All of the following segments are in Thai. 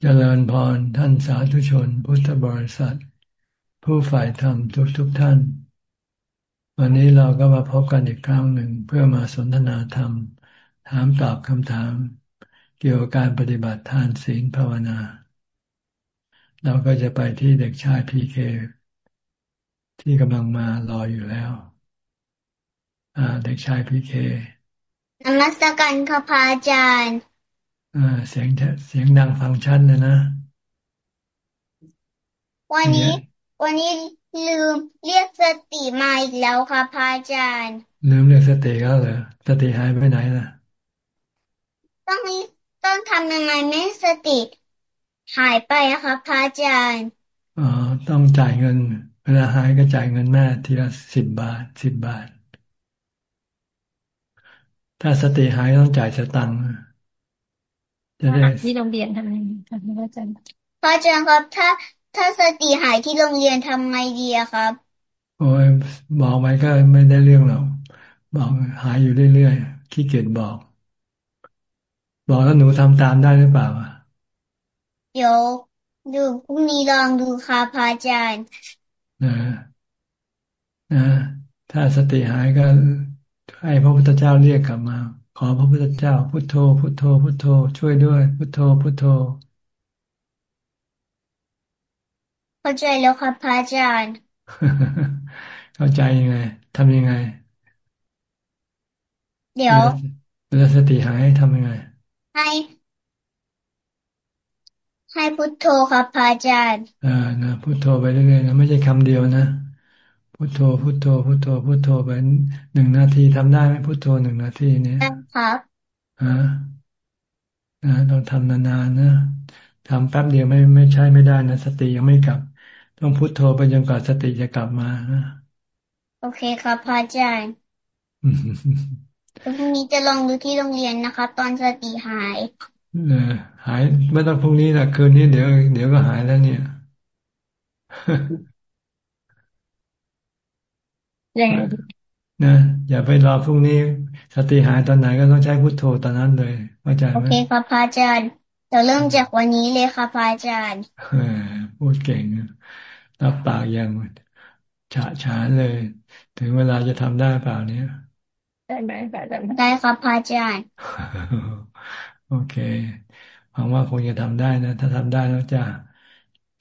เจริญพรท่านสาธุชน พุทธบริษัท ผู้ฝ่ายธรรมทุกทุกท่าน วันนี้เราก็มาพบกันอีกครั้งหนึ่งเพื่อมาสนทนาธรรม ถามตอบคำถาม เกี่ยวกับการปฏิบัติทานศีลภาวนา เราก็จะไปที่เด็กชายพีเคที่กำลังมารออยู่แล้วอ่าเด็กชายพีเคนมัสการค่ะพระอาจารย์ เสียงเสียงดังฟังชัดเลยนะ วันนี้ วันนี้ลืมเรียกสติมาอีกแล้วค่ะพระอาจารย์ ลืมเรียกสติก็เหรอสติหายไปไหนล่ะ ต้องต้องทำยังไงไม่สติหายไปอะคะพระอาจารย์อ๋อต้องจ่ายเงิน เวลาหายก็จ่ายเงินแม่ทีละสิบบาทสิบบาท ถ้าสติหายต้องจ่ายสตังค์ จะได้ที่โรงเรียนทำยังไงครับพระอาจารย์พระอาจารย์ครับ ถ้าถ้าสติหายที่โรงเรียนทำไงดีครับ โอ้ยบอกไปก็ไม่ได้เรื่องหรอกบอกหายอยู่เรื่อยๆขี้เกียจบอก บอกแล้วหนูทำตามได้หรือเปล่าเดี๋ยวดูพรุ่งนี้ลองดูค่ะพระอาจารย์นะนะถ้าสติหายก็ให้พระพุทธเจ้าเรียกกลับมา ขอพระพุทธเจ้า พุทโธ พุทโธ พุทโธ ช่วยด้วย พุทโธ พุทโธ เข้าใจแล้วครับพระอาจารย์ เข้าใจยังไงทำยังไง เดี๋ยวเวลาสติหายทำยังไง ให้ให้พุทโธครับพระอาจารย์อ่านะพุทโธไปเรื่อยๆนะไม่ใช่คำเดียวนะ พุทโธพุทโธพุทโธพุทโธไปหนึ่งนาทีทำได้ไหมพุทโธหนึ่งนาทีเนี่ยครับอ่านะต้องทำนานๆนะทำแป๊บเดียวไม่ไม่ใช่ไม่ได้นะสติยังไม่กลับ ต้องพุทโธไปจนกว่าสติจะกลับมานะโอเคครับพระอาจารย์พรุ่งนี้จะลองดูที่โรงเรียนนะคะ ตอนสติหายเออหายไม่ต้องพรุ่งนี้นะคืนนี้เดี๋ยวเดี๋ยวก็หายแล้วเนี่ย ยังไงนะอย่าไปรอพรุ่งนี้สติหายตอนไหนก็ต้องใช้พุทโธตอนนั้นเลยเข้าใจไหมโอเคครับพระอาจารย์เราเริ่มจากวันนี้เลยค่ะพระอาจารย์พูดเก่งรับปากอย่างฉะฉานเลย ถึงเวลาจะทำได้เปล่าเนี้ยได้ไหมอาจารย์ได้ครับพระอาจารย์โอเคหวังว่าคงจะทำได้นะ ถ้าทำได้แล้วจะ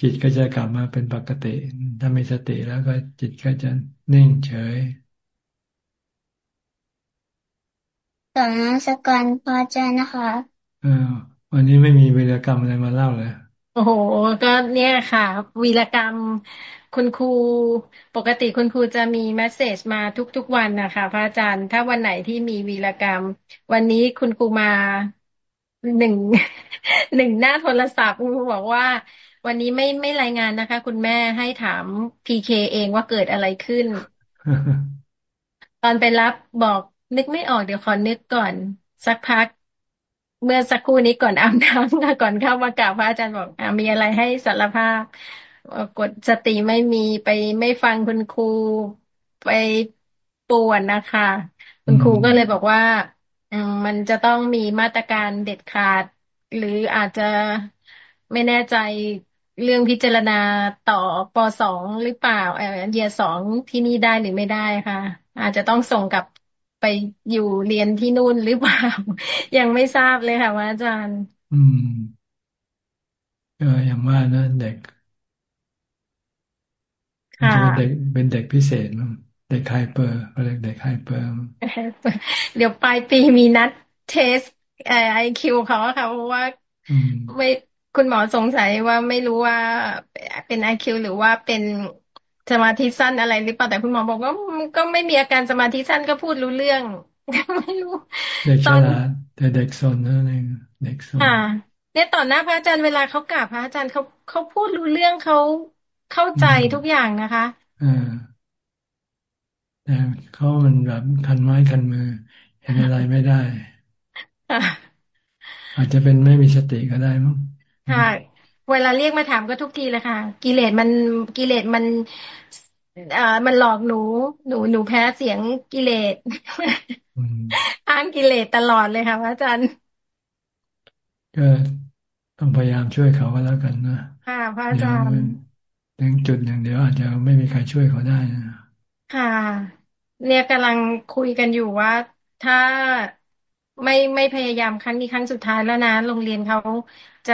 จิตก็จะกลับมาเป็นปกติ ถ้ามีสติแล้วก็จิตก็จะนิ่งเฉยต่อนักสการพระอาจารย์นะคะเออวันนี้ไม่มีวีรกรรมอะไรมาเล่าเลยโอ้โห ก็เนี่ยค่ะ วีรกรรมคุณครูปกติคุณครูจะมีแมสเซจมาทุกๆวันนะคะ พระอาจารย์ถ้าวันไหนที่มีวีรกรรม วันนี้คุณครูมาหนึ่งหนึ่งหน้าโทรศัพท์คุณครูบอกว่า วันนี้ไม่ไม่รายงานนะคะ คุณแม่ให้ถามพีเคเองว่าเกิดอะไรขึ้น ตอนไปรับบอกนึกไม่ออกเดี๋ยวขอนึกก่อน สักพัก เมื่อสักครู่นี้ก่อนอาบน้ำก่อนเข้ามากราบพระอาจารย์บอกอมีอะไรให้สารภาพกดสติไม่มีไปไม่ฟังคุณครูไปป่วนนะคะ คุณครูก็เลยบอกว่ามันจะต้องมีมาตรการเด็ดขาด หรืออาจจะไม่แน่ใจ เรื่องพิจารณาต่อปสองหรือเปล่าเออเดียสองที่นี่ได้หรือไม่ได้ค่ะ อาจจะต้องส่งกับไปอยู่เรียนที่นู่นหรือเปล่า ยังไม่ทราบเลยค่ะว่าอาจารย์ อืมก็อย่างว่านะเด็กค่ะเป็นเด็กเป็นเด็กพิเศษมั้งเด็กไฮเปอร์เขาเรียกเด็กไฮเปอร์เดี๋ยวปลายปีมีนัดเทสไอคิวเขาค่ะเพราะว่าไม่ คุณหมอสงสัยว่าไม่รู้ว่าเป็นไอคิวหรือว่าเป็นสมาธิสั้นอะไรหรือเปล่าแต่คุณหมอบอกว่าก็ไม่มีอาการสมาธิสั้นก็พูดรู้เรื่องไม่รู้เด็กฉลาดแต่เด็กสนนั่นเองเด็กสนค่ะเนี่ยต่อหน้าพระอาจารย์เวลาเขากราบพระอาจารย์เขาเขาพูดรู้เรื่องเขาเข้าใจทุกอย่างนะคะอ่าแต่เขามันแบบคันไม้คันมือเห็นอะไรไม่ได้ อาจจะเป็นไม่มีสติก็ได้มั้ง ค่ะ เวลาเรียกมาถามก็ทุกทีเลยค่ะ กิเลสมันกิเลสมันอ่ามันหลอกหนู หนูหนูแพ้เสียงกิเลสอ้างกิเลสตลอดเลยค่ะพระอาจารย์ก็ต้องพยายามช่วยเขาก็แล้วกันนะค่ะพระอาจารย์ถึงจุดหนึ่งเดี๋ยวอาจจะไม่มีใครช่วยเขาได้นะค่ะ เนี่ยกำลังคุยกันอยู่ว่า ถ้าไม่ไม่พยายามครั้งนี้ครั้งสุดท้ายแล้วนะโรงเรียนเขาจะ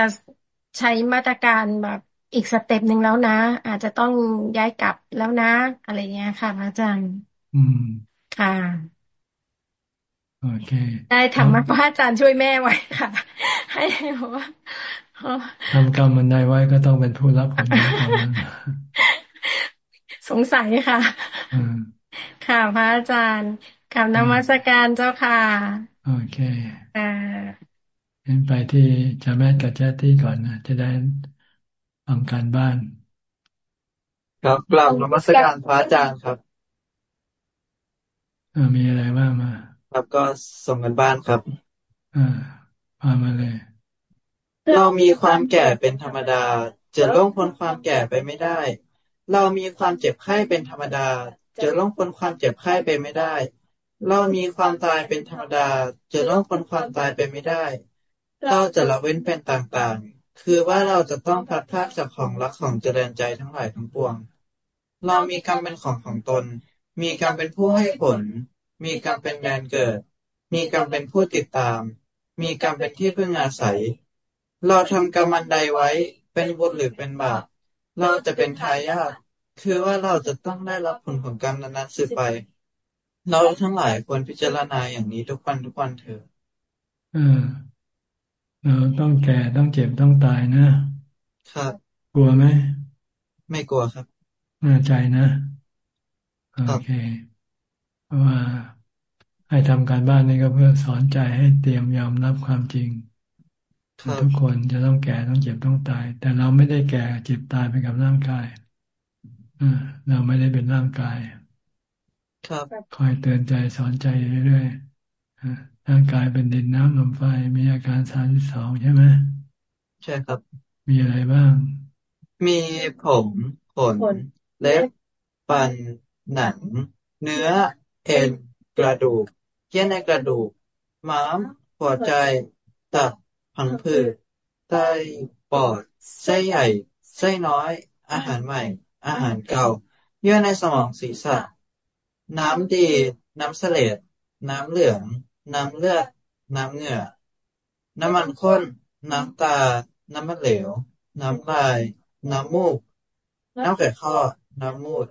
ใช้มาตรการแบบอีก step หนึ่งแล้วนะ อาจจะต้องย้ายกลับแล้วนะ อะไรเงี้ยค่ะพระอาจารย์ อืม ค่ะโอเค ได้ทำมาพระอาจารย์ช่วยแม่ไว้ค่ะ ให้บอกว่าทำกรรมอันใดไว้ก็ต้องเป็นผู้รับผลของกรรมนั้นสงสัยค่ะค่ะพระอาจารย์คำนมัสการเจ้าค่ะ โอเคอ่า เห็นไปที่จะแม่กับแจ๊ตี้ก่อนนะจะได้ทำการบ้าน ครับกล่าวนมัสการพระอาจารย์ครับมีอะไรบ้างมา ครับก็ส่งกันบ้านครับอ่าพามาเลย เรามีความแก่เป็นธรรมดา จะล่วงพ้นความแก่ไปไม่ได้ เรามีความเจ็บไข้เป็นธรรมดา จะล่วงพ้นความเจ็บไข้ไปไม่ได้ เรามีความตายเป็นธรรมดา จะล่วงพ้นความตายไปไม่ได้ เราจะละเว้นเป็นต่างๆ คือว่าเราจะต้องพัดพากจากของรักของเจริญใจทั้งหลายทั้งปวง เรามีกรรมเป็นของของตน มีกรรมเป็นผู้ให้ผล มีกรรมเป็นแดนเกิด มีกรรมเป็นผู้ติดตาม มีกรรมเป็นที่พึ่งอาศัย เราทำกรรมใดไว้ เป็นบุญหรือเป็นบาป เราจะเป็นทายาท คือว่าเราจะต้องได้รับผลของกรรมนั้นๆสืบไป เราทั้งหลายควรพิจารณาอย่างนี้ทุกวันทุกวันเถอะเออ เราต้องแก่ต้องเจ็บต้องตายนะ ครับ กลัวไหม ไม่กลัวครับ น่าใจนะ โอเคราะว่าให้ทำการบ้านนี่ก็เพื่อสอนใจให้เตรียมยอมรับความจริง ทุกคนจะต้องแก่ต้องเจ็บต้องตาย แต่เราไม่ได้แก่เจ็บตายไปกับร่างกายเราไม่ได้เป็นร่างกายคอยเตือนใจสอนใจเรื่อยๆ ร่างกายเป็นดินน้ำลมไฟมีอาการสามสิบสองใช่ไหมใช่ครับ มีอะไรบ้าง มีผมขนเล็บฟันหนัง เนื้อ เอ็นกระดูกเยื่อในกระดูก ม้าม หัวใจตับผังผืดไตปอดไส้ใหญ่ไส้น้อย อาหารใหม่ อาหารเก่า เยื่อในสมองศีรษะ น้ำดี น้ำเสลดน้ำเหลือง น้ำเลือด น้ำเหงื่อ น้ำมันข้น น้ำตา น้ำมันเหลว น้ำลาย น้ำมูก น้ำไก่ข้อ น้ำมูด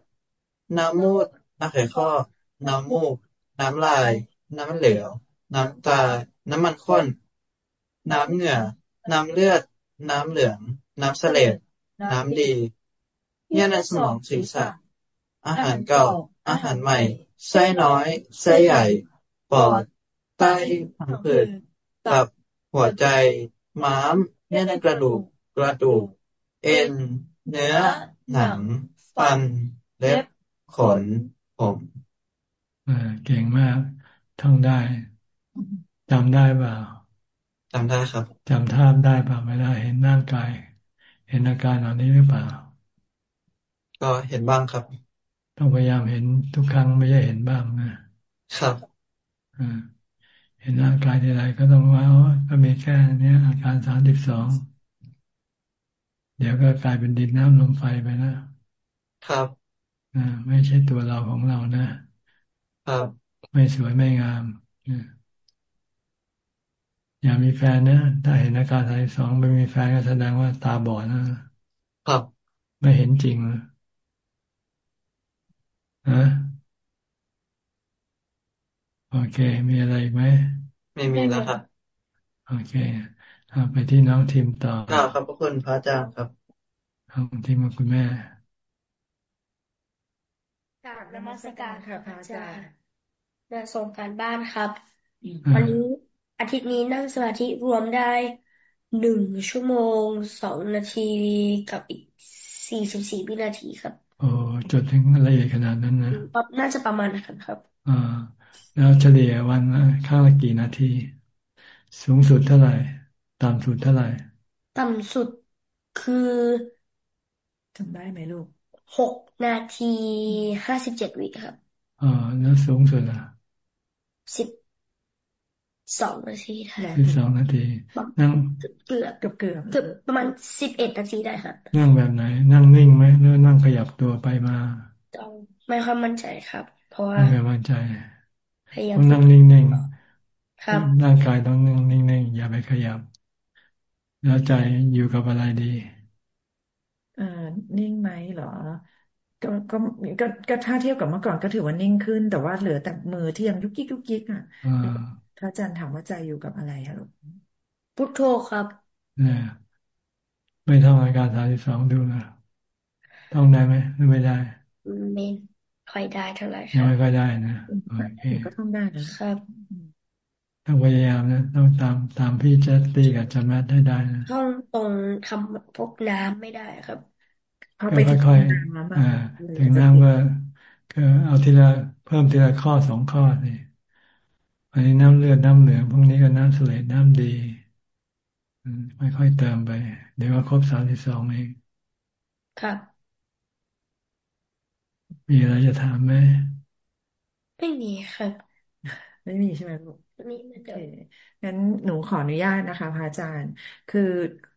น้ำมูด น้ำไขข้อ น้ำมูก น้ำลาย น้ำมันเหลว น้ำตา น้ำมันข้น น้ำเหงื่อ น้ำเลือด น้ำเหลือง น้ำเสลดน้ำดีเยื่อในสมองศีรษะ อาหารเก่า อาหารใหม่ ไส้น้อย ไส้ใหญ่ ปอด ไตผังผืดตับหัวใจ ม้ามเยื่อในกระดูกกระดูก เอ็น เนื้อ หนัง ฟัน เล็บ ขน ผมเก่งมากท่องได้จำได้เปล่าจำได้ครับจำท่าได้เปล่าเวลาเห็นร่างกาย เห็นอาการเหล่านี้หรือเปล่า ก็เห็นบ้างครับ ต้องพยายามเห็นทุกครั้งไม่ใช่เห็นบ้างนะครับ เห็นร่างกายทีไรก็ต้องว่าก็มีแค่นี้อาการสามสิบสองเดี๋ยวก็กลายเป็นดินน้ำลมไฟไปนะครับอ่าไม่ใช่ตัวเราของเรานะครับไม่สวยไม่งามอย่ามีแฟนนะถ้าเห็นอาการทางสองไม่มีแฟนก็แสดงว่าตาบอดนะครับไม่เห็นจริงนะฮะ โอเค มีอะไรอีกไหม ไม่มีแล้วครับ โอเคไปที่น้องทิมต่อครัขอบคุณพระอาจารย์ครับน้องทิมกับคุณแม่กราบนมัสการค่ะพระอาจารย์จะส่งการบ้านครับวันนี้อาทิตย์นี้นั่งสมาธิรวมได้หนึ่งชั่วโมงสองนาทีกับอีกสี่สิบสี่วินาทีครับโอ้จดถึงละเอียดขนาดนั้นนะน่าจะประมาณนั้นครับ อ่า แล้วเฉลี่ยวันละข้างละกี่นาที สูงสุดเท่าไหร่ ต่ำสุดเท่าไหร่ ต่ำสุดคือจำได้ไหมลูกหกนาทีห้าสิบเจ็ดวิครับอ่าแล้วสูงสุดอะสิบสองนาทีค่ะสิบสองนาที นั่งเกือบเกือบเกือบเกือบประมาณสิบเอ็ดนาทีได้ค่ะ นั่งแบบไหน นั่งนิ่งไหมหรือนั่งขยับตัวไปมาไม่ค่อยมั่นใจครับ เพราะว่าไม่มั่นใจ ต้องนั่งนิ่งๆครับร่างกายต้องนั่งนิ่งๆอย่าไปขยับ แล้วใจอยู่กับอะไรดีอ่านิ่งไหมเหรอ ก็ก็ก็ก็ถ้าเทียบกับเมื่อก่อนก็ถือว่านิ่งขึ้น แต่ว่าเหลือแต่มือที่ยังยุกยิกยุกยิกอะพระอาจารย์ถามว่าใจอยู่กับอะไรคะลูกพุทโธครับเนี่ยไม่ต้องอาการสามสิบสองดูนะต้องได้ไหมหรือไม่ได้ไม่ ค่อยได้เท่าไหร่ครับไม่ค่อยได้นะโอเคก็ต้องได้นะครับต้องพยายามนะต้องตามตามพี่เจสตี้กับจันแมทให้ได้นะต้องตรงทำพบน้ำไม่ได้ครับก็ค่อยๆถึงน้ำก็ก็เอาทีละเพิ่มทีละข้อสองข้อนี่อันนี้น้ำเลือดน้ำเหลืองพวกนี้ก็น้ำเสลดน้ำดีไม่ค่อยเติมไป เดี๋ยวก็ครบสามสิบสองเองค่ะ มีอะไรจะถามไหมไม่มีค่ะ ไม่มีใช่ไหมลูกไม่มีโอเคงั้นหนูขออนุญาตนะคะพระอาจารย์ คือ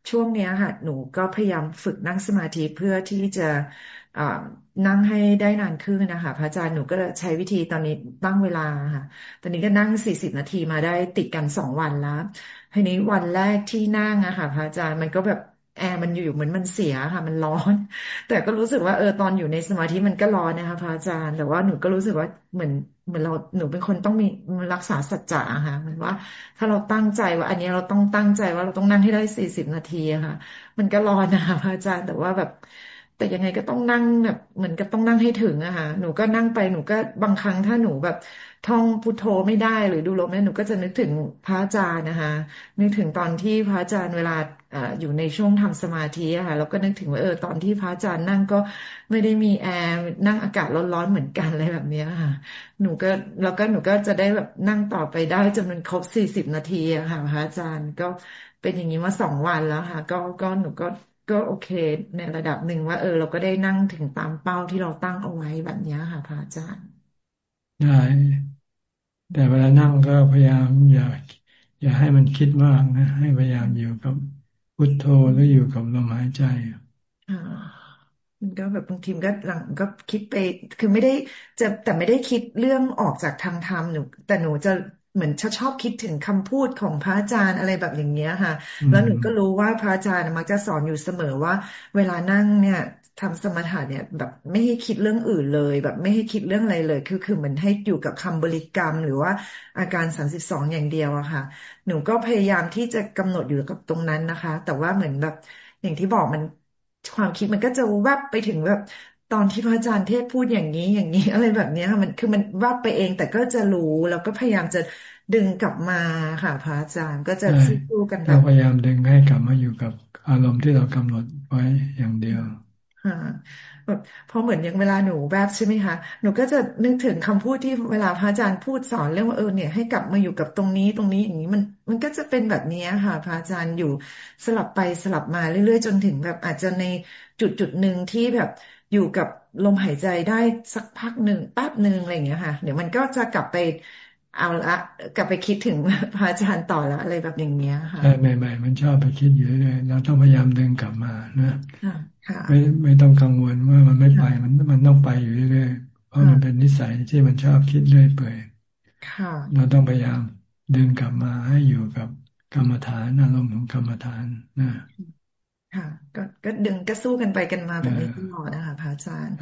ช่วงเนี้ยค่ะ หนูก็พยายามฝึกนั่งสมาธิเพื่อที่จะนั่งให้ได้นานขึ้นนะคะพระอาจารย์หนูก็ใช้วิธีตอนนี้ตั้งเวลาค่ะ ตอนนี้ก็นั่งสี่สิบนาทีมาได้ติดกันสองวันแล้วทีนี้วันแรกที่นั่งอะค่ะพระอาจารย์มันก็แบบ แอร์มันอยู่เหมือนมันเสียค่ะ มันร้อน แต่ก็รู้สึกว่าเออตอนอยู่ในสมาธิมันก็ร้อนนะคะพระอาจารย์ แต่ว่าหนูก็รู้สึกว่าเหมือนเหมือนเราหนูเป็นคนต้องมีรักษาสัจจะค่ะเหมือนว่า ถ้าเราตั้งใจว่า อันนี้เราต้องตั้งใจว่าเราต้องนั่งให้ได้สี่สิบนาทีค่ะ มันก็ร้อนนะคะพระอาจารย์แต่ว่าแบบ แต่ยังไงก็ต้องนั่งแบบเหมือนกับต้องนั่งให้ถึงอะค่ะหนูก็นั่งไปหนูก็บางครั้งถ้าหนูแบบท่องพุทโธไม่ได้หรือดูลมไม่หนูก็จะนึกถึงพระอาจารย์นะคะ นึกถึงตอนที่พระอาจารย์เวลาอยู่ในช่วงทำสมาธิอะค่ะแล้วก็นึกถึงว่าเออตอนที่พระอาจารย์นั่งก็ไม่ได้มีแอร์นั่งอากาศร้อนๆเหมือนกันอะไรแบบนี้ค่ะ หนูก็แล้วก็หนูก็จะได้แบบนั่งต่อไปได้จนมันครบสี่สิบนาทีอะค่ะพระอาจารย์ก็เป็นอย่างนี้มาสองวันแล้วค่ะ ก็ก็หนูก็ ก็โอเค ในระดับหนึ่งว่า เออ เราก็ได้นั่งถึงตามเป้าที่เราตั้งเอาไว้แบบนี้ค่ะพระอาจารย์ได้แต่เวลานั่งก็พยายามอย่าอย่าให้มันคิดมากนะ ให้พยายามอยู่กับพุทโธหรืออยู่กับลมหายใจอ่ามันก็แบบบางทีก็หลังก็คิดไป คือไม่ได้จะแต่ไม่ได้คิดเรื่องออกจากทางธรรมหนูแต่หนูจะ เหมือนชอบชอบคิดถึงคำพูดของพระอาจารย์อะไรแบบอย่างเงี้ยค่ะ แล้วหนูก็รู้ว่าพระอาจารย์มักจะสอนอยู่เสมอว่า เวลานั่งเนี่ยทำสมถะเนี่ยแบบไม่ให้คิดเรื่องอื่นเลย แบบไม่ให้คิดเรื่องอะไรเลย คือคือเหมือนให้อยู่กับคำบริกรรม หรือว่าอาการสามสิบสองอย่างเดียวอะค่ะ หนูก็พยายามที่จะกำหนดอยู่กับตรงนั้นนะคะ แต่ว่าเหมือนแบบอย่างที่บอกมันความคิดมันก็จะแวบไปถึงแบบ ตอนที่พระอาจารย์เทศพูดอย่างนี้อย่างนี้อะไรแบบนี้ค่ะมันคือมันวับไปเองแต่ก็จะรู้แล้วก็พยายามจะดึงกลับมาค่ะ พระอาจารย์ก็จะสู้กันเราพยายามดึงให้กลับมาอยู่กับอารมณ์ที่เรากำหนดไว้อย่างเดียวค่ะแบบพอเหมือนอย่างเวลาหนูแบบใช่ไหมคะหนูก็จะนึกถึงคำพูดที่เวลาพระอาจารย์พูดสอนเรื่องว่าเออเนี่ยให้กลับมาอยู่กับตรงนี้ตรงนี้อย่างนี้มัน มันก็จะเป็นแบบนี้ค่ะ พระอาจารย์อยู่สลับไปสลับมาเรื่อยๆ จนถึงแบบอาจจะในจุดจุดหนึ่งที่แบบ อยู่กับลมหายใจได้สักพักหนึ่งแป๊บหนึ่งอะไรอย่างเงี้ยค่ะ เดี๋ยวมันก็จะกลับไปเอาละกลับไปคิดถึงพระอาจารย์ต่อแล้วอะไรแบบอย่างเงี้ยค่ะใช่ใหม่ๆมันชอบไปคิดอยู่เลยเราต้องพยายามดึงกลับมานะไม่ไม่ต้องกังวลว่ามันไม่ไปมันมันต้องไปอยู่เรื่อยๆเพราะมันเป็นนิสัยที่มันชอบคิดเรื่อยเปื่อยเราต้องพยายามดึงกลับมาให้อยู่กับกรรมฐานอารมณ์ของกรรมฐานนะ ค่ะ ก็ก็ดึงก็สู้กันไปกันมาแบบนี้ตลอดนะคะพระอาจารย์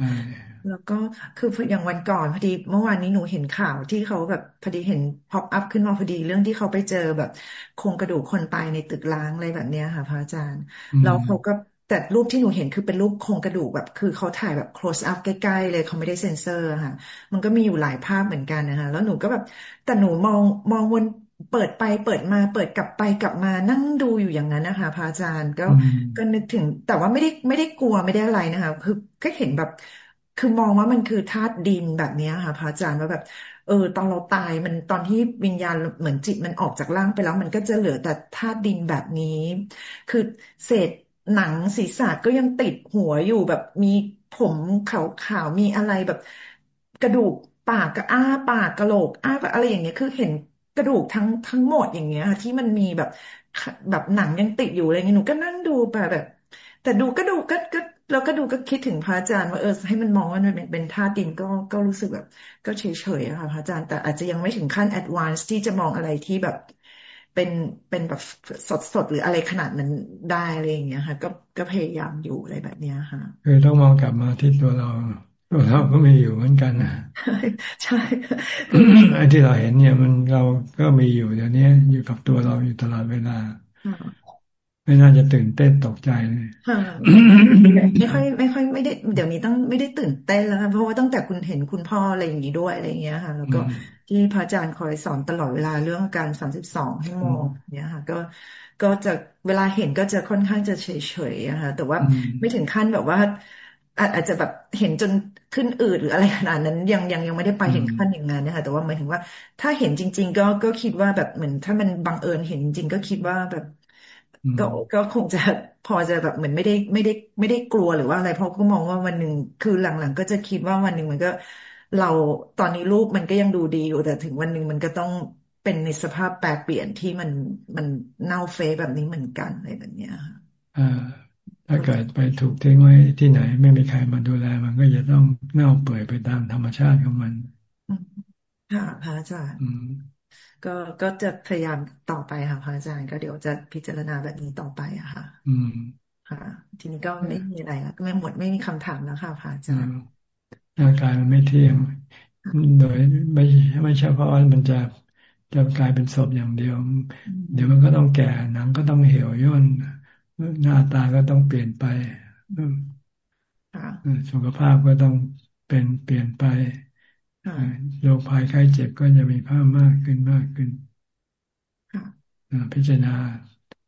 แล้วก็คืออย่างวันก่อนพอดีเมื่อวานนี้หนูเห็นข่าวที่เขาแบบพอดีเห็นพ็อปอัพขึ้นมาพอดีเรื่องที่เขาไปเจอแบบโครงกระดูกคนตายในตึกล้างอะไรแบบเนี้ยค่ะพระอาจารย์แล้วเขาก็แต่รูปที่หนูเห็นคือเป็นรูปโครงกระดูกแบบ คือเขาถ่ายแบบ close up ใกล้ ๆ เลยเขาไม่ได้เซ็นเซอร์ค่ะ มันก็มีอยู่หลายภาพเหมือนกันนะคะแล้วหนูก็แบบแต่หนูมองมองวน เปิดไปเปิดมา เปิดกลับไปกลับมานั่งดูอยู่อย่างนั้นนะคะพระอาจารย์ก็ก็นึกถึง แต่ว่าไม่ได้ไม่ได้กลัวไม่ได้อะไรนะคะ คือก็เห็นแบบ คือมองว่ามันคือธาตุดินแบบนี้ค่ะพระอาจารย์ว่าแบบ เออ ตอนเราตายมันตอนที่วิญญาณเหมือนจิตมันออกจากร่างไปแล้ว มันก็จะเหลือแต่ธาตุดินแบบนี้ คือเศษหนังศีรษะก็ยังติดหัวอยู่แบบมีผมขาวๆมีอะไรแบบ กระดูกปากก็อ้าปากกระโหลกอ้าอะไรอย่างเงี้ยคือเห็น กระดูกทั้งทั้งหมดอย่างเงี้ย ที่มันมีแบบแบบหนังยังติดอยู่อะไรเงี้ยหนูก็นั่งดูไปแบบ แต่ดูก็ดูก็ก็เราก็ดูก็คิดถึงพระอาจารย์ว่าเออให้มันมองว่ามันเป็นเป็นธาตุดินก็ก็รู้สึกแบบ ก็เฉยๆอะค่ะพระอาจารย์แต่อาจจะยังไม่ถึงขั้น advance ที่จะมองอะไรที่แบบเป็นเป็นแบบสดๆหรืออะไรขนาดนั้นได้อะไรอย่างเงี้ยค่ะ ก็ก็พยายามอยู่อะไรแบบเนี้ยค่ะคือต้องมองกลับมาที่ตัวเรา ตัวเราก็มีอยู่เหมือนกันนะใช่ไอ้ที่เราเห็นเนี่ย มันเราก็มีอยู่เดี๋ยวนี้อยู่กับตัวเราอยู่ตลอดเวลาไม่น่าจะตื่นเต้นตกใจเลยไม่ค่อยไม่ค่อยไม่ได้เดี๋ยวนี้ต้องไม่ได้ตื่นเต้นแล้วค่ะเพราะว่าตั้งแต่คุณเห็นคุณพ่ออะไรอย่างนี้ด้วยอะไรอย่างเงี้ยค่ะ แล้วก็ที่พระอาจารย์คอยสอนตลอดเวลาเรื่องการสามสิบสองให้มองเนี้ยค่ะ ก็ก็จะเวลาเห็นก็จะค่อนข้างจะเฉยเฉยอะค่ะแต่ว่าไม่ถึงขั้นแบบว่า อาจจะแบบเห็นจนขึ้นอืดหรืออะไรขนาดนั้น ยังยังยังไม่ได้ไปเห็นขั้นอย่างนั้นนะคะแต่ว่าหมายถึงว่า ถ้าเห็นจริง ๆ ก็ก็คิดว่าแบบเหมือนถ้ามันบังเอิญเห็นจริงก็คิดว่าแบบก็ก็คงจะพอจะแบบเหมือนไม่ได้ไม่ได้ไม่ได้กลัวหรือว่าอะไร เพราะก็มองว่าวันหนึ่งคือหลังๆ ก็จะคิดว่าวันหนึ่งมันก็ เราตอนนี้รูปมันก็ยังดูดีอยู่แต่ถึงวันหนึ่งมันก็ต้องเป็นในสภาพแปลเปลี่ยนที่มันมันเน่าเฟะแบบนี้เหมือนกันอะไรแบบนี้อ่า ถ้าเกิดไปถูกทิ้งไว้ที่ไหน ไม่มีใครมาดูแล มันก็จะต้องเน่าเปื่อยไปตามธรรมชาติของมัน ค่ะพระอาจารย์ก็ก็จะพยายามต่อไปค่ะพระอาจารย์ก็เดี๋ยวจะพิจารณาแบบนี้ต่อไปอะค่ะ อืมค่ะ ทีนี้ก็ไม่มีอะไรแล้วก็ไม่หมดไม่มีคำถามแล้วค่ะพระอาจารย์ร่างกายมันไม่เที่ยงโดยไม่ไม่ใช่เพราะว่ามันจะจะกลายเป็นศพอย่างเดียว เดี๋ยวมันก็ต้องแก่หนังก็ต้องเหี่ยวย่น หน้าตาก็ต้องเปลี่ยนไปสุขภาพก็ต้องเป็นเปลี่ยนไปโรคภัยไข้เจ็บก็จะมีเพิ่มมากขึ้นมากขึ้นพิจารณา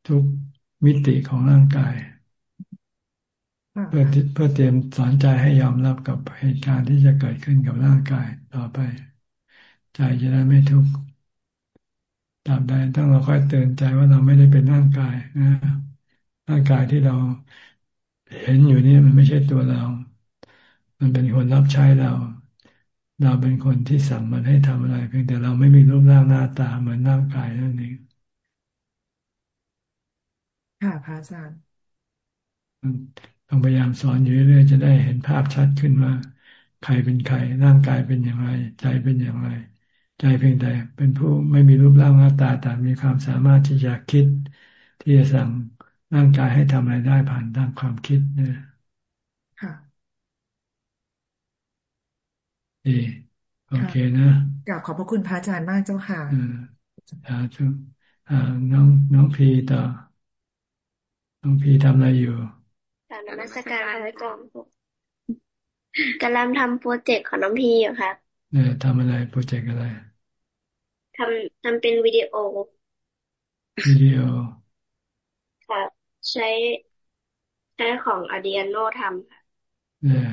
ทุกมิติของร่างกาย เพื่อเพื่อเตรียมสอนใจให้ยอมรับกับเหตุการณ์ที่จะเกิดขึ้นกับร่างกายต่อไป ใจจะได้ไม่ทุกข์ตามใดต้องเราค่อยเตือนใจว่าเราไม่ได้เป็นร่างกายนะ ร่างกายที่เราเห็นอยู่นี่มันไม่ใช่ตัวเรา มันเป็นคนรับใช้เรา เราเป็นคนที่สั่งมันให้ทำอะไร เพียงแต่เราไม่มีรูปร่างหน้าตาเหมือนร่างกายนั่นเองค่ะพระอาจารย์ต้องพยายามสอนอยู่เรื่อยๆจะได้เห็นภาพชัดขึ้นว่าใครเป็นใคร ร่างกายเป็นอย่างไร ใจเป็นอย่างไร ใจเพียงแต่เป็นผู้ไม่มีรูปร่างหน้าตาแต่มีความสามารถที่จะคิดที่จะสั่ง ร่างกายให้ทำอะไรได้ผ่านทางความคิดเนี่ยดีโอเคนะกราบขอบพระคุณพระอาจารย์มากเจ้าค่ะอ่าทุอ่าน้องน้องพีต่อ น้องพีทำอะไรอยู่กาบนมัสการพระอาจารย์กำลังทำโปรเจกต์ของน้องพีอยู่ครับเนี่ยทำอะไรโปรเจกต์อะไรทำทำเป็นวิดีโอวิดีโอครับ ใช้ใช้ของ Arduino ทำค่ะเนี่ย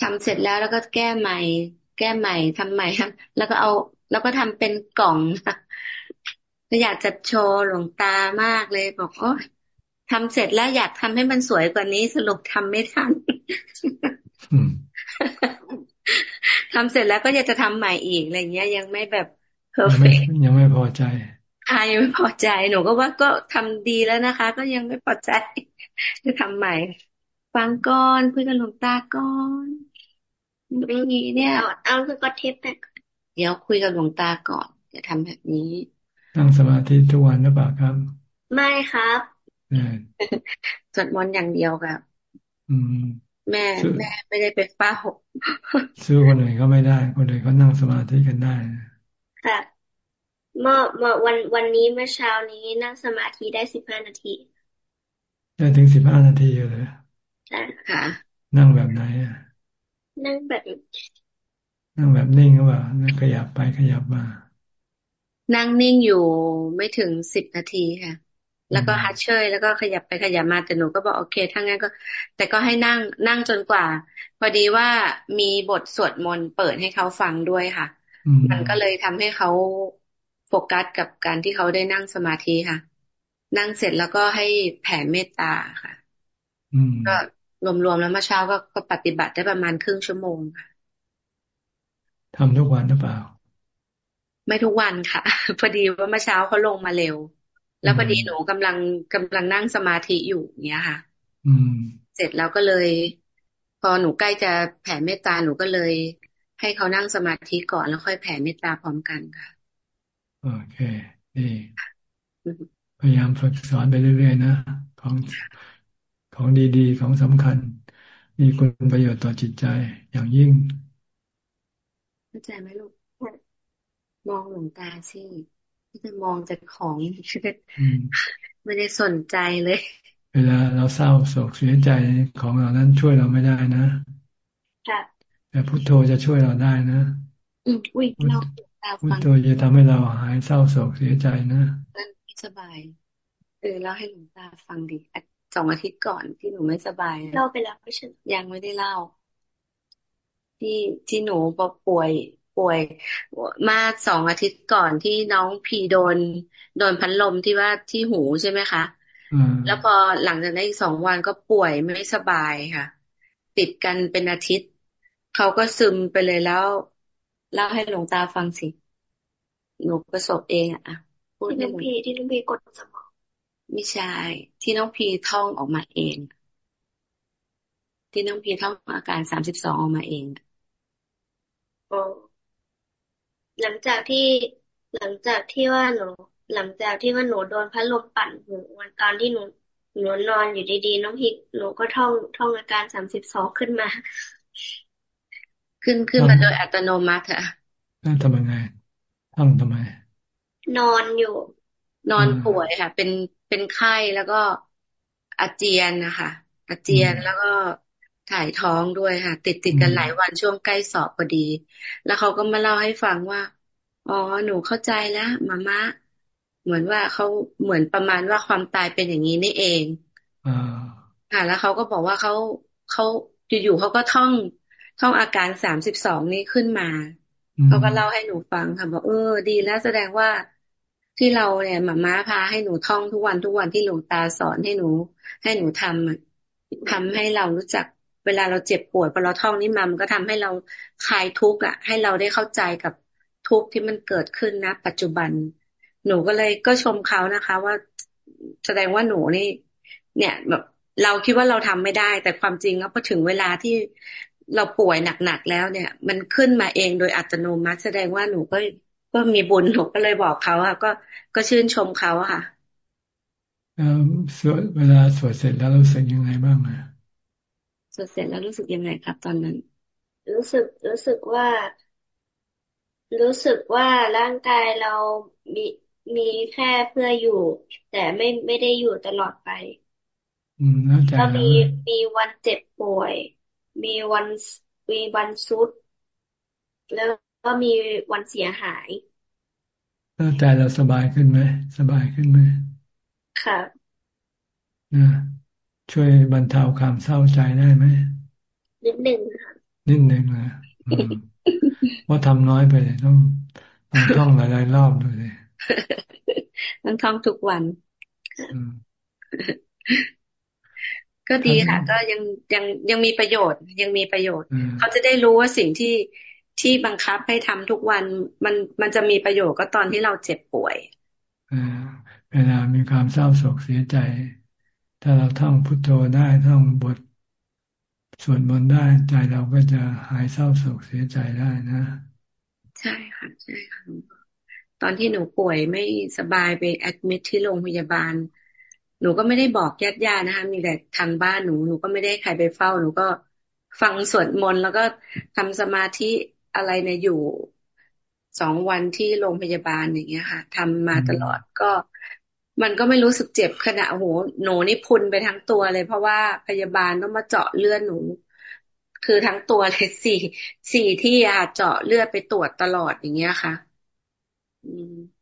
ทำเสร็จแล้วแล้วก็แก้ใหม่ แก้ใหม่ทำใหม่ครับ แล้วก็เอา แล้วก็ทำเป็นกล่องก็อยากจะโชว์หลวงตามากเลย บอกโอ้ทำเสร็จแล้วอยากทำให้มันสวยกว่านี้ สรุปทำไม่ทันทำเสร็จแล้วก็อยากจะทำใหม่อีกอะไรเงี้ย ยังไม่แบบเพอร์เฟกยังไม่พอใจ ค่ะยังไม่พอใจหนูก็ว่าก็ทำดีแล้วนะคะ ก็ยังไม่พอใจจะทำใหม่ ฟังก่อนคุยกับหลวงตาก่อนไม่มีเนี่ย เอาคือก็เทปแต่เดี๋ยวคุยกับหลวงตาก่อนจะทำแบบนี้นั่งสมาธิทุกวันหรือเปล่าครับ ไม่ครับสวดมนต์อย่างเดียวครับแม่แม่ไม่ได้ไปเฝ้าซื้อคนอื่นก็ไม่ได้ คนอื่นก็นั่งสมาธิกันได้ค่ะ เมื่อเมื่อวันวันนี้เมื่อเช้านี้นั่งสมาธิได้สิบห้านาที ได้ถึงสิบห้านาทีเลยใช่ค่ะ นั่งแบบไหนอะนั่งแบบ นั่งแบบนิ่งหรือเปล่านั่งขยับไปขยับมา นั่งนิ่งอยู่ไม่ถึงสิบนาทีค่ะ แล้วก็ฮัทเชยแล้วก็ขยับไปขยับมาแต่หนูก็บอกโอเคถ้างั้นก็ แต่ก็ให้นั่งนั่งจนกว่า พอดีว่ามีบทสวดมนต์เปิดให้เขาฟังด้วยค่ะ มันก็เลยทำให้เขาโฟกัสกับการที่เขาได้นั่งสมาธิค่ะ นั่งเสร็จแล้วก็ให้แผ่เมตตาค่ะก็รวมๆแล้วเมื่อเช้าก็ก็ปฏิบัติได้ประมาณครึ่งชั่วโมงค่ะทำทุกวันหรือเปล่า ไม่ทุกวันค่ะ พอดีว่าเมื่อเช้าเขาลงมาเร็ว แล้วพอดีหนูกำลังกำลังนั่งสมาธิอยู่เนี้ยค่ะ อืม เสร็จแล้วก็เลย พอหนูใกล้จะแผ่เมตตาหนูก็เลย ให้เขานั่งสมาธิก่อนแล้วค่อยแผ่เมตตาพร้อมกันค่ะ โอเค ดี พยายามฝึกสอนไปเรื่อยๆนะ ของของดีๆ ของสำคัญ มีคุณประโยชน์ต่อจิตใจอย่างยิ่งเข้าใจไหมลูก มองหลวงตาสิที่จะมองจากของไม่ได้สนใจเลย เวลาเราเศร้าโศกเสียใจของเรานั้นช่วยเราไม่ได้นะแต่พุทโธจะช่วยเราได้นะอุ้ยเรา พุทโธจะทำให้เราหายเศร้าโศกเสียใจนะนั่นสบายเออเล่าให้หลวงตาฟังดิสองอาทิตย์ก่อนที่หนูไม่สบายเล่าไปแล้วไม่ใช่ยังไม่ได้เล่า ที่ที่หนูป่วยป่วย มาสองอาทิตย์ก่อนที่น้องพีโดน โดนพัดลมที่ว่าที่หูใช่ไหมคะแล้วพอหลังจากนั้นอีกสองวันก็ป่วยไม่สบายค่ะ ติดกันเป็นอาทิตย์ เขาก็ซึมไปเลยแล้ว เล่าให้หลวงตาฟังสิ หนูประสบเองอะพูดที่น้องพีที่น้องพีกดสมองไม่ใช่ที่น้องพีท่องออกมาเอง ที่น้องพีท่องอาการสามสิบสองออกมาเองโอ้หลังจากที่หลังจากที่ว่าหนู หลังจากที่ว่าหนูโดนพัดลมปั่นหูวันตอนที่หนูหนูนอนอยู่ดีๆน้องพิกหนูก็ท่องท่องอาการสามสิบสองขึ้นมา ขึ้นขึ้นมาโดยอัตโนมัติอะทำยังไงท่องทำไม นอนอยู่ นอนป่วยค่ะ เป็นเป็นไข้แล้วก็อาเจียนนะคะอาเจียนแล้วก็ถ่ายท้องด้วยค่ะ ติดติดกันหลายวันช่วงใกล้สอบพอดี แล้วเขาก็มาเล่าให้ฟังว่า อ๋อหนูเข้าใจแล้วมามะ เหมือนว่าเขาเหมือนประมาณว่าความตายเป็นอย่างนี้นี่เองอ่าแล้วเขาก็บอกว่าเขาเขาอยู่ๆเขาก็ท่อง ท่องอาการสามสิบสองนี้ขึ้นมาเขาก็เล่าให้หนูฟังค่ะบอกเออ ดีแล้วแสดงว่าที่เราเนี่ยหมาม้าพาให้หนูท่องทุกวันทุกวันที่หลวงตาสอนให้หนู ให้หนูทำทำให้เรารู้จักเวลาเราเจ็บปวดพอเราท่องนี้มามันก็ทำให้เราคลายทุกข์อะ ให้เราได้เข้าใจกับทุกข์ที่มันเกิดขึ้นนะ ปัจจุบัน หนูก็เลยก็ชมเขานะคะ ว่าแสดงว่าหนูนี่ เนี่ยแบบเราคิดว่าเราทำไม่ได้ แต่ความจริงแล้วพอถึงเวลาที่ เราป่วยหนักๆแล้วเนี่ย มันขึ้นมาเองโดยอัตโนมัติแสดงว่าหนูก็ก็มีบุญหนูก็เลยบอกเขาค่ะก็ก็ชื่นชมเขาค่ะสวดเวลาสวดเสร็จแล้วรู้สึกยังไงบ้างอะสวดเสร็จแล้วรู้สึกยังไงครับ ตอนนั้น รู้สึกรู้สึกว่า รู้สึกว่าร่างกายเรามีมีแค่เพื่ออยู่ แต่ไม่ไม่ได้อยู่ตลอดไป อืมแล้วใจก็มีมีวันเจ็บป่วย มีวันมีวันซุดแล้วก็มีวันเสียหายแล้วใจเราสบายขึ้นไหมสบายขึ้นไหมค่ะนะช่วยบรรเทาความเศร้าใจได้ไหมนิดหนึ่งค่ะนิดหนึ่งนะว่าทำน้อยไปเลยต้องต้องท่องหลายๆรอบดูเลยต้องท่องทุกวัน ก็ดีค่ะ ก็ยังยังยังมีประโยชน์ ยังมีประโยชน์ เขาจะได้รู้ว่าสิ่งที่ที่บังคับให้ทำทุกวันมันมันจะมีประโยชน์ก็ตอนที่เราเจ็บป่วยเวลามีความเศร้าโศกเสียใจ ถ้าเราท่องพุทโธได้ท่องบทสวดมนต์ได้ใจเราก็จะหายเศร้าโศกเสียใจได้นะ ใช่ค่ะใช่ค่ะตอนที่หนูป่วยไม่สบายไปแอดมิทที่โรงพยาบาล หนูก็ไม่ได้บอกญาติญาตินะคะมีแต่ทางบ้านหนูหนูก็ไม่ได้ใครไปเฝ้าหนูก็ฟังสวดมนต์แล้วก็ทำสมาธิอะไรเนี่ยอยู่สองวันที่โรงพยาบาลอย่างเงี้ยค่ะทำมาตลอดก็มันก็ไม่รู้สึกเจ็บขณะโอ้โหหนูนี่พุนไปทั้งตัวเลย เพราะว่าพยาบาลต้องมาเจาะเลือดหนู คือทั้งตัวเลยสี่สี่ที่อะเจาะเลือดไปตรวจตลอดอย่างเงี้ยค่ะ อืม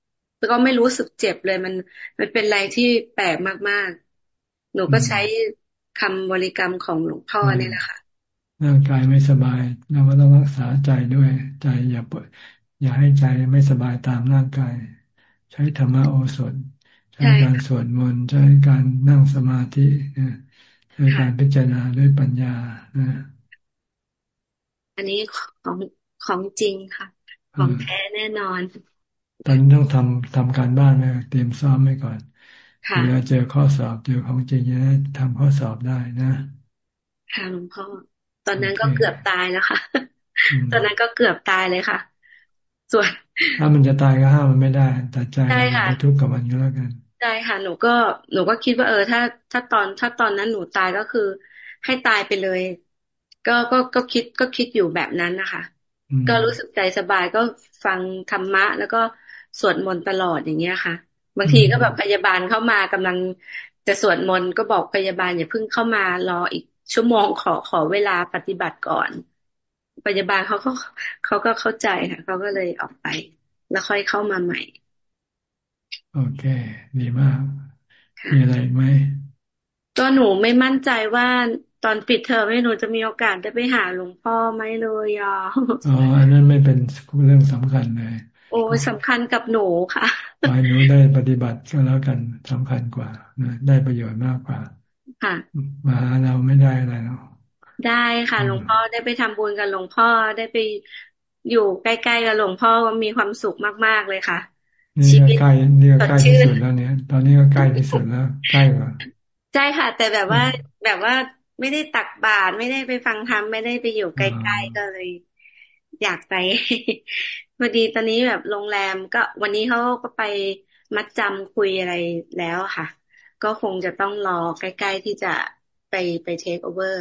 แต่ก็ไม่รู้สึกเจ็บเลย มันมันเป็นอะไรที่แปลกมากๆ หนูก็ใช้คำบริกรรมของหลวงพ่อนี่แหละค่ะร่างกายไม่สบายเราก็ต้องรักษาใจด้วย ใจอย่าปอย่าให้ใจไม่สบายตามร่างกาย ใช้ธรรมโอสถ ใช้การสวดมนต์ใช้การนั่งสมาธิใช้การพิจารณาด้วยปัญญาอันนี้ของของจริงค่ะ ของแท้แน่นอน ตอนนี้ต้องทำทำการบ้านไหมเตรียมซ้อมไว้ก่อนเวลาเจอข้อสอบเจอของจริงจะได้ทำข้อสอบได้นะ ค่ะหลวงพ่อตอนนั้นก็เกือบตายแล้วค่ะ ตอนนั้นก็เกือบตายเลยค่ะ ส่วน ถ้ามันจะตายก็ห้ามมันไม่ได้แต่ใจไปทุกข์กับมันก็แล้วกันใช่ค่ะหนูก็หนูก็คิดว่าเออ ถ้า ถ้าตอนถ้าตอนนั้นหนูตายก็คือ ให้ตายไปเลย ก็ก็ก็คิดก็คิดอยู่แบบนั้นนะคะ ก็รู้สึกใจสบายก็ฟังธรรมะ แล้วก็ สวดมนต์ตลอดอย่างเงี้ยค่ะ บางทีก็แบบพยาบาลเข้ามากำลังจะสวดมนต์ก็บอกพยาบาลอย่าเพิ่งเข้ามารออีกชั่วโมงขอขอเวลาปฏิบัติก่อนพยาบาลเขาก็เขาก็เข้าใจค่ะเขาก็เลยออกไป แล้วค่อยเข้ามาใหม่ โอเคดีมากมีอะไรไหมก็หนูไม่มั่นใจว่าตอนปิดเทอมให้หนูจะมีโอกาสได้ไปหาหลวงพ่อไหมเลยอะอ๋ออันนั้นไม่เป็นเรื่องสำคัญเลย โอ้สำคัญกับหนูค่ะไปหนูได้ปฏิบัติก็แล้วกันสำคัญกว่านะได้ประโยชน์มากกว่า ค่ะ มาเราไม่ได้อะไรหรอกได้ค่ะหลวงพ่อได้ไปทำบุญกับหลวงพ่อได้ไปอยู่ใกล้ๆกับหลวงพ่อมีความสุขมากๆเลยค่ะนี่ก็ใกล้นี่ก็ใกล้ที่สุดแล้วเนี่ย ตอนนี้ก็ใกล้ที่สุดแล้วใกล้กว่าใช่ค่ะ แต่แบบว่าแบบว่าไม่ได้ตักบาตรไม่ได้ไปฟังธรรมไม่ได้ไปอยู่ใกล้ๆก็เลย อยากไป พอดีตอนนี้แบบโรงแรมก็วันนี้เขาก็ไปมัดจำคุยอะไรแล้วค่ะ ก็คงจะต้องรอใกล้ ๆ ที่จะไปไปเทคโอเวอร์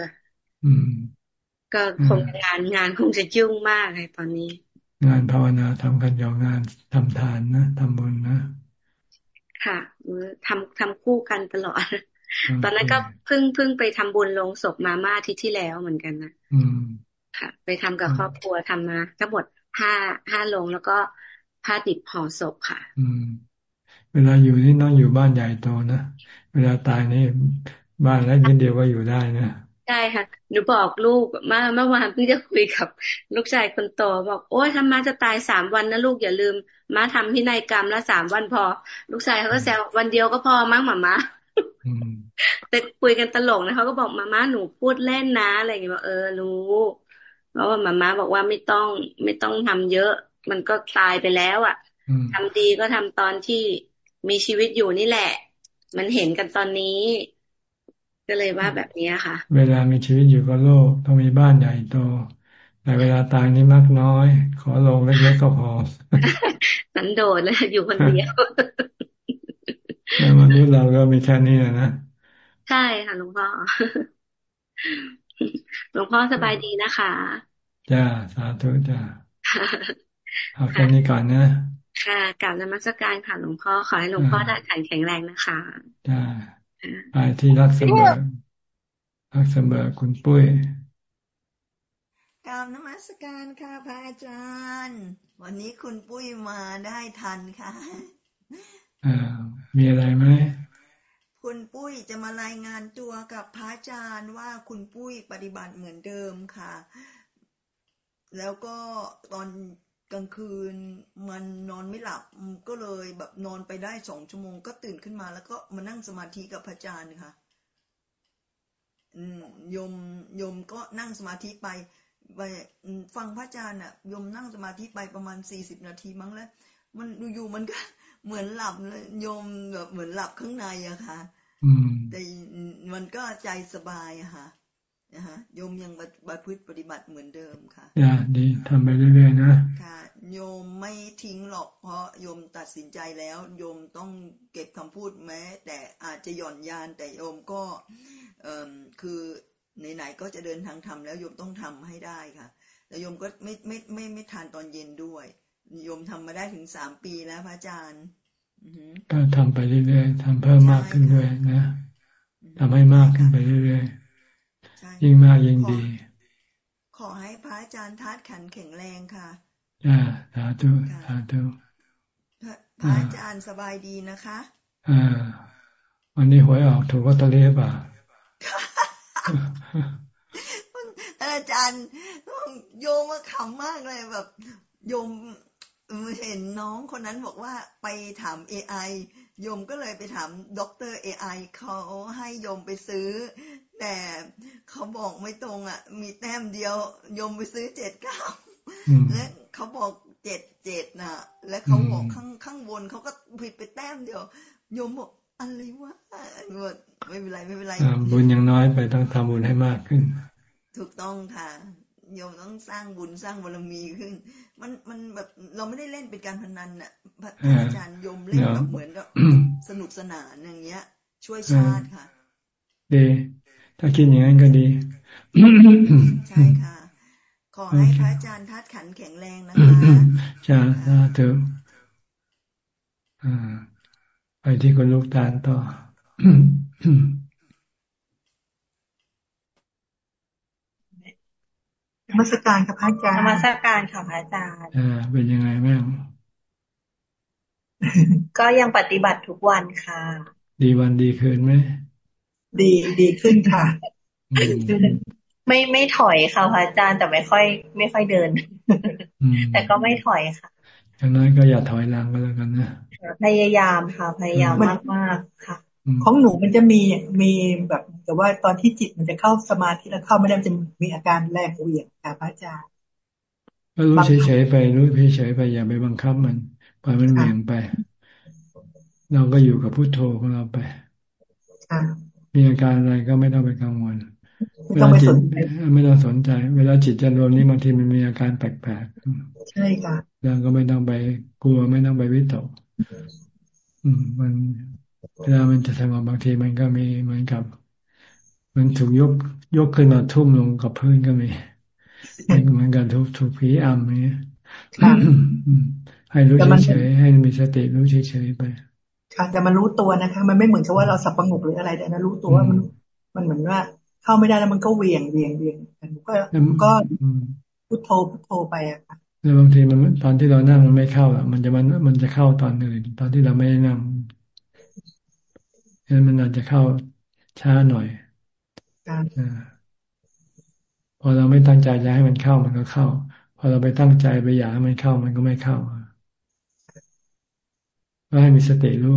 ก็คงงานงานคงจะยุ่งมากเลยตอนนี้ งานภาวนาทำกันยาวงานทำทานนะทำบุญนะ ค่ะทำทำคู่กันตลอด ตอนนั้นก็เพิ่งเพิ่งไปทำบุญลงศพมาม่าที่ที่แล้วเหมือนกันนะค่ะ ไปทำกับครอบครัวทำมาทั้งหมด ห้าห้าลงแล้วก็ผ้าดิบห่อศพค่ะ อืม เวลาอยู่นี่ต้องอยู่บ้านใหญ่โตนะเวลาตายนี่บ้านเล็กนิดเดียวก็อยู่ได้นะใช่ค่ะหนูบอกลูกเมื่อเมื่อวานเพิ่งจะคุยกับลูกชายคนโตบอก โอ้ยถ้ามาจะตายสามวันนะลูกอย่าลืม มาทำพินัยกรรมละสามวันพอ ลูกชายเขาก็แซววันเดียวก็พอมั้งหมามาแต่คุยกันตลกนะเขาก็บอกมาม่าหนูพูดเล่นนะอะไรอย่างเงี้ยเออรู้ เพราะว่ามาม่าบอกว่าไม่ต้องไม่ต้องทำเยอะ มันก็ตายไปแล้วอะทำดีก็ทำตอนที่มีชีวิตอยู่นี่แหละ มันเห็นกันตอนนี้ ก็เลยว่าแบบนี้ค่ะ เวลามีชีวิตอยู่กับโลกต้องมีบ้านใหญ่โตแต่เวลาตายนี่มากน้อย ขอลงเล็กๆก็พอ สันโดษเลยอยู่คนเดียวในมนุษย์เราก็มีแค่นี้นะ ใช่ค่ะหลวงพ่อ หลวงพ่อสบายดีนะคะจ้าสาธุจ้าเอาแค่นี้ก่อนนะค่ะกลับนมัสการค่ะหลวงพ่อขอให้หลวงพ่อได้แข็งแข็งแรงนะคะจ้าไปที่รักเสมอรักเสมอคุณปุ้ยกราบนมัสการค่ะพระอาจารย์ วันนี้คุณปุ้ยมาได้ทันค่ะอ่ามีอะไรไหม คุณปุ้ยจะมารายงานตัวกับพระอาจารย์ว่าคุณปุ้ยปฏิบัติเหมือนเดิมค่ะ แล้วก็ตอนกลางคืนมันนอนไม่หลับก็เลยแบบนอนไปได้สองชั่วโมงก็ตื่นขึ้นมา แล้วก็มานั่งสมาธิกับพระอาจารย์ค่ะโยมโยมก็นั่งสมาธิไปไปฟังพระอาจารย์อะโยมนั่งสมาธิไปประมาณสี่สิบนาทีมั้งแล้ว มันอยู่มันก็ เหมือนหลับโยมแบบเหมือนหลับข้างในอะค่ะแต่มันก็ใจสบายอะค่ะนะฮะโยมยังบัพฤติปฏิบัติเหมือนเดิมค่ะอย่าดีทำไปเรื่อยๆนะค่ะ โยมไม่ทิ้งหรอกเพราะโยมตัดสินใจแล้ว โยมต้องเก็บคำพูดแม้ แต่อาจจะหย่อนยานแต่โยมก็เอ่อคือไหนๆก็จะเดินทางทำแล้วโยมต้องทำให้ได้ค่ะแล้วโยมก็ไม่ไม่ไม่ไม่ทานตอนเย็นด้วย โยมทำมาได้ถึงสามปีแล้วพระอาจารย์ก็ทำไปเรื่อยๆทำเพิ่มมากขึ้นด้วยนะทำให้มากขึ้นไปเรื่อยๆยิ่งมากยิ่งดี ขอให้พระอาจารย์ทัดขันแข็งแรงค่ะจ้าสาธุสาธุพระอาจารย์สบายดีนะคะ อ่า วันนี้หวยออกถูกก็ตะเลียป่ะอาจารย์โยมมาขำมากเลยแบบ โยม เห็นน้องคนนั้นบอกว่าไปถาม AI โยมก็เลยไปถามด็อกเตอร์ AI เขาให้โยมไปซื้อ แต่เขาบอกไม่ตรงอะ มีแต้มเดียวโยมไปซื้อเจ็ดเก้าและเขาบอกเจ็ดเจ็ดน่ะและเขาบอกข้างข้างบนเขาก็ผิดไปแต้มเดียวโยมบอกอะไรวะไม่เป็นไรไม่เป็นไรบุญยังน้อยไปต้องทำบุญให้มากขึ้น ถูกต้องค่ะ โยมต้องสร้างบุญสร้างบารมีขึ้น มันมันแบบเราไม่ได้เล่นเป็นการพนันน่ะพระอาจารย์โยมเล่นแบบเหมือนกับสนุกสนานอย่างเงี้ย ช่วยชาติค่ะ ดี ถ้าคิดอย่างนั้นก็ดี ใช่ค่ะ ขอให้พระอาจารย์ทัดขันแข็งแรงนะคะจ้าสาธุไปที่คนลูกตาลต่อ มัสการค่ะพระอาจารย์มัสการค่ะพระอาจารย์อ่าเป็นยังไงแม่ก็ยังปฏิบัติทุกวันค่ะ ดีวันดีคืนไหมดีดีขึ้นค่ะ ไม่ไม่ถอยค่ะพระอาจารย์แต่ไม่ค่อย ไม่ค่อยเดิน แต่ก็ไม่ถอยค่ะอย่างน้อยก็อย่าถอยหลังก็แล้วกันนะพยายามค่ะ พยายามมากมากค่ะ ของหนูมันจะมีมีแบบแต่ว่าตอนที่จิตมันจะเข้าสมาธิแล้วเข้าไม่ได้จะมีอาการแรกเหวี่ยงค่ะพระอาจารย์ก็รู้เฉยๆไปรู้เฉยๆไปอย่าไปบังคับมันปล่อยมันเหวี่ยงไป เราก็อยู่กับพุโทโธของเราไปมีอาการอะไรก็ไม่ต้องไปกังวลเวลาจิตไม่ต้องสนใจ เวลาจิตจะรวมนี้บางทีมันมีอาการแปลกๆใช่ค่ะเราก็ไม่ต้องไปกลัวไม่ต้องไปวิตก อืม มัน เวลามันจะสงบบางทีมันก็มีเหมือนกับ มันถูกยกยกขึ้นมาทุ่มลงกับพื้นก็มีเหมือนกันถูกถูกผีอำอย่างนี้ให้รู้เฉยๆให้มีสติรู้เฉยๆไป ค่ะ แต่มันรู้ตัวนะคะ มันไม่เหมือนกับว่าเราสับประงกหรืออะไรแต่นะรู้ตัวว่ามันมันเหมือนว่า เข้าไม่ได้แล้วมันก็เวียงเวียงเวียงก็ก็พุทโธพุทโธไปอะค่ะแล้วบางทีมันตอนที่เรานั่งมันไม่เข้าอะ มันจะมันมันจะเข้าตอนอื่นตอนที่เราไม่ได้นั่ง ฉะนั้นมันอาจจะเข้าช้าหน่อยพอเราไม่ตั้งใจจะให้มันเข้ามันก็เข้า พอเราไปตั้งใจไปอยากให้มันเข้ามันก็ไม่เข้าก็ให้มีสติรู้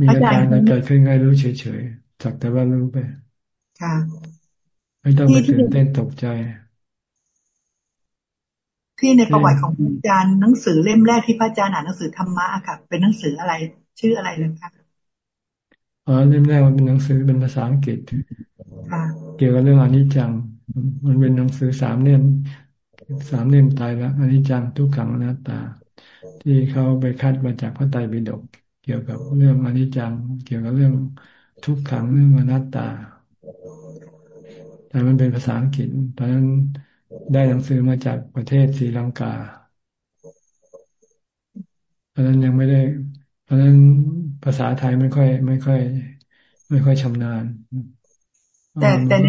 มีอาการอะไรเกิดขึ้นให้รู้เฉยๆสักแต่ว่ารู้ไปค่ะไม่ต้องไปตื่นเต้นตกใจที่ในประวัติของอาจารย์หนังสือเล่มแรกที่พระอาจารย์อ่านหนังสือธรรมะค่ะเป็นหนังสืออะไรชื่ออะไรเลยคะ อ๋อเล่มแรกมันเป็นหนังสือเป็นภาษาอังกฤษเกี่ยวกับเรื่องอนิจจัง มันเป็นหนังสือสามเล่มสามเล่มตายแล้วอนิจจังทุกขังอนัตตา ที่เขาไปคัดมาจากพระไตรปิฎกเกี่ยวกับเรื่องอนิจจัง เกี่ยวกับเรื่องทุกขังเรื่องอนัตตา แต่มันเป็นภาษาอังกฤษตอนนั้นได้หนังสือมาจากประเทศศรีลังกาตอนนั้นยังไม่ได้ ตอนนั้นภาษาไทยไม่ค่อย ไม่ค่อย ไม่ค่อยชำนาญ แต่แต่ใน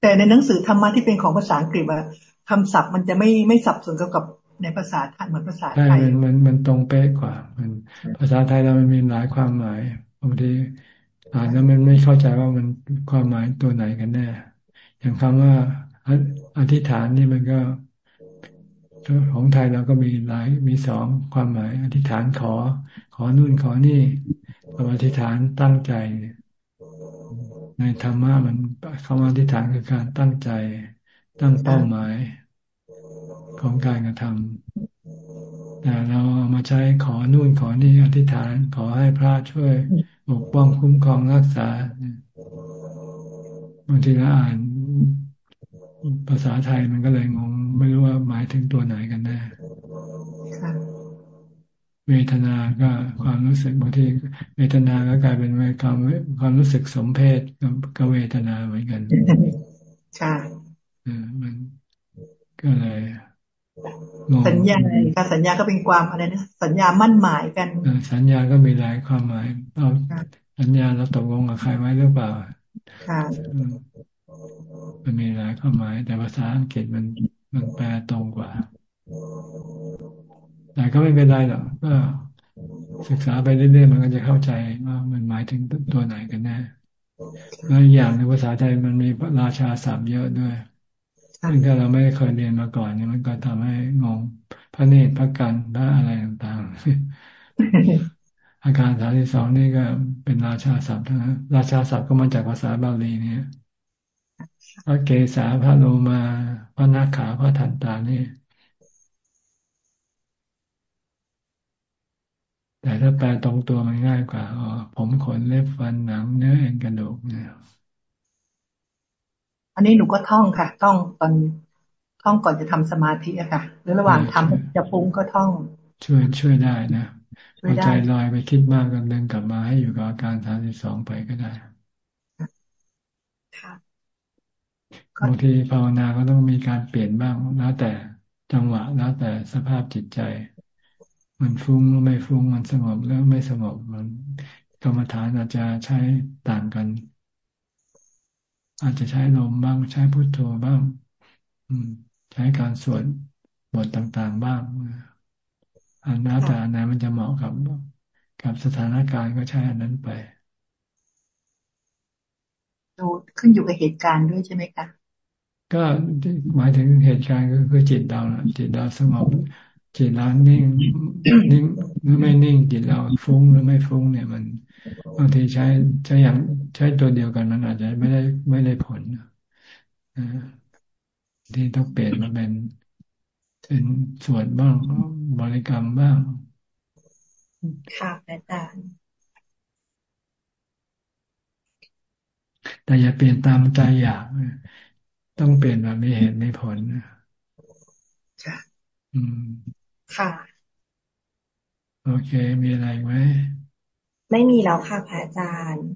แต่ในหนังสือธรรมะที่เป็นของภาษาอังกฤษอะคำศัพท์มันจะไม่ไม่สับสนกับในภาษาไทยเหมือนภาษาไทยใช่มันมันตรงเป๊ะกว่า มันภาษาไทยเรามันมีหลายความหมายบางทีอ่านแล้วมันไม่เข้าใจว่ามันความหมายตัวไหนกันแน่ อย่างคำว่าอธิษฐานนี่มันก็ ของไทยเราก็มีหลายมีสองความหมาย อธิษฐานขอ ขอนู่นขอนี่กับอธิษฐานตั้งใจ ในธรรมะมันคำอธิษฐานคือการตั้งใจ ตั้งเป้าหมายของการกระทำแต่เราเอามาใช้ขอนู่นขอนี่อธิษฐาน ขอให้พระช่วยปกป้องคุ้มครองรักษาบางทีเราอ่าน ภาษาไทยมันก็เลยงง ไม่รู้ว่าหมายถึงตัวไหนกันแน่เวทนาก็ความรู้สึกบางทีเวทนาก็กลายเป็นความความรู้สึกสมเพศกับเวทนาเหมือนกันใช่เออมันก็เลยสัญญาการสัญญาก็เป็นความอะไรนะสัญญามั่นหมายกันสัญญาก็มีหลายความหมายเราสัญญาเราตกลงกับใครไว้หรือเปล่าค่ะ มันมีหลายความหมาย แต่ภาษาอังกฤษมันมันแปลตรงกว่า แต่ก็ไม่เป็นไรหรอกก็ศึกษาไปเรื่อยๆมันก็จะเข้าใจว่ามันหมายถึงตัวไหนกันแน่แล้วอย่างในภาษาไทยมันมีราชาศัพท์เยอะด้วยซึ่งถ้าเราไม่เคยเรียนมาก่อนเนี่ยมันก็ทำให้งงพระเนตรพระกันพระอะไรต่างๆอาการสามที่สองนี่ก็เป็นราชาศัพท์นั้นราชาศัพท์ก็มาจากภาษาบาลีเนี่ย พระเกศาพระโลมา พระนาขาพระทันตานี่แต่ถ้าแปลตรงตัวมันง่ายกว่าอ๋อผมขนเล็บฟันหนังเนื้อเอ็นกระดูกเนี่ยอันนี้หนูก็ท่องค่ะ ท่องตอนท่องก่อนจะทำสมาธิอะค่ะ หรือระหว่างทำจะฟุ้งก็ท่อง ช่วยช่วยได้นะพอใจลอยไปคิดมากก็เดินกลับมาให้อยู่กับอาการสามสิบสองไปก็ได้ บางทีภาวนาก็ต้องมีการเปลี่ยนบ้างแล้วแต่จังหวะแล้วแต่สภาพจิตใจ มันฟุ้งหรือไม่ฟุ้งมันสงบหรือไม่สงบมันกรรมฐานอาจจะใช้ต่างกัน อาจจะใช้ลมบ้างใช้พุทโธบ้าง อืม ใช้การสวดบทต่างๆบ้างอันนั้นแต่อันนั้นมันจะเหมาะกับกับสถานการณ์ก็ใช้อันนั้นไป ดูขึ้นอยู่กับเหตุการณ์ด้วยใช่ไหมคะก็หมายถึงเหตุการณ์ก็คือจิตเราจิตเราสงบจิตเรานิ่งนิ่งหรือไม่นิ่งจิตเราฟุ้งหรือไม่ฟุ้งเนี่ยมันบางทีใช้ใช้อย่างใช้ตัวเดียวกันมันอาจจะไม่ได้ไม่ได้ผลที่ต้องเปลี่ยนมาเป็นเป็นส่วนบ้างบริกรรมบ้างค่ะอาจารย์ แต่อย่าเปลี่ยนตามใจอยากต้องเปลี่ยนแบบมีเหตุมีผลค่ะอืมค่ะ โอเค มีอะไรไหมไม่มีแล้วค่ะพระอาจารย์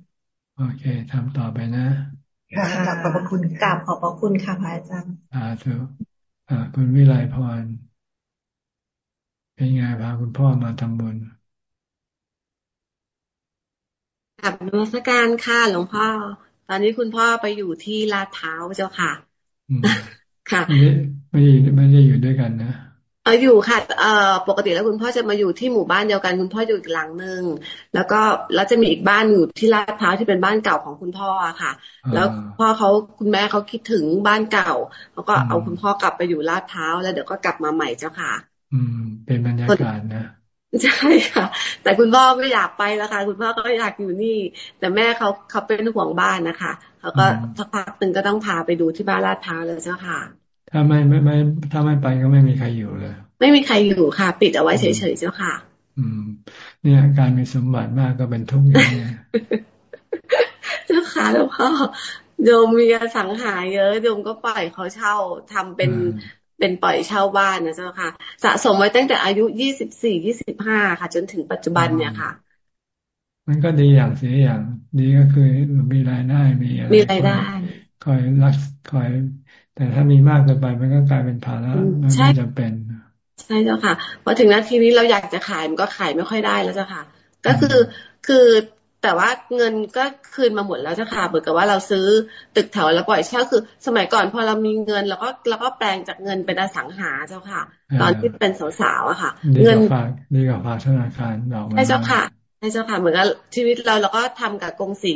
โอเคทำต่อไปนะค่ะกลับขอบพระคุณกลับขอบพระคุณค่ะพระอาจารย์อ่าถูกอ่า คุณวิไลพรเป็นไงพาคุณพ่อมาทำบุญกลับนมัสการค่ะหลวงพ่อ ตอนนี้คุณพ่อไปอยู่ที่ลาดเท้าเจ้าค่ะ ค่ะ ไม่ได้ไม่ได้อยู่ด้วยกันนะเอออยู่ค่ะเอ่อปกติแล้วคุณพ่อจะมาอยู่ที่หมู่บ้านเดียวกัน คุณพ่ออยู่อีกหลังหนึ่งแล้วก็แล้วจะมีอีกบ้านอยู่ที่ลาดพร้าวที่เป็นบ้านเก่าของคุณพ่อค่ะ แล้วพ่อเขาคุณแม่เขาคิดถึงบ้านเก่าเขาก็เอาคุณพ่อกลับไปอยู่ลาดพร้าวแล้วเดี๋ยวก็กลับมาใหม่เจ้าค่ะ อืม เป็นบรรยากาศนะ ใช่ค่ะ แต่คุณพ่อไม่อยากไปแล้วค่ะ คุณพ่อก็อยากอยู่นี่ แต่แม่เขาเขาเป็นห่วงบ้านนะคะเขาก็สักพักหนึ่งก็ต้องพาไปดูที่บ้านลาดพร้าวแล้วเจ้าค่ะ ถ้าไม่ไม่ไม่ถ้าไม่ไปก็ไม่มีใครอยู่เลย ไม่มีใครอยู่ค่ะ ปิดเอาไว้เฉยๆเจ้าค่ะ อืม เนี่ยการมีสมบัติมากก็เป็นทุกข์อย่างนี้เจ้าค่ะแล้วพ่อโยมมีสังหาเยอะโยมก็ปล่อยเขาเช่าทำเป็น เป็นปล่อยเช่าบ้านนะเจ้าค่ะ สะสมไว้ตั้งแต่อายุยี่สิบสี่ยี่สิบห้าค่ะ จนถึงปัจจุบันเนี่ยค่ะ มันก็ดีอย่างเสียอย่าง ดีก็คือมีรายได้มีอะไรมีรายได้ คอยรักคอย แต่ถ้ามีมากเกินไปมันก็กลายเป็นภาระไม่จำเป็น ใช่เจ้าค่ะพอถึงนาทีนี้เราอยากจะขายมันก็ขายไม่ค่อยได้แล้วเจ้าค่ะ ก็คือคือ แต่ว่าเงินก็คืนมาหมดแล้วเจ้าค่ะเหมือนกับว่าเราซื้อตึกแถวแล้วปล่อยเช่าคือ สมัยก่อนพอเรามีเงินเราก็เราก็แปลงจากเงินเป็นอสังหาเจ้าค่ะ ตอนที่เป็นสาวๆอะค่ะ เงินฝากดีกว่าฝากธนาคารดอกใช่เจ้าค่ะใช่เจ้าค่ะ เหมือนกับชีวิตเราเราก็ทำกับกงสี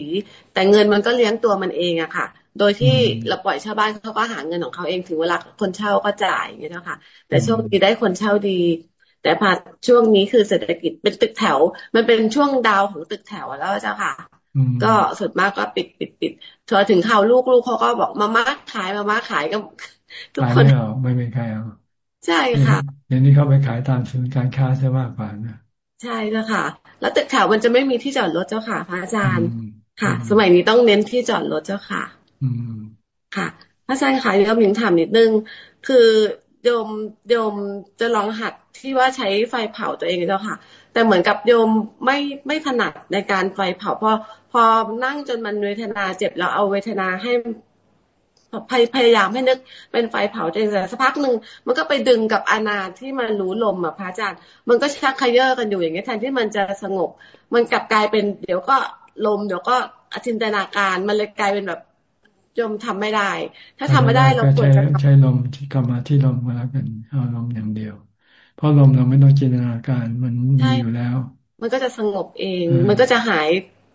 แต่เงินมันก็เลี้ยงตัวมันเองอะค่ะ โดยที่เราปล่อยชาวบ้านเขาก็หาเงินของเขาเองถึงเวลาคนเช่าก็จ่ายอย่างเงี้ยค่ะ แต่ช่วงนี้ได้คนเช่าดี แต่พอช่วงนี้คือเศรษฐกิจเป็นตึกแถว มันเป็นช่วงดาวของตึกแถวแล้วเจ้าค่ะ ก็สุดมากก็ปิดปิดปิดพอถึงข่าวลูกลูกเขาก็บอกมาม่าขายมาม่าขายก็ทุกคนไม่เอาไม่เป็นใครเอาใช่ค่ะเดี๋ยวนี้เขาไปขายตามศูนย์การค้าใช่มากกว่านะใช่แล้วค่ะ แล้วตึกแถวมันจะไม่มีที่จอดรถเจ้าค่ะพระอาจารย์ค่ะ สมัยนี้ต้องเน้นที่จอดรถเจ้าค่ะค่ะพระอาจารย์ค่ะโยมหญิงถามนิดนึง คือ โยมโยมจะลองหัดที่ว่าใช้ไฟเผาตัวเองเจ้าค่ะ แต่เหมือนกับโยมไม่ไม่ถนัดในการไฟเผาพอพอนั่งจนมันเวทนาเจ็บแล้วเอาเวทนาให้พยพยายามให้นึกเป็นไฟเผาตัวเองแต่สักพักหนึ่งมันก็ไปดึงกับอานาที่มันรู้ลมอะพระอาจารย์ มันก็ชักขยเยอกันอยู่อย่างนี้แทนที่มันจะสงบ มันกลับกลายเป็น เดี๋ยวก็ลมเดี๋ยวก็อจินตนาการมันเลยกลายเป็นแบบ ยมทำไม่ได้ ถ้าทำไม่ได้เราควรจะใช้ลมที่กลับมาที่ลมมาแล้วกันเอาลมอย่างเดียว เพราะลมเราไม่ต้องจินตนาการมันมีอยู่แล้ว มันก็จะสงบเอง มันก็จะหาย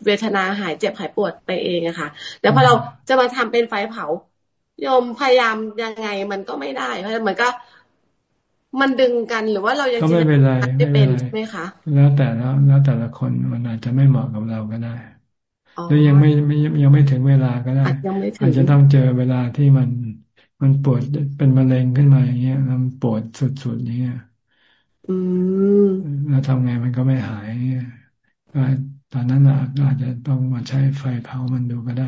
เวทนาหายเจ็บหายปวดไปเองอะค่ะ แต่พอเราจะมาทำเป็นไฟเผาโยมพยายามยังไงมันก็ไม่ได้เพราะเหมือนก็มันดึงกันหรือว่าเรายังก็ไม่เป็นไรไม่เป็นใช่ไหมคะ แล้วแต่แล้วแล้วแต่ละคนมันอาจจะไม่เหมาะกับเราก็ได้ หรือยังไม่ไม่ยังไม่ถึงเวลาก็ได้อาจจะต้องเจอเวลาที่มันมันปวดเป็นมะเร็งขึ้นมาอย่างเงี้ยมันปวดสุดๆอย่างเงี้ยอืมแล้วทำไงมันก็ไม่หายก็ตอนนั้นอาจจะต้องมาใช้ไฟเผามันดูก็ได้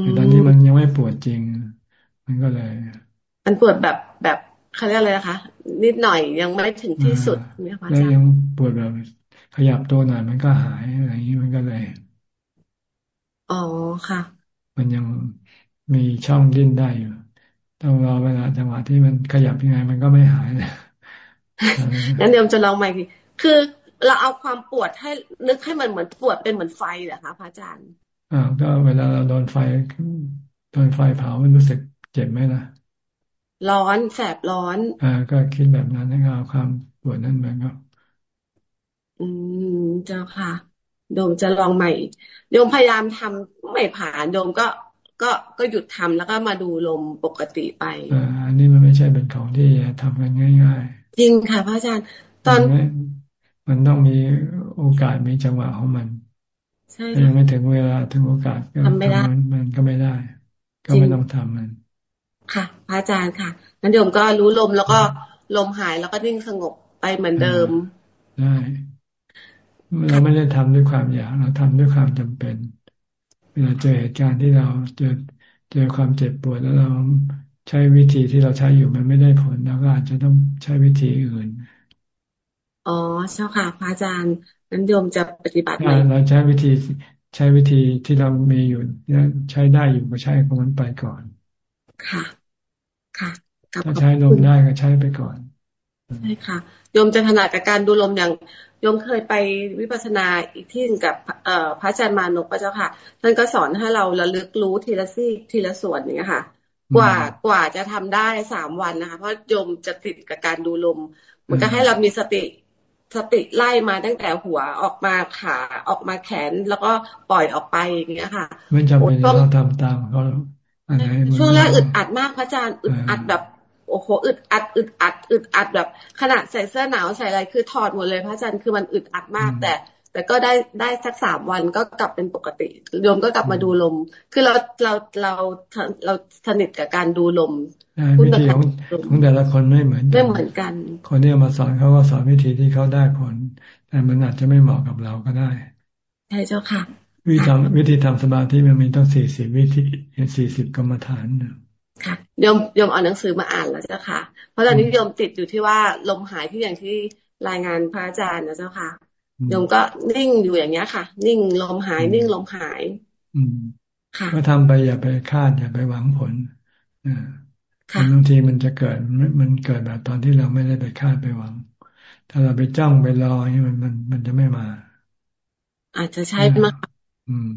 แต่ตอนนี้มันยังไม่ปวดจริง มันก็เลย มันปวดแบบแบบเขาเรียกอะไรนะคะ นิดหน่อยยังไม่ถึงที่สุดเนี่ยค่ะแล้วยังปวดแบบ ขยับตัวหน่อยมันก็หายอะไรอย่างนี้มันก็เลยอ๋อค่ะ มันยังมีช่องดิ้นได้อยู่ต้องรอเวลาจังหวะที่มันขยับยังไงมันก็ไม่หายเลยงั้นเดี๋ยวจะลองใหม่ทีคือเราเอาความปวดให้นึกให้มันเหมือนปวดเป็นเหมือนไฟเหรอคะพระอาจารย์อ่าก็เวลาเราโดนไฟโดนไฟเผามันรู้สึกเจ็บไหมล่ะ ร้อนแสบร้อน อ่า ก็คิดแบบนั้นให้เอาความปวดนั้นเหมือนกับ อืมเจ้าค่ะ โดมจะลองใหม่โยมพยายามทำไม่ผ่านโยมก็ก็ก็หยุดทำแล้วก็มาดูลมปกติไปอ่าอันนี้มันไม่ใช่เป็นของที่ทำกันง่าย ๆ จริงค่ะพระอาจารย์ ตอนมันต้องมีโอกาสมีจังหวะของมันใช่ยังไม่ถึงเวลาถึงโอกาสก็ทำไม่ได้มันก็ไม่ได้ ก็ไม่ต้องทำมัน ค่ะพระอาจารย์ค่ะงั้นโยมก็รู้ลมแล้วก็ลมหายแล้วก็นิ่งสงบไปเหมือนเดิม ได้ เราไม่ได้ทำด้วยความอยาก เราทำด้วยความจำเป็น เวลาเจอเหตุการณ์ที่เราเจอเจอความเจ็บปวดแล้วเราใช้วิธีที่เราใช้อยู่มันไม่ได้ผลเราก็อาจจะต้องใช้วิธีอื่น อ๋อเจ้าค่ะพระอาจารย์นั้นโยมจะปฏิบัติไหมเราใช้วิธีใช้วิธีที่เรามีอยู่ใช้ได้อยู่ก็ใช้ของมันไปก่อน ค่ะ ค่ะถ้าใช้ลมได้ก็ใช้ไปก่อนใช่ค่ะโยมจะถนัดกับการดูลมอย่างโยมเคยไปวิปัสสนาอีกที่หนึ่งกับพระอาจารย์มานพพระเจ้าค่ะ ท่านก็สอนให้เราระลึกรู้ทีละซี่ทีละส่วนอย่างเงี้ยค่ะ กว่ากว่าจะทำได้สามวันนะคะ เพราะโยมจะติดกับการดูลม มันก็ให้เรามีสติสติไล่มาตั้งแต่หัวออกมาขาออกมาแขนแล้วก็ปล่อยออกไปอย่างเงี้ยค่ะไม่จำเป็นต้องทำตามเขาช่วงแรกอึดอัดมากพระอาจารย์อึดอัดแบบ โอ้โหอึดอัดอึดอัดอึดอัดแบบขณะใส่เสื้อหนาวใส่อะไรคือถอดหมดเลยพระอาจารย์คือมันอึดอัดมาก แต่ แต่ก็ได้ได้สักสามวันก็กลับเป็นปกติโยมก็กลับมาดูลม คือเราเราเราเราสนิทกับการดูลมวิธีของของแต่ละคนไม่เหมือนไม่เหมือนกัน คนที่มาสอนเขาก็สอนวิธีที่เขาได้ผล แต่มันอาจจะไม่เหมาะกับเราก็ได้ใช่เจ้าค่ะ วิธีทำวิธีทำสมาธิมันมีต้องสี่สิบวิธีสี่สิบกรรมฐาน ค่ะโยมโยมเอาหนังสือมาอ่านแล้วเจ้าค่ะ เพราะตอนนี้โยมติดอยู่ที่ว่าลมหายที่อย่างที่รายงานพระอาจารย์นะเจ้าค่ะโยมก็นิ่งอยู่อย่างเงี้ยค่ะ นิ่งลมหาย นิ่งลมหาย อืมค่ะก็ทำไปอย่าไปคาดอย่าไปหวังผลอ่าบางทีมันจะเกิดมันเกิดแบบตอนที่เราไม่ได้ไปคาดไปหวัง ถ้าเราไปจ้องไปรอนี่มันมันมันจะไม่มา อาจจะใช่มาก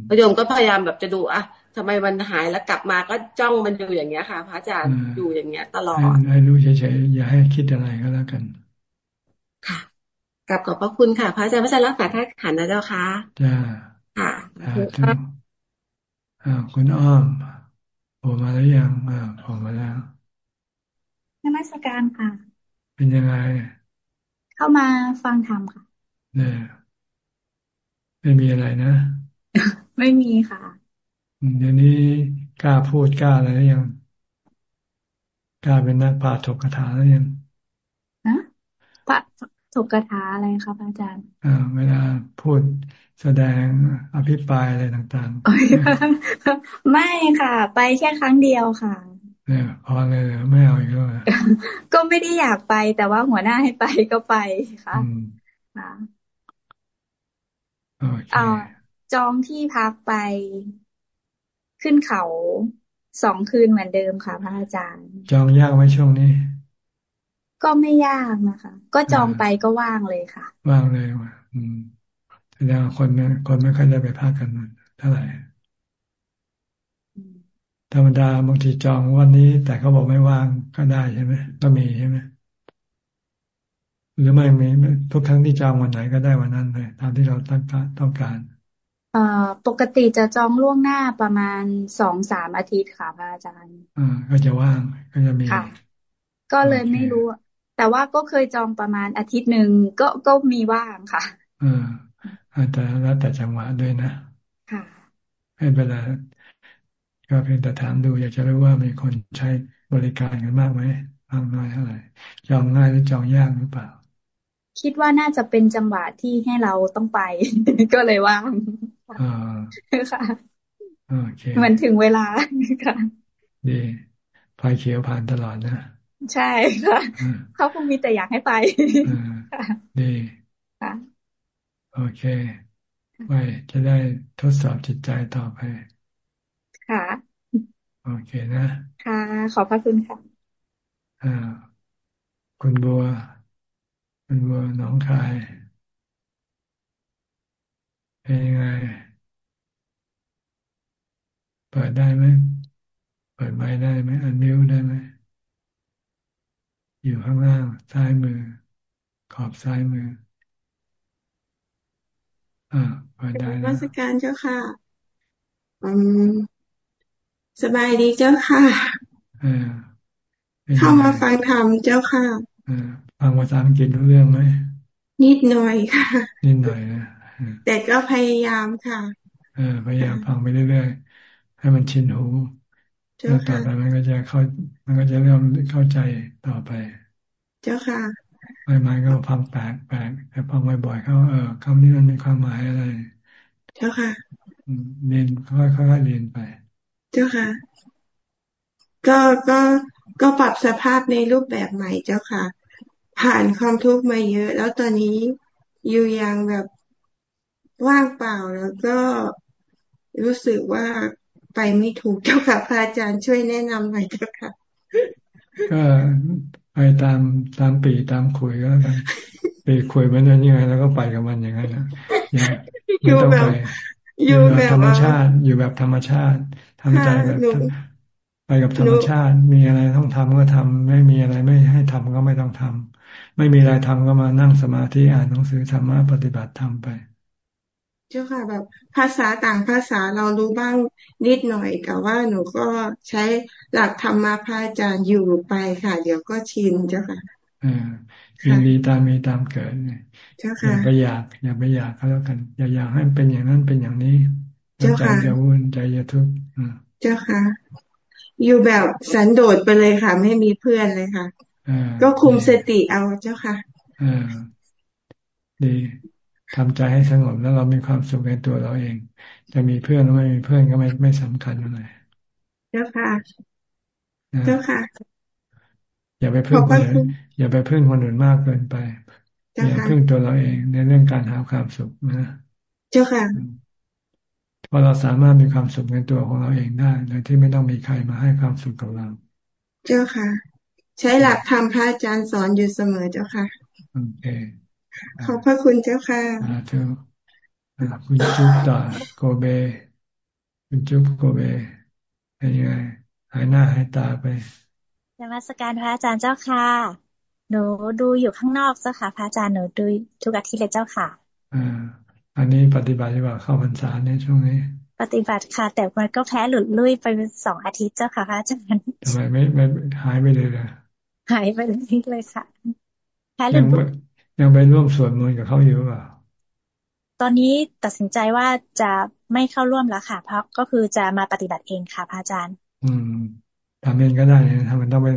พระโยมก็พยายามแบบจะดูอะ ทำไมมันหายแล้วกลับมาก็จ้องมันอยู่อย่างเงี้ยค่ะพระอาจารย์อยู่อย่างเงี้ย ตลอดให้รู้เฉยๆอย่าให้คิดอะไรก็แล้วกัน ค่ะกลับขอบพระคุณค่ะ พระอาจารย์พระอาจารย์รักษาท่าขันนะเจ้าค่ะจ้าค่ะอ่าคุณอ้อมโผล่มาแล้วยังอ่าโผล่มาแล้วนมัสการค่ะ เป็นยังไง เข้ามาฟังธรรมค่ะเนี่ยไม่มีอะไรนะ ไม่มีค่ะ เดี๋ยวนี้กล้าพูดกล้าอะไรยังกล้าเป็นนักปราถกถาแล้วยังฮะปะถกถาอะไรครับอาจารย์อ่าเวลาพูดแสดงอภิปรายอะไรต่างๆ ไม่ค่ะ ไปแค่ครั้งเดียวค่ะเนี่ยพอเลยไม่เอาอีกแล้วก็ไม่ได้อยากไปแต่ว่าหัวหน้าให้ไปก็ไปค่ะค่ะอ่าจองที่พักไป ขึ้นเขาสองคืนเหมือนเดิมค่ะ พระอาจารย์ จองยากไหมช่วงนี้ ก็ไม่ยากนะคะ ก็จองไปก็ว่างเลยค่ะ ว่างเลยว่ะอืมแสดงคนคนไม่ค่อยได้ไปพักกันเท่าไหร่ธรรมดาบางทีจองวันนี้ แต่เขาบอกไม่ว่างก็ได้ใช่ไหมก็มีใช่ไหมหรือไม่มีทุกครั้งที่จองวันไหนก็ได้วันนั้นเลยตามที่เราต้องการต้องการ ปกติจะจองล่วงหน้าประมาณสองสามอาทิตย์ค่ะพระอาจารย์อ่าก็จะว่างก็จะมีค่ะ ก็เลยไม่รู้ แต่ว่าก็เคยจองประมาณอาทิตย์หนึ่งก็ก็มีว่างค่ะอ่าอาจจะแล้วแต่จังหวะด้วยนะค่ะไม่เป็นไรก็เพียงแต่ถามดู อยากจะรู้ว่ามีคนใช้บริการกันมากไหมฟังน้อยเท่าไหร่จองง่ายหรือจองยากหรือเปล่า คิดว่าน่าจะเป็นจังหวะที่ให้เราต้องไป ก็เลยว่างค่ะโอเคมันถึงเวลาค่ะดีไฟเขียวผ่านตลอดนะ ใช่ค่ะเขาคงมีแต่อยากให้ไปดีค่ะโอเค ไว้จะได้ทดสอบจิตใจต่อไป ค่ะ โอเคนะ ค่ะ ขอบพระคุณค่ะ อ่า คุณบัว คุณบัวน้องคายเป็นยังไง เปิดได้ไหมเปิดไม้ได้ไหมอันมิวได้ไหมอยู่ข้างล่างซ้ายมือ ขอบซ้ายมือ อ่าเปิดได้ราชการเจ้าค่ะอืมสบายดีเจ้าค่ะเข้ามาฟังธรรมเจ้าค่ะ ฟังภาษาอังกฤษรู้เรื่องไหมนิดหน่อยค่ะ นิดหน่อยนะแต่ก็พยายามค่ะเออพยายามฟังไปเรื่อยๆให้มันชินหูแล้วต่อไปมันก็จะเข้า มันก็จะเริ่มเข้าใจต่อไป เจ้าค่ะไม่ไม่ก็ฟังแปลกแปลกแต่ฟังบ่อยๆเขาเออคำนี้มันมีความหมายอะไร เจ้าค่ะเรียนค่อยๆเรียนไป เจ้าค่ะ ก็ก็ก็ปรับสภาพในรูปแบบใหม่เจ้าค่ะ ผ่านความทุกข์มาเยอะ แล้วตอนนี้อยู่อย่างแบบว่างเปล่าแล้วก็รู้สึกว่าไปไม่ถูกเจ้าค่ะพระอาจารย์ช่วยแนะนำหน่อยเจ้าค่ะ ก็ไปตามตามปีตามคุยก็แล้วกันปีคุยมันยังไงแล้วก็ไปกับมันอย่างนั้นนะอย่าไม่ต้องไปอยู่แบบธรรมชาติ อยู่แบบธรรมชาติทำใจแบบไปกับธรรมชาติ มีอะไรต้องทำก็ทำไม่มีอะไรไม่ให้ทำก็ไม่ต้องทำ ไม่มีอะไรทำก็มานั่งสมาธิอ่านหนังสือธรรมะปฏิบัติธรรมไปเจ้าค่ะแบบภาษาต่างภาษาเรารู้บ้างนิดหน่อย แต่ว่าหนูก็ใช้หลักธรรมะพระอาจารย์อยู่ไปค่ะ เดี๋ยวก็ชินเจ้าค่ะอ่ายินดีตามมีตามเกิดเจ้าค่ะอย่าไปอยากอย่าไปอยากก็แล้วกัน อย่าอยากให้เป็นอย่างนั้นเป็นอย่างนี้เจ้าค่ะใจจะวุ่นใจจะทุกข์เจ้าค่ะ อยู่แบบสันโดษไปเลยค่ะ ไม่มีเพื่อนเลยค่ะ ก็คุมสติเอาเจ้าค่ะอ่าดีทำใจให้สงบแล้วเรามีความสุขในตัวเราเอง จะมีเพื่อนหรือไม่มีเพื่อนก็ไม่ไม่สำคัญอะไรเจ้าค่ะ เจ้าค่ะ อย่าไปพึ่งคนอื่นอย่าไปพึ่งคนอื่นมากเกินไปอย่าพึ่งตัวเราเองในเรื่องการหาความสุขนะเจ้าค่ะเพราะเราสามารถมีความสุขในตัวของเราเองได้โดยที่ไม่ต้องมีใครมาให้ความสุขกับเรา เจ้าค่ะ ใช้หลักธรรมพระอาจารย์สอนอยู่เสมอเจ้าค่ะโอเคขอบพระคุณเจ้าค่ะเจ้าคุณจุ๊บต่อโกเบ คุณจุ๊บโกเบเป็นยังไงหายหน้าหายตาไปนมัสการพระอาจารย์เจ้าค่ะ หนูดูอยู่ข้างนอกเจ้าค่ะ พระอาจารย์หนูดูทุกอาทิตย์เลยเจ้าค่ะอ่าอันนี้ปฏิบัติว่าเข้าพรรษาในช่วงนี้ ปฏิบัติค่ะ แต่มันก็แพ้หลุดลุ่ยไปเป็นสองอาทิตย์เจ้าค่ะพระอาจารย์ทำไมไม่ไม่หายไปเลยล่ะ หายไปเลยเลยค่ะแพ้หลุดยังไปร่วมสวดมนต์กับเขาอยู่เปล่าตอนนี้ตัดสินใจว่าจะไม่เข้าร่วมแล้วค่ะ เพราะก็คือจะมาปฏิบัติเองค่ะพระอาจารย์ อืมทำเองก็ได้นะทำมันต้องไป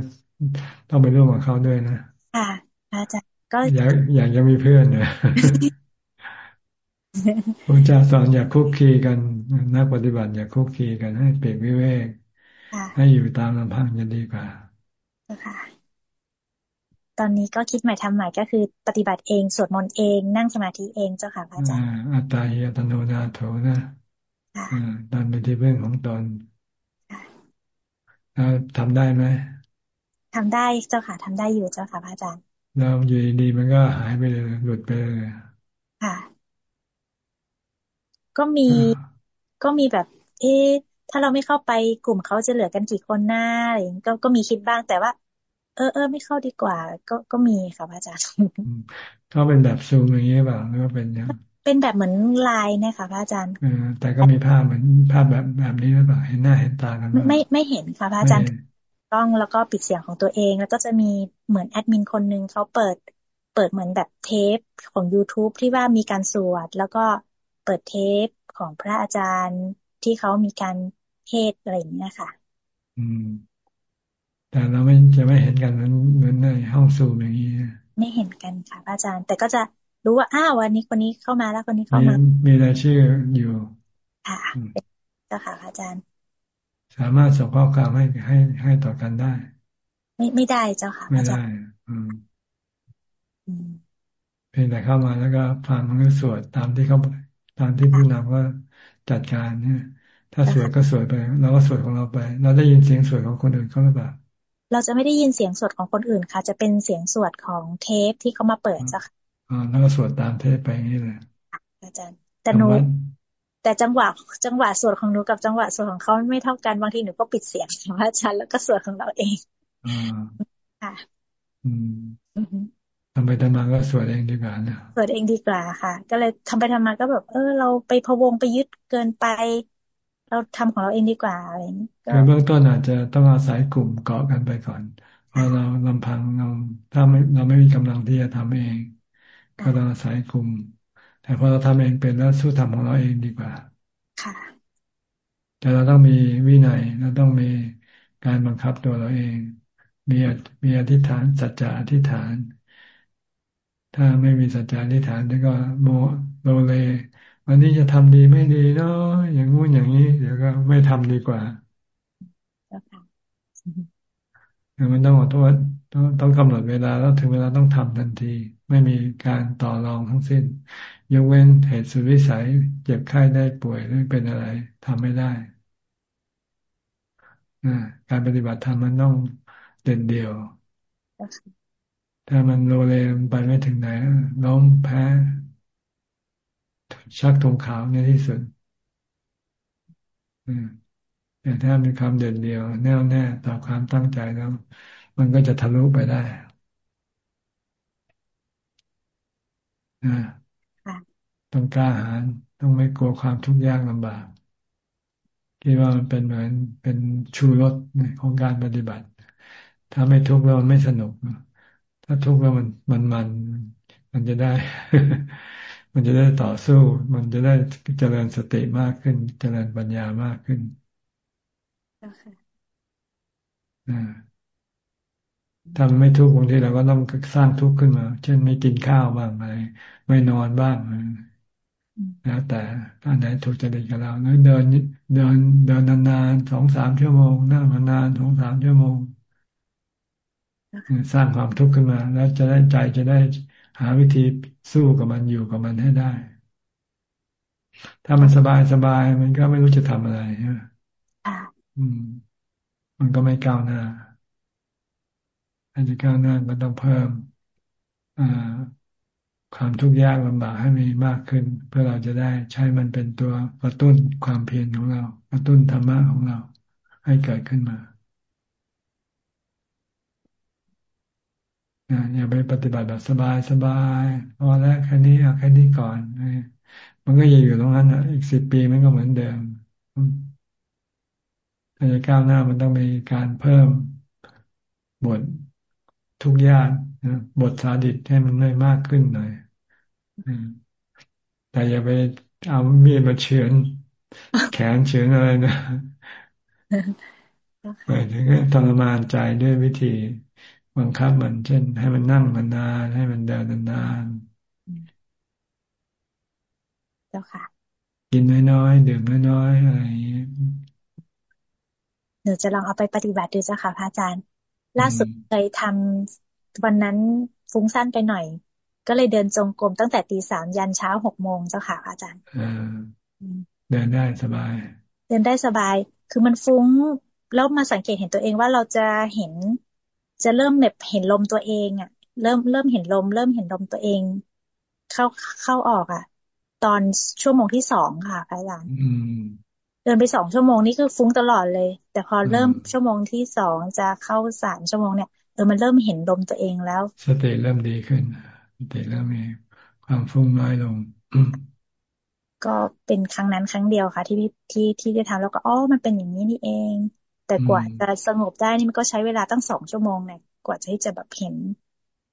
ต้องไปร่วมกับเขาด้วยนะค่ะพระอาจารย์ก็อยากอยากจะมีเพื่อนเนี่ยพระเจ้าสอนอย่าคุกคีกันนักปฏิบัติอย่าคุกคีกันให้เปรียบวิเวกให้อยู่ตามลำพังจะดีกว่าค่ะ ตอนนี้ก็คิดใหม่ทำใหม่ก็คือปฏิบัติเองสวดมนต์เองนั่งสมาธิเองเจ้าค่ะพระอาจารย์อัตตาเยตโนนาโถนะตามเป็นที่เพื่อนของตนทำได้ไหมทำได้เจ้าค่ะทำได้อยู่เจ้าค่ะพระอาจารย์แล้วอยู่ดีมันก็หายไปเลยหลุดไปเลยค่ะ ก็มีก็มีแบบ เอ๊ะถ้าเราไม่เข้าไปกลุ่มเขาจะเหลือกันกี่คนหน้าอะไรอย่างนี้ก็ก็มีคิดบ้างแต่ว่าเออเออไม่เข้าดีกว่า ก็ก็มีค่ะพระอาจารย์ก็เป็นแบบซูมอย่างนี้เปล่าหรือว่าเป็นยังเป็นแบบเหมือนไลน์นะคะพระอาจารย์แต่ก็มีภาพเหมือนภาพแบบแบบนี้หรือเปล่าเห็นหน้าเห็นตากันไม่ไม่เห็นค่ะพระอาจารย์ต้องแล้วก็ปิดเสียงของตัวเอง แล้วก็จะมีเหมือนแอดมินคนนึงเขาเปิด เปิดเหมือนแบบเทปของ youtube ที่ว่ามีการสวด แล้วก็เปิดเทปของพระอาจารย์ที่เขามีการเทศอะไรอย่างนี้ค่ะ อืม แต่เราไม่จะไม่เห็นกันเหมือนเหมือนในห้องซูมอย่างนี้ไม่เห็นกันค่ะอาจารย์ แต่ก็จะรู้ว่าอ้าววันนี้คนนี้เข้ามาแล้วคนนี้เข้ามา มีรายชื่ออยู่ค่ะเจ้าค่ะอาจารย์ สามารถส่งข้อความให้ให้ให้ต่อกันได้ ไม่ไม่ได้เจ้าค่ะไม่ได้อืมเพียงแต่เข้ามาแล้วก็ฟังหรือสวดตามที่เขาตามที่ผู้นำว่าจัดการเนี่ย ถ้าสวดก็สวดไปเราก็สวดของเราไป เราได้ยินเสียงสวดของคนอื่นเขาหรือเปล่า เราจะไม่ได้ยินเสียงสวดของคนอื่นค่ะ จะเป็นเสียงสวดของเทปที่เขามาเปิดจ้ะค่ะอ๋อแล้วก็สวดตามเทปไปอย่างนี้เลยอาจารย์แต่หนูแต่จังหวะจังหวะสวดของหนูกับจังหวะสวดของเขาไม่เท่ากันบางทีหนูก็ปิดเสียงของอาจารย์แล้วก็สวดของเราเองอ่าค่ะ อืมทำไปทำมาก็สวดเองดีกว่านะสวดเองดีกว่าค่ะ ก็เลยทำไปทำมาก็แบบ เออ เราไปพวงไปยึดเกินไป เราทำของเราเองดีกว่าอะไรอย่างนี้ก็เบื้องต้นอาจจะต้องอาศัยกลุ่มเกาะกันไปก่อนเพราะเราลำพังเราถ้าไม่เราไม่มีกำลังที่จะทำเอง ก็ต้องอาศัยกลุ่ม แต่พอเราทำเองเป็นแล้วสู้ทำของเราเองดีกว่า ค่ะ แต่เราต้องมีวินัยเราต้องมีการบังคับตัวเราเอง มีมีอธิษฐานสัจจะอธิษฐาน ถ้าไม่มีสัจจะอธิษฐานแล้วก็โมโลเล วันนี้จะทำดีไม่ดีเนาะอย่างงู้นอย่างนี้ เดี๋ยวก็ไม่ทำดีกว่ามันต้องขอโทษต้องต้องกำหนดเวลาแล้วถึงเวลาต้องทำทันที ไม่มีการต่อรองทั้งสิ้น ยกเว้นเหตุสุดวิสัย เจ็บไข้ได้ป่วยหรือเป็นอะไรทำไม่ได้การปฏิบัติธรรมมันต้องเด่นเดียว ถ้ามันโลเลมไปไม่ถึงไหนล้มแพ้ ชักธงขาวในที่สุดแต่ถ้ามีความเด่นเดียวแน่วแน่ต่อความตั้งใจแล้ว มันก็จะทะลุไปได้ต้องกล้าหาญต้องไม่กลัวความทุกข์ยากลำบากคิดว่ามันเป็นเหมือนเป็นชูรสของการปฏิบัติ ถ้าไม่ทุกข์แล้วมันไม่สนุก ถ้าทุกข์แล้วมันมันมัน มันจะได้ มันจะได้ต่อสู้ มันจะได้เจริญสติมากขึ้น เจริญปัญญามากขึ้นถ้ามันไม่ทุกข์บางทีเราก็ต้องสร้างทุกข์ขึ้นมา เช่นไม่กินข้าวบ้างอะไรไม่นอนบ้างแล้วแต่อันไหนถูกจริตกับเราหรือเดินเดินเดินนานๆสองสามชั่วโมงนั่งนานๆสองสามชั่วโมงสร้างความทุกข์ขึ้นมา แล้วจะได้ใจจะได้ หาวิธีสู้กับมันอยู่กับมันให้ได้ ถ้ามันสบายสบายมันก็ไม่รู้จะทำอะไรใช่ไหมอืม มันก็ไม่ก้าวหน้าถ้าจะก้าวหน้าก็ต้องเพิ่มอ่าความทุกข์ยากลำบากให้มีมากขึ้น เพื่อเราจะได้ใช้มันเป็นตัวกระตุ้นความเพียรของเรากระตุ้นธรรมะของเราให้เกิดขึ้นมา อย่าไปปฏิบัติแบบสบายสบายพอแล้วแค่นี้เอาแค่นี้ก่อนมันก็ยังอยู่ตรงนั้นอะ อีกสิบปีมันก็เหมือนเดิมถ้าจะก้าวหน้ามันต้องมีการเพิ่มบททุกอย่างบทสาดิตให้มันได้มากขึ้นหน่อยแต่อย่าไปเอามีดมาเฉือนแขนเฉือนอะไรนะหมายถึงทรมานใจด้วยวิธี บังคับมันเช่น ให้มันนั่งมันนานให้มันเดินนานเจ้าค่ะ กินน้อยๆดื่มน้อยๆอะไรอย่างนี้หนูจะลองเอาไปปฏิบัติดูเจ้าค่ะพระอาจารย์ ล่าสุดเคยทำวันนั้นฟุ้งสั้นไปหน่อย ก็เลยเดินจงกรมตั้งแต่ตีสามยันเช้าหกโมงเจ้าค่ะพระอาจารย์เดินได้สบาย เดินได้สบาย คือมันฟุ้ง แล้วมาสังเกตเห็นตัวเองว่าเราจะเห็น จะเริ่มแบบเห็นลมตัวเองอะ เริ่มเริ่มเห็นลม เริ่มเห็นลมตัวเอง เข้าเข้าออกอะ ตอนชั่วโมงที่สองค่ะอาจารย์เดินไปสองชั่วโมงนี่คือฟุ้งตลอดเลย แต่พอเริ่มชั่วโมงที่สองจะเข้าสามชั่วโมงเนี่ยเออมันเริ่มเห็นลมตัวเองแล้ว สติเริ่มดีขึ้นสติเริ่มมีความฟุ้งน้อยลงก็เป็นครั้งนั้นครั้งเดียวค่ะ ที่ที่ที่ได้ทำแล้วก็อ๋อมันเป็นอย่างนี้นี่เอง แต่กว่าจะสงบได้นี่มันก็ใช้เวลาตั้งสองชั่วโมงเนี่ยกว่าจะให้จะแบบเห็น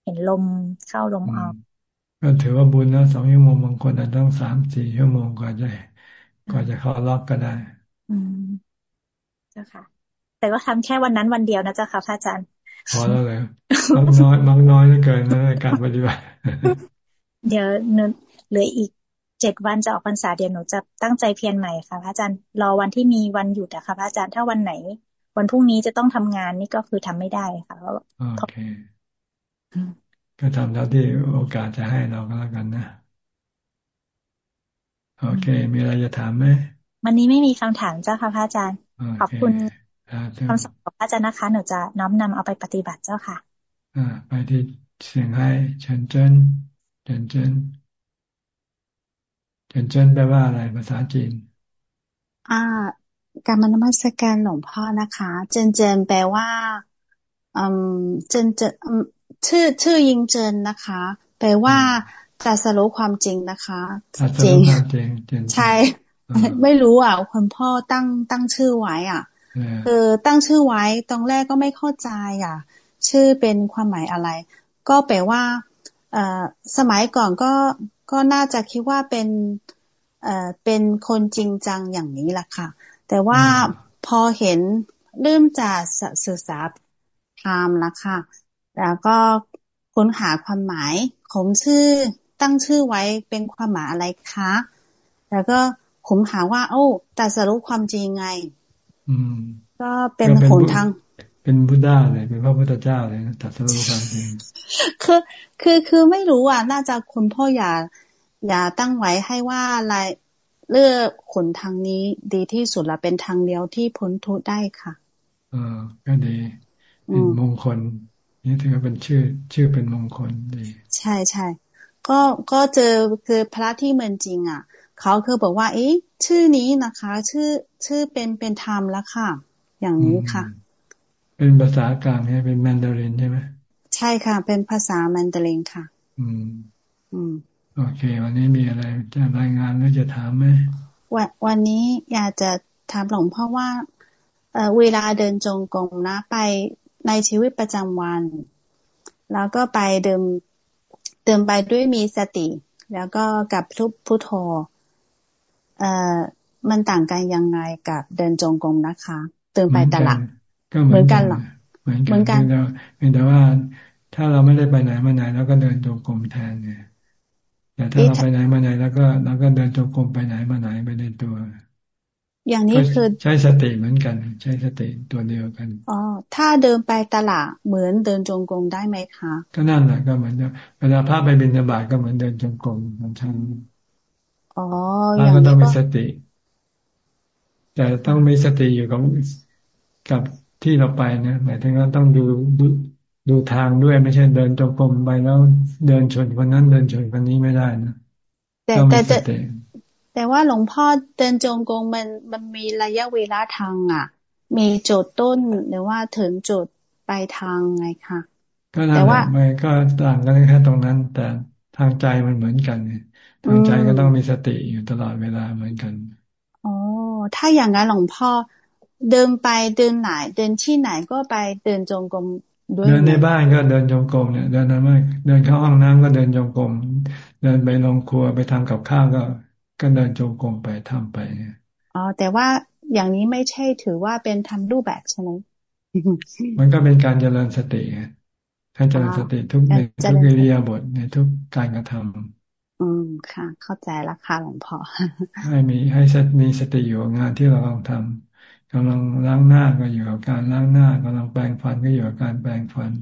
เห็นลมเข้าลมออกก็ถือว่าบุญนะสองชั่วโมงบางคนอาจต้องสามสี่ชั่วโมงกว่าจะกว่าจะเข้าล็อกก็ได้ อืมเจ้าค่ะ แต่ก็ทำแค่วันนั้นวันเดียวนะเจ้าค่ะพระอาจารย์พอแล้วเลยมักน้อยมักน้อยเหลือเกินนะการปฏิบัติเดี๋ยวนึเหลืออีกเจ็ดวันจะออกพรรษาเดี๋ยวหนูจะตั้งใจเพียรใหม่ค่ะพระอาจารย์รอวันที่มีวันหยุดอะค่ะพระอาจารย์ถ้าวันไหน วันพรุ่งนี้จะต้องทำงานนี่ก็คือทำไม่ได้ค่ะโอเคก็ทำแล้วที่โอกาสจะให้เราก็แล้วกันนะ โอเค มีอะไรจะถามไหมวันนี้ไม่มีคำถามเจ้าค่ะพระอาจารย์ ขอบคุณคำสอนของพระอาจารย์นะคะ หนูจะน้อมนำเอาไปปฏิบัติเจ้าค่ะอ่าไปที่เสียงให้เฉินเจิ้นเฉินเจิ้นเฉินเจิ้นแปลว่าอะไรภาษาจีน อ่า การมนมัสการหลวงพ่อนะคะ เจนเจนแปลว่าอืมเจนเจนชื่อชื่อยิงเจินนะคะ แปลว่าตรัสรู้ความจริงนะคะจริงใช่ ไม่รู้อะคุณพ่อตั้งตั้งชื่อไว้อะคือตั้งชื่อไว้ตอนแรกก็ไม่เข้าใจอะ ชื่อเป็นความหมายอะไร ก็แปลว่า เอ่อสมัยก่อนก็ก็น่าจะคิดว่าเป็น เอ่อเป็นคนจริงจังอย่างนี้แหละค่ะ แต่ว่าพอเห็นเริ่มจากศึกษาธรรมแล้วค่ะ แล้วก็ค้นหาความหมายผมชื่อตั้งชื่อไว้เป็นความหมายอะไรคะ แล้วก็ผมหาว่า โอ้แต่สรุปความจริงไง อืม ก็เป็นผลทาง เป็นพุทธาเลย เป็นพระพุทธเจ้าเลยตัดสรุปความจริงคือคือคือไม่รู้อะ น่าจะคุณพ่ออย่า อย่าตั้งไว้ให้ว่าอะไร เลือกขนทางนี้ดีที่สุดละเป็นทางเดียวที่พ้นทุกได้ค่ะเออก็ดีเป็นมงคล นี่ถือว่าเป็นชื่อชื่อเป็นมงคลดี ใช่ใช่ก็ก็เจอคือพระที่เมืองจริง อะ เขาคือบอกว่า เอ๊ะชื่อนี้นะคะ ชื่อชื่อเป็นเป็นธรรมแล้วค่ะ อย่างนี้ค่ะ เป็นภาษากลางใช่เป็นแมนดารินใช่ไหมใช่ค่ะ เป็นภาษาแมนดารินค่ะ อืม อืม โอเค วันนี้มีอะไรจะรายงานหรือจะถามไหมวันวันนี้อยากจะถามหลวงพ่อว่าเอเวลาเดินจงกรมนะไปในชีวิตประจำวัน แล้วก็ไปเดิมเติมไปด้วยมีสติ แล้วก็กับพุพุทโธเอ่อมันต่างกันยังไงกับเดินจงกรมนะคะเติมไปตลาดเหมือนกันหรอเหมือนกันเพียงแต่ว่าถ้าเราไม่ได้ไปไหนมาไหน แล้วก็เดินจงกรมแทนเนี่ย แต่ถ้าเราไปไหนมาไหนแล้วก็เราก็เดินจงกรมไปไหนมาไหนไปในตัว อย่างนี้คือใช้สติเหมือนกัน ใช้สติตัวเดียวกันอ๋อถ้าเดินไปตลาดเหมือนเดินจงกรมได้ไหมคะก็นั่นแหละก็เหมือนเวลาพาไปบินบาตก็เหมือนเดินจงกรมเหมือนทั้งอ๋ออย่างนี้ก็ต้องมีสติ แต่ต้องมีสติอยู่กับกับที่เราไปนะหมายถึงว่าต้องดู ดูดูทางด้วยไม่ใช่เดินจงกรมไปแล้วเดินชนคนนั้นเดินชนคนนี้ไม่ได้นะแต่แต่แต่ว่าหลวงพ่อเดินจงกรมมันมันมีระยะเวลาทางอะ มีจุดต้นหรือว่าถึงจุดปลายทางไงคะก็แต่ว่าไม่ก็ต่างกันแค่ตรงนั้น แต่ทางใจมันเหมือนกันทางใจก็ต้องมีสติอยู่ตลอดเวลาเหมือนกันอ๋อถ้าอย่างนั้นหลวงพ่อเดินไปเดินไหนเดินที่ไหนก็ไปเดินจงกรมด้วย เดินในบ้านก็เดินจงกรมเนี่ยเดินนั้นไม่เดินเข้าห้องน้ำก็เดินจงกรมเดินไปลงครัวไปทำกับข้าวก็ก็เดินจงกรมไปทำไปอ๋อแต่ว่าอย่างนี้ไม่ใช่ถือว่าเป็นทำรูปแบบใช่ไหมมันก็เป็นการเจริญสติให้เจริญสติทุกในทุกอิริยาบถในทุกการกระทำอืมค่ะ เข้าใจแล้วค่ะหลวงพ่อให้มีให้มีสติอยู่งานที่เรากำลังทำ กำลังล้างหน้าก็อยู่กับการล้างหน้ากำลังแปรงฟันก็อยู่กับการแปรงฟัน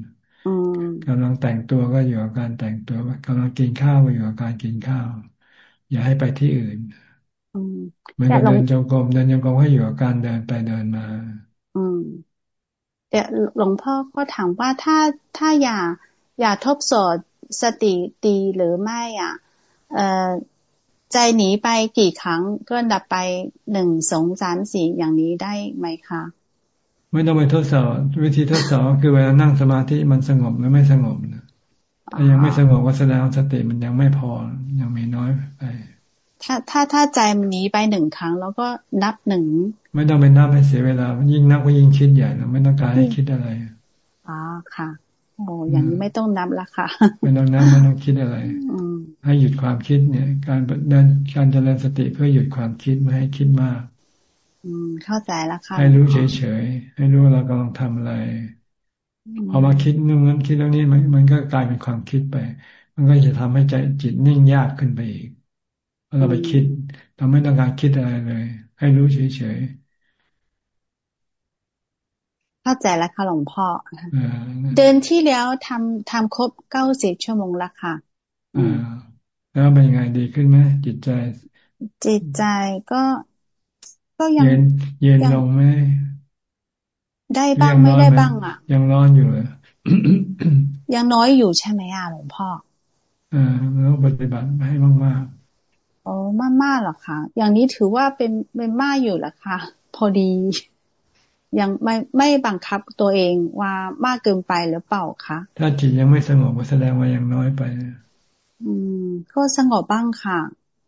กำลังแต่งตัวก็อยู่กับการแต่งตัวกำลังกินข้าวก็อยู่กับการกินข้าว อย่าให้ไปที่อื่นเหมือนกับเดินจงกรมเดินจงกรมให้อยู่กับการเดินไปเดินมา อืมแต่หลวงพ่อก็ถามว่าถ้าถ้าอย่า อย่าทบสอบสติดีหรือไม่อะ เอ่อ ใจหนีไปกี่ครั้งก็ดับไปหนึ่งสองสามสี่อย่างนี้ได้ไหมคะ ไม่ต้องไปทดสอบวิธีทดสอบคือเวลานั่งสมาธิมันสงบหรือไม่สงบนะถ้ายังไม่สงบก็แสดงสติมันยังไม่พอยังมีน้อยไปถ้าถ้าถ้าใจมันหนีไปหนึ่งครั้ง แล้วก็นับหนึ่งไม่ต้องไปนับให้เสียเวลา ยิ่งนับก็ยิ่งคิดใหญ่นะไม่ต้องการให้คิดอะไรอ๋อค่ะ โอ้อย่างนี้ไม่ต้องนับละค่ะไม่ต้องนับไม่ต้องคิดอะไรให้หยุดความคิดเนี่ย การเดินการเจริญสติเพื่อหยุดความคิดไม่ให้คิดมากออืมเข้าใจแล้วค่ะให้รู้เฉยๆให้รู้เรากำลังทำอะไรพอมาคิดนู่นนั้นคิดเรื่องนี้มันมันก็กลายเป็นความคิดไป มันก็จะทำให้ใจจิตนิ่งยากขึ้นไปอีกเพราะเราไปคิดเราไม่ต้องการคิดอะไรเลย ให้รู้เฉยๆ เข้าใจแล้วค่ะหลวงพ่อเดินที่แล้วทำทำครบเก้าสิบชั่วโมงแล้วค่ะอ่าแล้วเป็นยังไงดีขึ้นไหมจิตใจ จิตใจก็ก็ยังเย็นเย็นลงไหมได้บ้างไม่ได้บ้างอะ ยังร้อนอยู่เลยยังน้อยอยู่ใช่ไหมอะหลวงพ่ออ่าแล้วปฏิบัติให้มากๆโอ้มากๆหรอคะอย่างนี้ถือว่าเป็นเป็นมากอยู่ละค่ะพอดี ยังไม่ไม่บังคับตัวเองว่ามากเกินไปหรือเปล่าคะถ้าจิตยังไม่สงบก็แสดงว่ายังน้อยไป อืม ก็สงบบ้างค่ะ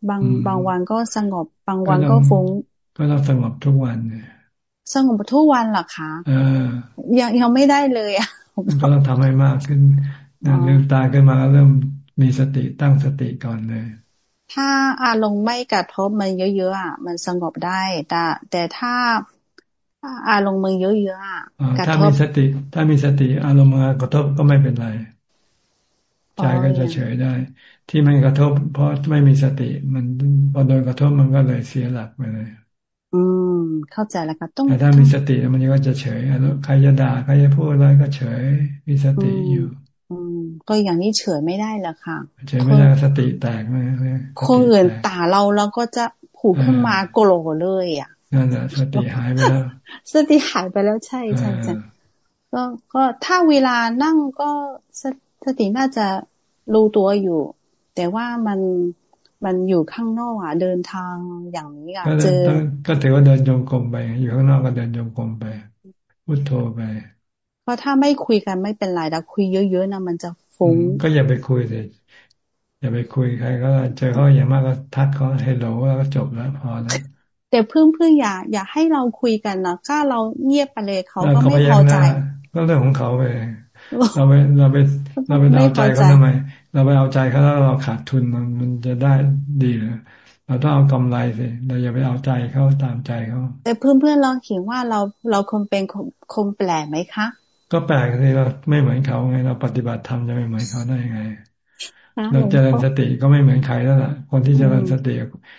บางบางวันก็สงบบางวันก็ฟุ้ง ก็ต้องสงบทุกวันเนี่ยสงบทุกวันเหรอคะเออยังยังไม่ได้เลยอะก็ต้องทำให้มากขึ้นลืมตาขึ้นมาก็เริ่มมีสติตั้งสติก่อนเลย ถ้าอารมณ์ไม่กระทบมันเยอะๆอะมันสงบได้ แต่แต่ถ้า อารมณ์มันเยอะๆอะถ้ามีสติ ถ้ามีสติ อารมณ์มากระทบก็ไม่เป็นไรใจก็จะเฉยได้ ที่ไม่กระทบ เพราะไม่มีสติ มันพอโดนกระทบมันก็เลยเสียหลักไปเลย อืม เข้าใจแล้วค่ะต้องแต่ถ้ามีสติมันก็จะเฉยใครจะด่าใครจะพูดอะไรก็เฉย มีสติอยู่ อืม ก็อย่างนี้เฉยไม่ได้ละค่ะ เฉยไม่ได้สติแตกเลยคนอื่นด่าเราแล้วก็จะผูกขึ้นมาโกรธเลยอะ นั่นแหละสติหายไปแล้ว สติหายไปแล้วใช่ใช่ใช่ก็ก็ถ้าเวลานั่งก็สติน่าจะรู้ตัวอยู่ แต่ว่ามันมันอยู่ข้างนอกอะเดินทางอย่างนี้อะเจอก็ถือว่าเดินจงกรมไป อยู่ข้างนอกก็เดินจงกรมไปพุทโธไปเพราะถ้าไม่คุยกันไม่เป็นไรแต่คุยเยอะๆนะมันจะฟุ้งก็อย่าไปคุยเลยอย่าไปคุยใครก็เจอเขาอย่างมากก็ทักเขาให้โหลแล้วก็จบแล้วพอแล้ว แต่เพื่อนเพื่ออย่า อย่าให้เราคุยกันนะถ้าเราเงียบไปเลยเขาก็ไม่พอใจ ก็เรื่องของเขาไปเราไปเราไปเราไปเอาใจเขาทำไม เราไปเอาใจเขาแล้วเราขาดทุนมันมันจะได้ดีหรือเราต้องเอากำไรสิเราอย่าไปเอาใจเขาตามใจเขาแต่เพื่อนเพื่อนลองเขียนว่าเราเราคงเป็นคงแปลกไหมคะ ก็แปลกสิเราไม่เหมือนเขาไง เราปฏิบัติธรรมจะไม่เหมือนเขาได้ยังไง เราเจริญสติก็ไม่เหมือนใครแล้วล่ะ คนที่เจริญสติ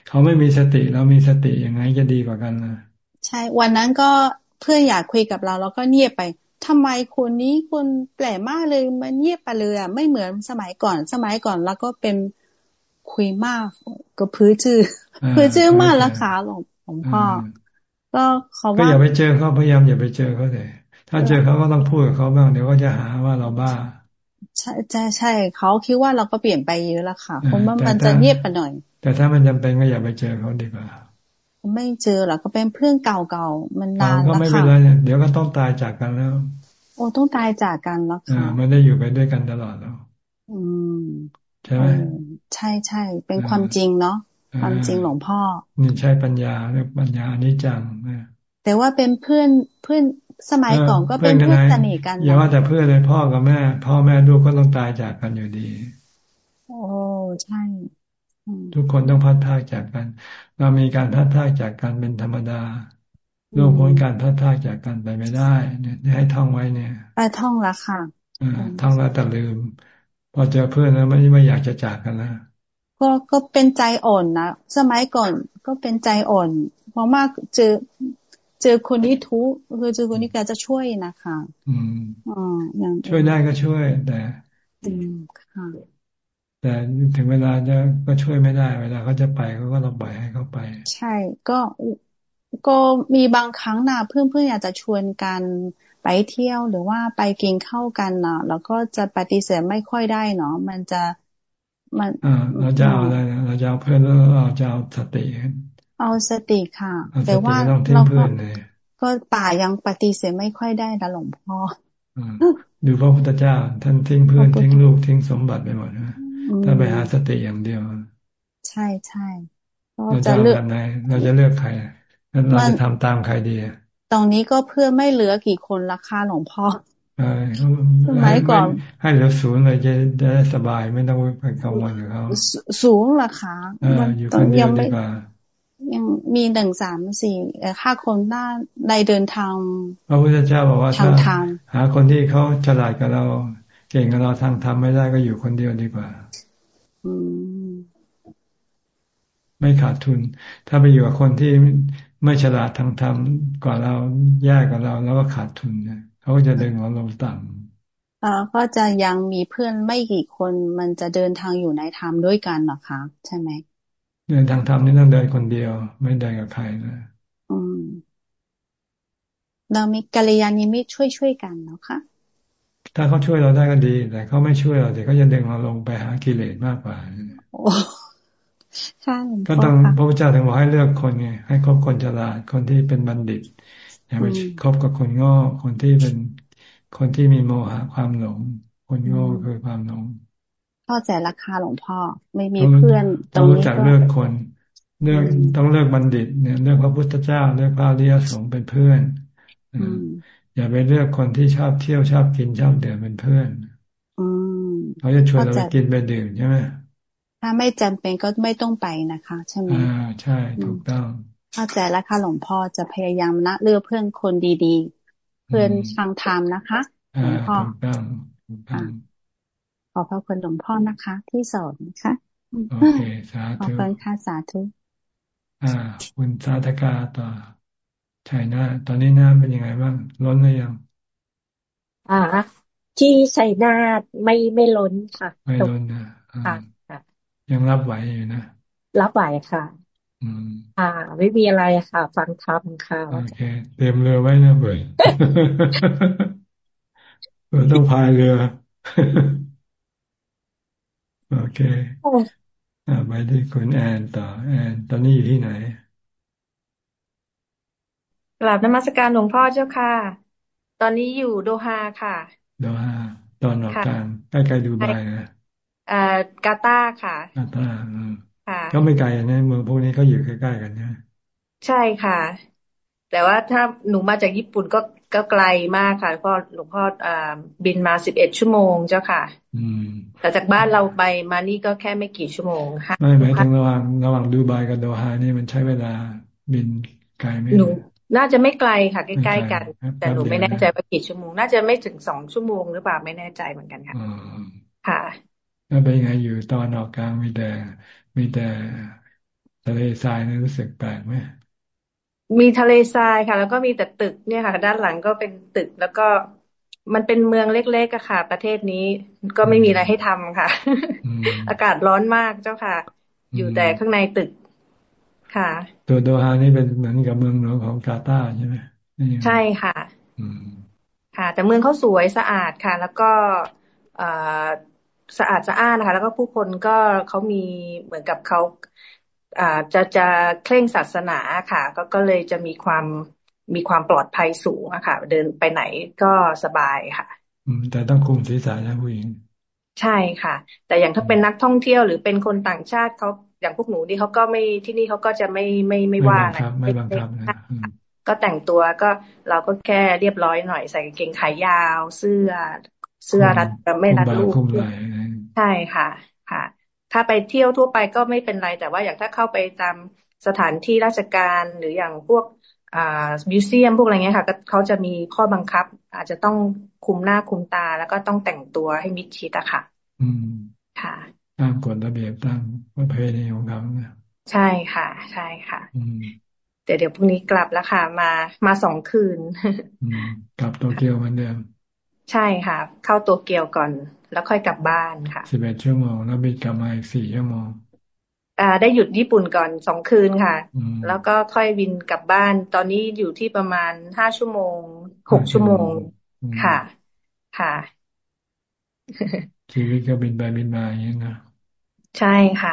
เขาไม่มีสติเรามีสติยังไงจะดีกว่ากันนะใช่ วันนั้นก็เพื่ออยากคุยกับเราเราก็เงียบไปทำไมคนนี้คนแปลกมากเลยมันเงียบไปเลยอะไม่เหมือนสมัยก่อน สมัยก่อนแล้วก็เป็นคุยมากก็พื้นชื่อพื้นชื่อมากแล้วค่ะหลวงหลวงพ่อก็เขาว่าก็อย่าไปเจอเขาพยายามอย่าไปเจอเขาเลยถ้าเจอเขาก็ต้องพูดกับเขาบ้างเดี๋ยวก็จะหาว่าเราบ้า ใช่ใช่ใช่เขาคิดว่าเราก็เปลี่ยนไปเยอะแล้วค่ะเพราะว่ามันจะเงียบไปหน่อย แต่ถ้ามันจำเป็นก็อย่าไปเจอเขาดีกว่าไม่เจอหรอกก็เป็นเพื่อนเก่าๆมันนานแล้วค่ะก็ไม่เป็นไรเดี๋ยวก็ต้องตายจากกันแล้ว โอ้ต้องตายจากกันแล้วค่ะไม่ได้อยู่ไปด้วยกันตลอดแล้วอืมใช่ไหมใช่ใช่เป็นความจริงเนาะความจริงหลวงพ่อนี่ใช่ปัญญาเรียกปัญญานิจังแต่ว่าเป็นเพื่อนเพื่อน สมัยก่อนก็เป็นเพื่อนสนิทกันอย่าว่าแต่เพื่อนเลยพ่อกับแม่ พ่อแม่ลูกก็ต้องตายจากกันอยู่ดี โอ้ใช่ทุกคนต้องพัดทากจากกัน เรามีการพัดทากจากกันเป็นธรรมดาโลกพ้นการพัดพากจากกันไปไม่ได้เนี่ยให้ท่องไว้เนี่ยไปท่องละค่ะท่องแล้วแต่ลืม พอเจอเพื่อนแล้วไม่ไม่อยากจะจากกันแล้วก็ก็เป็นใจอ่อนนะสมัยก่อนก็เป็นใจอ่อนเพราะมากเจอ เจอคนนี้ทุกคือเจอคนนี้แกจะช่วยนะคะอืมอ๋ออย่างช่วยได้ก็ช่วย แต่อืมค่ะแต่ถึงเวลาจะก็ช่วยไม่ได้ เวลาเขาจะไปเขาก็ต้องปล่อยให้เขาไป ใช่ ก็ก็มีบางครั้งนะเพื่อนๆอยากจะชวนกันไปเที่ยวหรือว่าไปกินข้าวกันเนาะแล้วก็จะปฏิเสธไม่ค่อยได้เนาะมันจะมันอ่าเราจะเอาอะไรเราจะเอาเพื่อนแล้วเราจะเอาสติ เอาสติค่ะ แต่ว่าเราก็ก็ป่ายังปฏิเสธไม่ค่อยได้นะหลวงพ่อดูพระพุทธเจ้า ท่านทิ้งเพื่อนทิ้งลูกทิ้งสมบัติไปหมดนะถ้าไปหาสติอย่างเดียว ใช่ใช่เราจะเลือกไหนเราจะเลือกใครเราจะทำตามใครดีตรงนี้ก็เพื่อไม่เหลือกี่คนราคาหลวงพ่อสมัยก่อนให้เหลือศูนย์เลยจะได้สบายไม่ต้องไปกังวลกับเขาสูงราคาอยู่คนเดียวดีกว่า ยังมีหนึ่งสามสี่ห้าคนหน้าในเดินทางพระพุทธเจ้าบอกว่าถ้าหาคนที่เขาฉลาดกับเรา เก่งกับเราทางธรรมไม่ได้ก็อยู่คนเดียวดีกว่า อืม ไม่ขาดทุน ถ้าไปอยู่กับคนที่ไม่ฉลาดทางธรรมกว่าเราแย่กว่าเรา แล้วก็ขาดทุนเนี่ยเขาก็จะดึงเราลงต่ำอ่าก็จะยังมีเพื่อนไม่กี่คนมันจะเดินทางอยู่ในธรรมด้วยกันหรอคะ ใช่ไหม เดินทางธรรมนี่ต้องเดินคนเดียว ไม่เดินกับใครนะอืมเรามีกัลยาณมิตรช่วยช่วยกันเนาะค่ะ ถ้าเขาช่วยเราได้ก็ดี แต่เขาไม่ช่วยเราเดี๋ยวเขาจะดึงเราลงไปหากิเลสมากกว่าก็ต้องพระพุทธเจ้าถึงบอกให้เลือกคนไงให้คบคนฉลาดคนที่เป็นบัณฑิตอย่าไปคบกับคนโง่คนที่เป็นคนที่มีโมหะความหลง คนโง่คือความหลง เข้าใจราคาหลวงพ่อ ไม่มีเพื่อนต้องรู้จักเลือกคน เลือกต้องเลือกบัณฑิต เนี่ย เลือกพระพุทธเจ้า เลือกพระริยสงฆ์เป็นเพื่อนอย่าไปเลือกคนที่ชอบเที่ยวชอบกินชอบเดื่มเป็นเพื่อนเขาจะชวนเราไปกินไปดื่มใช่ไหมถ้าไม่จำเป็นก็ไม่ต้องไปนะคะ ใช่ไหมอ่าใช่ถูกต้องเข้าใจแล้วค่ะหลวงพ่อจะพยายามนะเลือกเพื่อนคนดีๆ เพื่อนทางธรรมนะคะหลวงพ่อถูกต้องถูกต้ องขอพระคุณหลวงพ่อนะคะ ที่สอนนะคะโอเคสาธุขอบคุณค่ะสาธุอ่าคุณสาธกาต่อชัยนาตอนนี้น้ำเป็นยังไงบ้างล้นหรือยัง อ่า ที่ชัยนาไม่ไม่ล้นค่ะ ไม่ล้นนะค่ะยังรับไหวอยู่นะรับไหวค่ะอืมอ่า ไม่มีอะไรค่ะ ฟังธรรมค่ะโอเคเตรียมเรือไว้นะเบื่อเราต้องพายเรือ โอเคอ่าไปที่คุณแอนต่อแอน ตอนนี้อยู่ที่ไหนกราบนมัสการหลวงพ่อเจ้าค่ะ ตอนนี้อยู่โดฮาค่ะ โดฮาตอนนอกกลางใกล้ๆดูไบนะอ่ากาตาค่ะกาตาค่ะก็ไม่ไกลนะเมืองพวกนี้ก็อยู่ใกล้ๆกันนะใช่ค่ะ แต่ว่าถ้าหนูมาจากญี่ปุ่นก็ก็ไกลมากค่ะเพราะหลวงพ่ออ่าบินมาสิบเอ็ดชั่วโมงเจ้าค่ะ อืมแต่จากบ้านเราไปมานี่ก็แค่ไม่กี่ชั่วโมงค่ะไม่หมายถึงระหว่างระหว่างดูไบกับโดฮานี่มันใช้เวลาบินไกลไหมหนูน่าจะไม่ไกลค่ะใกล้ๆกัน แต่หนูไม่แน่ใจว่ากี่ชั่วโมง น่าจะไม่ถึงสองชั่วโมงหรือเปล่าไม่แน่ใจเหมือนกันค่ะค่ะแล้วเป็นยังไงอยู่ตอนออกกลางมีแต่มีแต่ทะเลทรายนี่รู้สึกแปลกไหม มีทะเลทรายค่ะ แล้วก็มีแต่ตึกเนี่ยค่ะ ด้านหลังก็เป็นตึกแล้วก็มันเป็นเมืองเล็กๆอะค่ะ ประเทศนี้ก็ไม่มีอะไรให้ทำค่ะ อากาศร้อนมากเจ้าค่ะ อยู่แต่ข้างในตึกค่ะตัวโดฮานี่เป็นเหมือนกับเมืองหลวงของกาตาร์ใช่ไหมใช่ค่ะค่ะ แต่เมืองเขาสวยสะอาดค่ะ แล้วก็สะอาดสะอ้านนะคะ แล้วก็ผู้คนก็เขามีเหมือนกับเขาอ่า จะจะเคร่งศาสนาค่ะ ก็ก็เลยจะมีความมีความปลอดภัยสูงอะค่ะ เดินไปไหนก็สบายค่ะอืมแต่ต้องคุมศีรษะนะผู้หญิง ใช่ค่ะ แต่อย่างถ้าเป็นนักท่องเที่ยวหรือเป็นคนต่างชาติเขาอย่างพวกหนูนี่เขาก็ไม่ที่นี่เขาก็จะไม่ไม่ไม่ว่านะไม่บังคับนะก็แต่งตัวก็เราก็แค่เรียบร้อยหน่อยใส่กางเกงขายยาว เสื้อ เสื้อรัดไม่รัดรูปใช่ค่ะ ค่ะ ถ้าไปเที่ยวทั่วไปก็ไม่เป็นไรแต่ว่าอย่างถ้าเข้าไปตามสถานที่ราชการหรืออย่างพวกอ่ามิวเซียมพวกอะไรเงี้ยค่ะก็เขาจะมีข้อบังคับ อาจจะต้องคุมหน้าคุมตา แล้วก็ต้องแต่งตัวให้มิดชิดอะค่ะ อืมค่ะตามกฎระเบียบตามประเพณีของเขาเนี่ยใช่ค่ะ ใช่ค่ะเดี๋ยวเดี๋ยวพรุ่งนี้กลับแล้วค่ะ มามาสองคืนกลับโตเกียวเหมือนเดิมใช่ค่ะ เข้าตัวเกียวก่อน แล้วค่อยกลับบ้านค่ะสิบเอ็ดชั่วโมง แล้วบินกลับมาอีกสี่ชั่วโมงอ่าได้หยุดญี่ปุ่นก่อนสองคืนค่ะ แล้วก็ค่อยบินกลับบ้าน ตอนนี้อยู่ที่ประมาณห้าชั่วโมงหกชั่วโมงค่ะ ค่ะชีวิตก็บินไปบินมาอย่างนี้นะใช่ค่ะ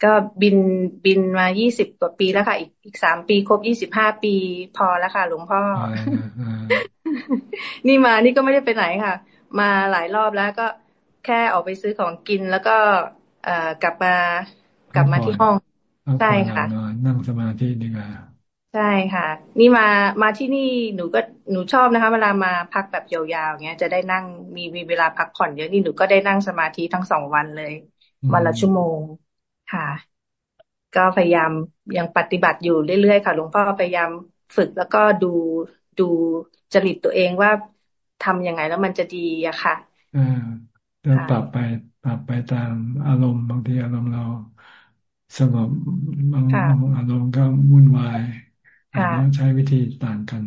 ก็บินบินมายี่สิบกว่าปีแล้วค่ะอีกอีกสามปีครบยี่สิบห้าปีพอแล้วค่ะ หลวงพ่อ นี่มานี่ก็ไม่ได้ไปไหนค่ะ มาหลายรอบแล้วก็แค่ออกไปซื้อของกินแล้วก็เอ่อกลับมากลับมาที่ห้องใช่ค่ะนั่งสมาธิดีกว่าใช่ค่ะ นี่มามาที่นี่หนูก็หนูชอบนะคะ เวลามาพักแบบยาวๆเงี้ยจะได้นั่งมีมีเวลาพักผ่อนเยอะนี่หนูก็ได้นั่งสมาธิทั้งสองวันเลยวันละชั่วโมงค่ะ ก็พยายามยังปฏิบัติอยู่เรื่อยๆค่ะหลวงพ่อพยายามฝึกแล้วก็ดูดูจริตตัวเองว่า ทํำยังไงแล้วมันจะดีอะค่ะอ่าเราปรับไปปรับไปตามอารมณ์บางทีอารมณ์เราสงบบางอารมณ์ก็วุ่นวายต้องใช้วิธีต่างกัน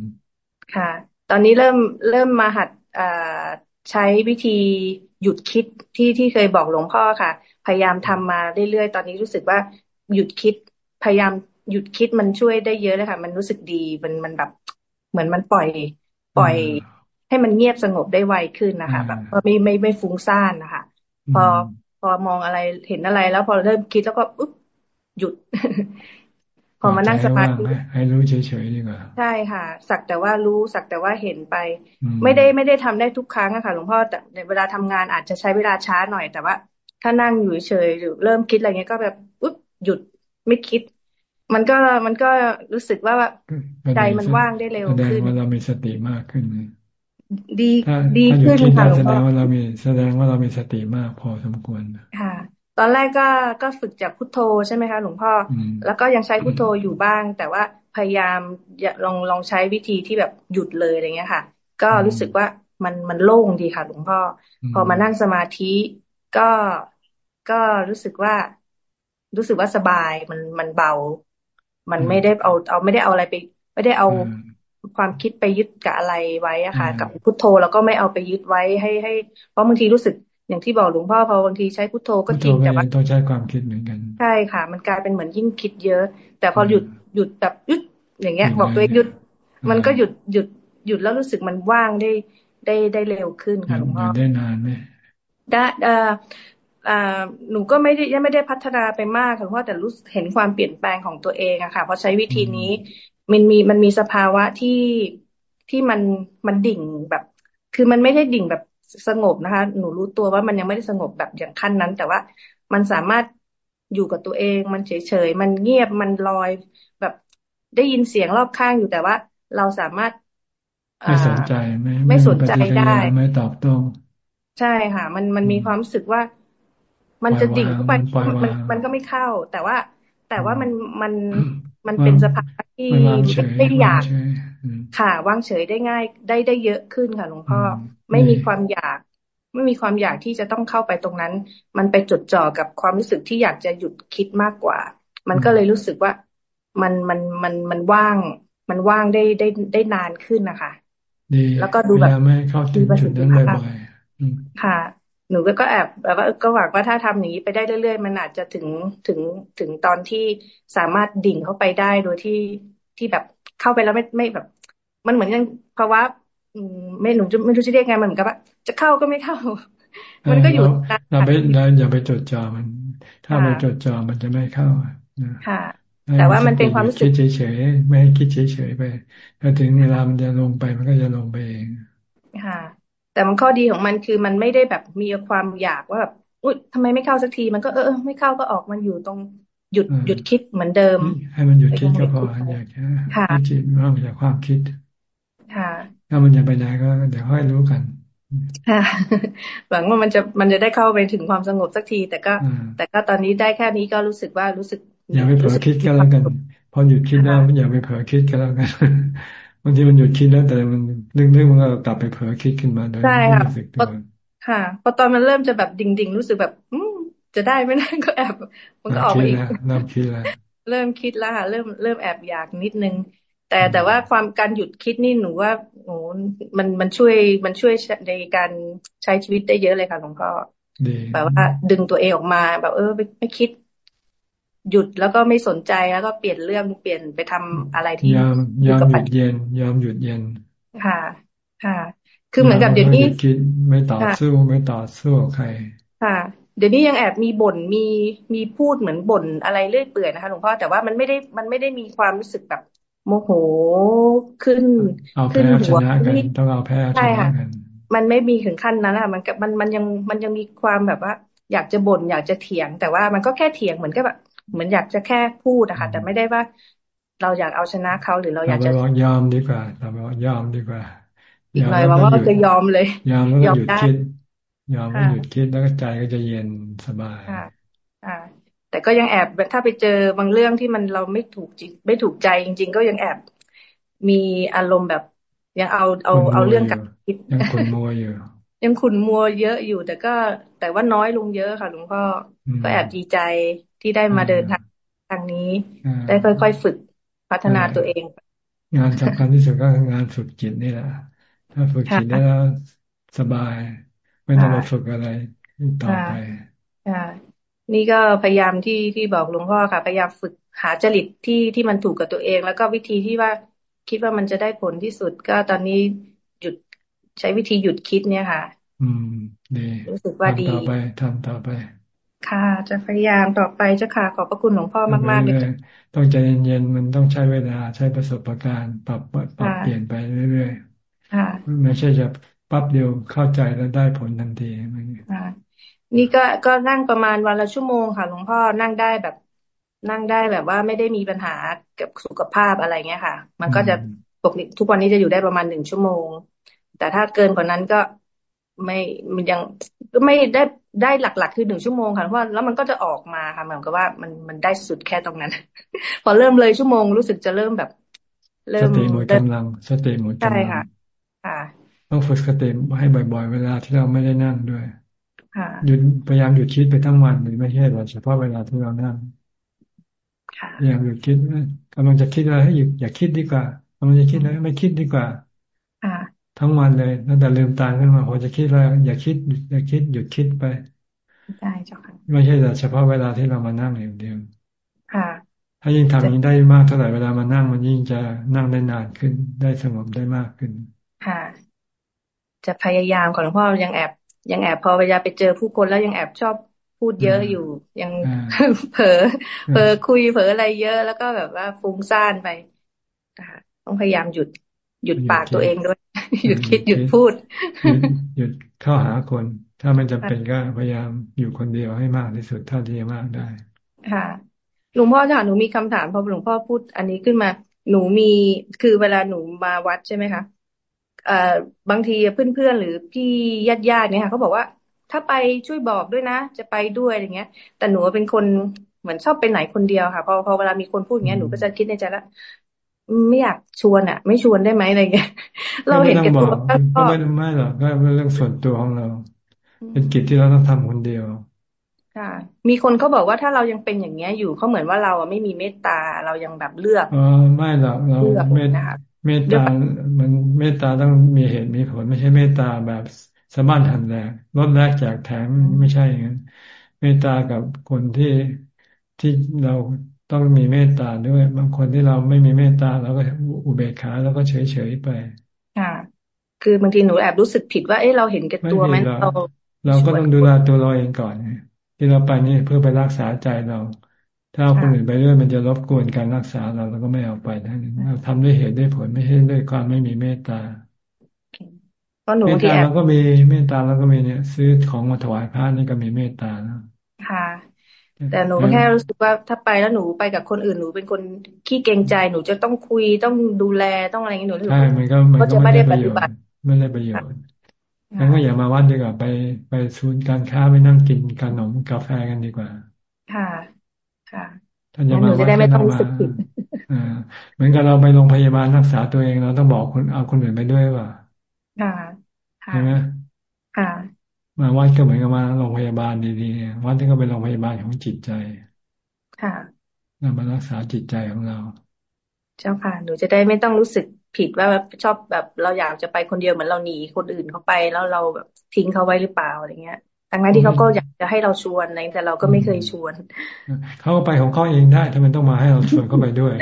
ค่ะ ตอนนี้เริ่มเริ่มมาหัดใช้วิธีหยุดคิดที่ที่เคยบอกหลวงพ่อค่ะ พยายามทำมาเรื่อยๆ ตอนนี้รู้สึกว่าหยุดคิดพยายามหยุดคิดมันช่วยได้เยอะเลยค่ะ มันรู้สึกดีมันมันแบบ เหมือนมันปล่อย ปล่อย ให้มันเงียบสงบได้ไวขึ้นนะคะแบบไม่ไม่ไม่ฟุ้งซ่านนะคะ พอพอมองอะไรเห็นอะไรแล้วพอเริ่มคิดแล้วก็อุ๊บหยุด พอมานั่งสมาธิให้รู้เฉยๆดีกว่าใช่ค่ะ สักแต่ว่ารู้สักแต่ว่าเห็นไป ไม่ได้ไม่ได้ทำได้ทุกครั้งอะค่ะหลวงพ่อแต่เวลาทำงานอาจจะใช้เวลาช้าหน่อยแต่ว่า ถ้านั่งอยู่เฉยหรือเริ่มคิดอะไรเงี้ยก็แบบอุ๊บหยุดไม่คิด มันก็มันก็รู้สึกว่าใจมันว่างได้เร็วขึ้นแสดงว่าเรามีสติมากขึ้น ดีดีขึ้นค่ะหลวงพ่อแสดงว่าเรามีแสดงว่าเรามีสติมากพอสมควรค่ะ ตอนแรกก็ก็ฝึกจากพุทโธใช่ไหมคะหลวงพ่อ แล้วก็ยังใช้พุทโธอยู่บ้าง แต่ว่าพยายามลองลองใช้วิธีที่แบบหยุดเลยอะไรเงี้ยค่ะ ก็รู้สึกว่ามันมันโล่งดีค่ะหลวงพ่อ พอมานั่งสมาธิก็ก็รู้สึกว่ารู้สึกว่าสบายมันมันเบา มันไม่ได้เอาเอาไม่ได้เอาอะไรไป ไม่ได้เอา ความคิดไปยึดกับอะไรไว้อะค่ะ กับพุทโธแล้วก็ไม่เอาไปยึดไว้ให้ให้ เพราะบางทีรู้สึกอย่างที่บอกหลวงพ่อพอบางทีใช้พุทโธก็จริงแต่ว่าต้องใช้ความคิดเหมือนกัน ใช่ค่ะ มันกลายเป็นเหมือนยิ่งคิดเยอะ แต่พอหยุดหยุดแบบหยุดอย่างเงี้ย บอกตัวเองหยุด มันก็หยุดหยุดหยุดแล้วรู้สึกมันว่างได้ได้ได้เร็วขึ้นค่ะหลวงพ่อได้นานไหมได้เอ่ออ่าหนูก็ไม่ได้ยังไม่ได้พัฒนาไปมากค่ะเพราะแต่รู้เห็นความเปลี่ยนแปลงของตัวเองอะค่ะพอใช้วิธีนี้ มันมีมันมีสภาวะที่ที่มันมันดิ่งแบบ คือมันไม่ได้ดิ่งแบบสงบนะคะ หนูรู้ตัวว่ามันยังไม่ได้สงบแบบอย่างขั้นนั้น แต่ว่ามันสามารถอยู่กับตัวเอง มันเฉยๆ มันเงียบมันลอยแบบได้ยินเสียงรอบข้างอยู่แต่ว่าเราสามารถไม่สนใจไม่ไม่สนใจได้ไม่ตอบโต้ใช่ค่ะ มันมันมีความรู้สึกว่า มันจะดิ่งเข้าไปมันมันก็ไม่เข้า แต่ว่าแต่ว่ามันมันมันเป็นสภาพ ที่ไม่อยากค่ะว่างเฉยได้ง่าย ได้ได้เยอะขึ้นค่ะหลวงพ่อไม่มีความอยาก ไม่มีความอยากที่จะต้องเข้าไปตรงนั้น มันไปจดจ่อกับความรู้สึกที่อยากจะหยุดคิดมากกว่า มันก็เลยรู้สึกว่ามันมันมันมันว่าง มันว่างได้ได้ได้นานขึ้นนะคะแล้วก็ดูแบบไม่เข้าถึงจุดนั้นบ่อยค่ะ หนูก็แอบแบบว่าก็หวังว่าถ้าทำอย่างนี้ไปได้เรื่อยๆ มันอาจจะถึงถึงถึงตอนที่สามารถดิ่งเข้าไปได้โดยที่ที่แบบเข้าไปแล้วไม่ไม่แบบ มันเหมือนยังภาวะไม่หนูจะไม่รู้จะเรียกไงมันเหมือนกับว่าจะเข้าก็ไม่เข้า มันก็อยู่เราไม่เราอย่าไปจดจ่อมัน ถ้าไปจดจ่อมันจะไม่เข้าค่ะ แต่ว่ามันเป็นความรู้สึกคิดเฉยๆไม่ให้คิดเฉยๆไปพอถึงเวลามันจะลงไปมันก็จะลงไปเองค่ะ แต่มันข้อดีของมันคือมันไม่ได้แบบมีความอยากว่าแบบอุ้ยทำไมไม่เข้าสักทีมันก็เออไม่เข้าก็ออกมันอยู่ตรงหยุดหยุดคิดเหมือนเดิม ให้มันหยุดคิดก็พออยากแค่จิตว่างจากความคิด ค่ะ ถ้ามันจะไปไหนก็เดี๋ยวค่อยรู้กันค่ะหวังว่ามันจะมันจะได้เข้าไปถึงความสงบสักที แต่ก็ แต่ก็ตอนนี้ได้แค่นี้ก็รู้สึกว่ารู้สึก อย่าไปเผลอคิดกันแล้วกัน พอหยุดคิดแล้วอย่าไปเผลอคิดกันแล้วกันางทีมันหยุดคิดแล้วแต่มันนึกนึกมันก็กลับไปเผลอคิดขึ้นมาโดยไม่รู้สึกตัวค่ะพอตอนมันเริ่มจะแบบดิ่งดิ่งรู้สึกแบบ อืมจะได้ไม่ได้ก็แอบ มันก็ออกมาอีกเริ่มคิดแล้วเริ่มคิดแล้วค่ะเริ่มเริ่มแอบอยากนิดนึง แต่แต่ว่าความการหยุดคิดนี่หนูว่าโอ้มันมันช่วยมันช่วยในการใช้ชีวิตได้เยอะเลยค่ะหลวงพ่อแบบว่าดึงตัวเองออกมา แบบ เออไม่ไม่คิด หยุดแล้วก็ไม่สนใจแล้วก็เปลี่ยนเรื่องเปลี่ยนไปทำอะไรที่ยอมยอมหยุดเย็น ยอมหยุดเย็นค่ะ ค่ะ คือเหมือนกับเดี๋ยวนี้คิดไม่ต่อสู้ไม่ต่อสู้ใคร ค่ะ เดี๋ยวนี้ยังแอบมีบ่นมีมีพูดเหมือนบ่นอะไรเรื่อยเปื่อยนะคะหลวงพ่อแต่ว่ามันไม่ได้มันไม่ได้มีความรู้สึกแบบโมโหขึ้นขึ้นหัวที่ต้องเอาแพ้ชนะกันมันไม่มีถึงขั้นนั้นอะมันมันมันยังมันยังมีความแบบว่า อยากจะบ่นอยากจะเถียง แต่ว่ามันก็แค่เถียงเหมือนกับแบบ เหมือนอยากจะแค่พูดอะค่ะ แต่ไม่ได้ว่าเราอยากเอาชนะเขาหรือเราอยากจะยอมดีกว่าเราบอกยอมดีกว่าอีกหน่อยว่าว่าจะยอมเลย ยอมแล้วก็หยุดคิด ยอมแล้วหยุดคิดแล้วก็ใจก็จะเย็นสบายค่ะอ่าแต่แต่ก็ยังแอบถ้าไปเจอบางเรื่องที่มันเราไม่ถูกจิตไม่ถูกใจจริง ๆ ก็ยังแอบมีอารมณ์แบบ ยังเอาเอาเอาเรื่องกับคิดยังขุนมัวอยู่ยังขุนมัวเยอะอยู่ แต่ก็แต่ว่าน้อยลงเยอะค่ะหลวงพ่อก็แอบดีใจ ที่ได้มาเดินทางทางนี้ ได้ค่อยๆฝึกพัฒนาตัวเอง งานสำคัญที่สุดก็งานฝึกจิตนี่แหละ ถ้าฝึกจิตได้แล้วสบาย ไม่ต้องมาฝึกอะไรต่อไปนี่ก็พยายามที่ที่บอกหลวงพ่อค่ะ พยายามฝึกหาจริตที่ที่มันถูกกับตัวเอง แล้วก็วิธีที่ว่าคิดว่ามันจะได้ผลที่สุด ก็ตอนนี้หยุดใช้วิธีหยุดคิดเนี่ยค่ะ อืมดีรู้สึกว่าดีต่อไปทำต่อไป ค่ะ จะพยายามต่อไปเจ้าค่ะ ขอบพระคุณหลวงพ่อมากๆเลยต้องใจเย็นๆมันต้องใช้เวลาใช้ประสบการณ์ ปรับปรับเปลี่ยนไปเรื่อยๆไม่ใช่จะปั๊บเดียวเข้าใจแล้วได้ผลทันทีไม่นี่ก็ก็นั่งประมาณวันละชั่วโมงค่ะหลวงพ่อนั่งได้แบบ นั่งได้แบบว่าไม่ได้มีปัญหากับสุขภาพอะไรเงี้ยค่ะ มันก็จะปกติทุกวันนี้จะอยู่ได้ประมาณหนึ่งชั่วโมง แต่ถ้าเกินกว่านั้นก็ ไม่มันยังก็ไม่ได้ได้หลัก ๆ คือหนึ่งชั่วโมงค่ะเพราะแล้วมันก็จะออกมาค่ะเหมือนกับว่ามันมันได้สุดแค่ตรงนั้น พอเริ่มเลยชั่วโมงรู้สึกจะเริ่มแบบ เริ่มสติหมดกำลังสติหมดกำลังใช่ค่ะค่ะต้องฝึกสติให้บ่อย ๆ เวลาที่เราไม่ได้นั่งด้วยหยุดพยายามหยุดคิดไปทั้งวันเลยไม่ใช่เฉพาะเวลาที่เรานั่งพยายามหยุดคิดกำลังจะคิดอะไรให้หยุดอย่าคิดดีกว่ากำลังจะคิดอะไรไม่คิดดีกว่า ทั้งวันเลยตั้งแต่ลืมตาขึ้นมาพอจะคิดอะไรอย่าคิดอย่าคิดหยุดคิดไปได้เจ้าค่ะไม่ใช่แต่เฉพาะเวลาที่เรามานั่งอย่างเดียวค่ะ ถ้ายิ่งทำนี้ได้มากเท่าไหร่เวลามานั่งมันยิ่งจะนั่งได้นานขึ้น ได้สงบได้มากขึ้น ค่ะ จะพยายามของหลวงพ่อยังแอบ ยังแอบพอเวลาไปเจอผู้คนแล้วยังแอบชอบพูดเยอะอยู่ ยังเผลอเผลอคุยเผลออะไรเยอะแล้วก็แบบว่าฟุ้งซ่านไปต้องพยายามหยุด หยุดปากตัวเองด้วย หยุดคิดหยุดพูด หยุดเข้าหาคน ถ้ามันจะเป็นก็พยายามอยู่คนเดียวให้มากที่สุดเท่าที่จะมากได้ ค่ะหลวงพ่อค่ะหนูมีคำถามพอหลวงพ่อพูด อันนี้ขึ้นมา หนูมีคือเวลาหนูมาวัดใช่ไหมคะเอ่อบางทีเพื่อนๆหรือพี่ญาติญาติเนี่ยค่ะเขาบอกว่าถ้าไปช่วยบอกด้วยนะ จะไปด้วยอะไรเงี้ย แต่หนูเป็นคนเหมือนชอบไปไหนคนเดียวค่ะ พอพอเวลามีคนพูดอย่างเงี้ยหนูก็จะคิดในใจละ ไม่อยากชวนอะ ไม่ชวนได้ไหมอะไรเงี้ยเราเห็นกันตัวก็ไม่ไม่หรอกก็เป็นเรื่องส่วนตัวของเรา เป็นกิจที่เราต้องทำคนเดียวค่ะมีคนเขาบอกว่าถ้าเรายังเป็นอย่างเงี้ยอยู่เขาเหมือนว่าเราไม่มีเมตตาเรายังแบบเลือกอ๋อไม่หรอกเราเมตเมตตามันเมตตาต้องมีเหตุมีผล ไม่ใช่เมตตาแบบสมานทันแรกลดแรกจากแถมไม่ใช่อย่างนั้นเมตตากับคนที่ที่เรา ต้องมีเมตตาด้วย บางคนที่เราไม่มีเมตตาเราก็อุเบกขาแล้วก็เฉยเฉยไปค่ะคือบางทีหนูแอบรู้สึกผิดว่าเอ๊ะเราเห็นแก่ตัวไหมเราเราก็ต้องดูแลตัวเราเองก่อนที่เราไปนี่เพื่อไปรักษาใจเรา ถ้าเอาคนอื่นไปด้วยมันจะรบกวนการรักษาเราเราก็ไม่เอาไปทั้งนั้นเราทำด้วยเหตุด้วยผลไม่ใช่ด้วยความไม่มีเมตตาก็หนูที่แอบเราก็มีเมตตาแล้วก็มีเนี่ย ซื้อของมาถวายพระนี่ก็มีเมตตาแล้วค่ะ แต่หนูแค่รู้สึกว่าถ้าไปแล้วหนูไปกับคนอื่นหนูเป็นคนขี้เกรงใจหนูจะต้องคุยต้องดูแลต้องอะไรอย่างนี้หนูใช่มันก็มันก็ไม่ได้ปฏิบัติไม่ได้ประโยชน์งั้นก็อย่ามาวัดดีกว่าไปไปศูนย์การค้าไปนั่งกินขนมกาแฟกันดีกว่า ค่ะ ค่ะท่านจะมาวัดไม่ต้องรู้สึกผิดเหมือนกับเราไปโรงพยาบาลรักษาตัวเองเราต้องบอกคนเอาคนอื่นไปด้วยว่าค่ะใช่ไหมค่ะ มาวัดก็เหมือนกับมาโรงพยาบาลดีๆวัดนี่ก็เป็นโรงพยาบาลของจิตใจ ค่ะเรามารักษาจิตใจของเรา เจ้าค่ะ หนูจะได้ไม่ต้องรู้สึกผิดว่าชอบแบบเราอยากจะไปคนเดียวเหมือนเราหนีคนอื่นเขาไปแล้วเราแบบทิ้งเขาไว้หรือเปล่าอะไรเงี้ยทั้งนั้นที่เขาก็อยากจะให้เราชวนอะไรแต่เราก็ไม่เคยชวนเขาก็ไปของเขาเองได้ทำไมต้องมาให้เราชวนเขาไปด้วย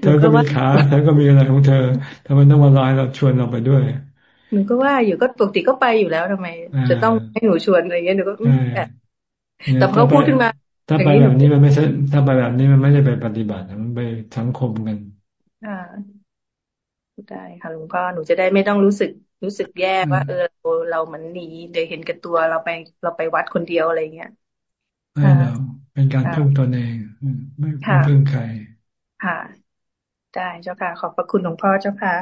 เธอก็มีขาเธอก็มีอะไรของเธอทำไมต้องมาลายเราชวนเราไปด้วย หนูก็ว่าอยู่ก็ปกติก็ไปอยู่แล้วทำไม จะต้องให้หนูชวนอะไรเงี้ยหนูก็แต่เขาพูดขึ้นมา ถ้าไปแบบนี้มันไม่ใช่ถ้าไปแบบนี้มันไม่ได้ไปปฏิบัติมันไปสังคมกันอ่าได้ค่ะหลวงพ่อหนูจะได้ไม่ต้องรู้สึกรู้สึกแย่ว่า เออเราเราเหมือนหนีเดี๋ยวเห็นกับตัวเราไปเราไปวัดคนเดียวอะไรเงี้ยไม่เราเป็นการพึ่งตนเองไม่พึ่งใครค่ะ ได้เจ้าค่ะ ขอบพระคุณหลวงพ่อเจ้าค่ะ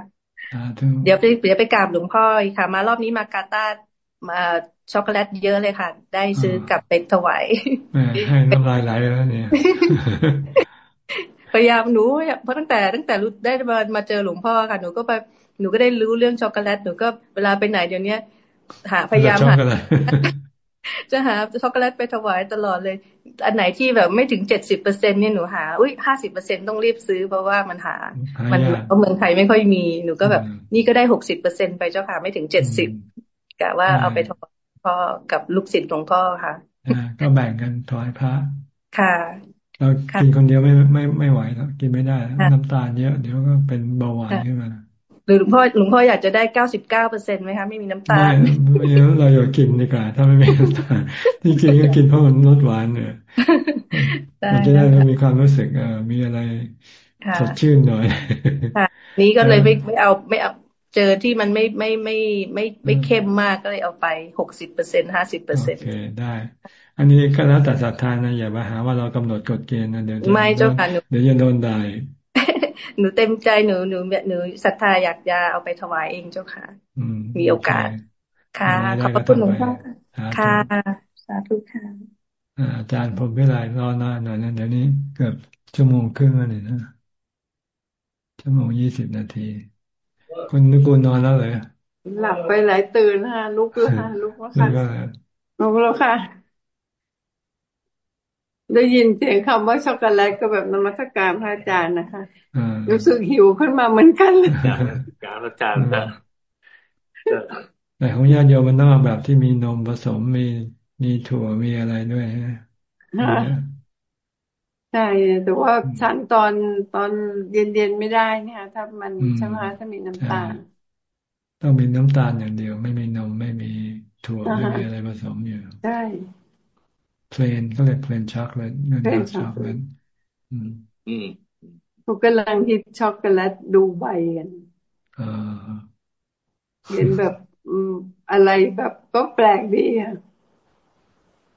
เดี๋ยวไปเดี๋ยวไปกราบหลวงพ่ออีกค่ะ มารอบนี้มากาตาร์มาช็อกโกแลตเยอะเลยค่ะ ได้ซื้อกลับไปถวายให้น้ำลายไหลแล้วเนี่ยพยายามหนูเพราะตั้งแต่ตั้งแต่รู้ได้มามาเจอหลวงพ่อค่ะ หนูก็ไปหนูก็ได้รู้เรื่องช็อกโกแลตหนูก็เวลาไปไหนเดี๋ยวนี้หาพยายามหา จะหาช็อกโกแลตไปถวายตลอดเลย อันไหนที่แบบไม่ถึงเจ็ดสิบเปอร์เซ็นต์เนี่ยหนูหา อุ้ยห้าสิบเปอร์เซ็นต์ต้องรีบซื้อเพราะว่ามันหา มันเพราะเมืองไทยไม่ค่อยมี หนูก็แบบ นี่ก็ได้หกสิบเปอร์เซ็นไปเจ้าค่ะไม่ถึงเจ็ดสิบกะว่าเอาไปถวายพ่อกับลูกศิษย์หลวงพ่อค่ะก็แบ่งกันถวายพระ ค่ะ เรากินคนเดียวไม่ไม่ไม่ไหวแล้วกินไม่ได้ น้ำตาลเยอะเดี๋ยวก็เป็นเบาหวานขึ้นมา หรือหลวงพ่อหลวงพ่ออยากจะได้เก้าสิบเก้าเปอร์เซ็นต์ไหมคะไม่มีน้ำตาลไม่เยอะเราอยากกินดีกว่าถ้าไม่มีน้ำตาลจริงๆก็กินเพราะมันรสหวานเนี่ยมันจะได้มีความรู้สึกเออมีอะไรสดชื่นหน่อยนี้ก็เลยไม่ไม่เอาไม่เอาเจอที่มันไม่ไม่ไม่ไม่ไม่เข้มมากก็เลยเอาไปหกสิบเปอร์เซ็นห้าสิบเปอร์เซ็นต์โอเคได้ อันนี้ก็แล้วแต่ศรัทธานะอย่ามาหาว่าเรากำหนดกฎเกณฑ์นะเดี๋ยวไม่เจ้าค่ะเดี๋ยวจะโดนได้ หนูเต็มใจหนูหนูหนูศรัทธาอยากจะเอาไปถวายเองเจ้าค่ะมีโอกาส ค่ะ ขอบพระคุณหลวงพ่อค่ะ สาธุค่ะอาจารย์ผมเวลารอนานหน่อยนะเดี๋ยวนี้เกือบชั่วโมงครึ่งแล้วนี่นะชั่วโมงยี่สิบนาที คุณนุกูนอนแล้วเลยหลับไปหลายตื่นฮะลุกแล้วค่ะลุกแล้วค่ะลุกแล้วค่ะ ได้ยินเสียงคำว่าช็อกโกแลตก็แบบนมัสการพระอาจารย์นะคะรู้สึกหิวขึ้นมาเหมือนกันเลยการอาจารย์นะแต่ของญาติโยมมันต้องแบบที่มีนมผสมมีมีถั่วมีอะไรด้วยฮะใช่แต่ว่าฉันตอนตอนเย็นเย็นไม่ได้เนี่ยถ้ามันใช่ไหมถ้ามีน้ำตาล ต้องมีน้ำตาลอย่างเดียว ไม่มีนมไม่มีถั่วไม่มีอะไรผสมอยู่ใช่ plain ก็เลย plain ช็อกโกแลต plain ช็อกโกแลตอืมอืมผมกำลังฮิตช็อกโกแลตดูไบกันเห็นแบบอืมอะไรแบบก็แปลกดีอะ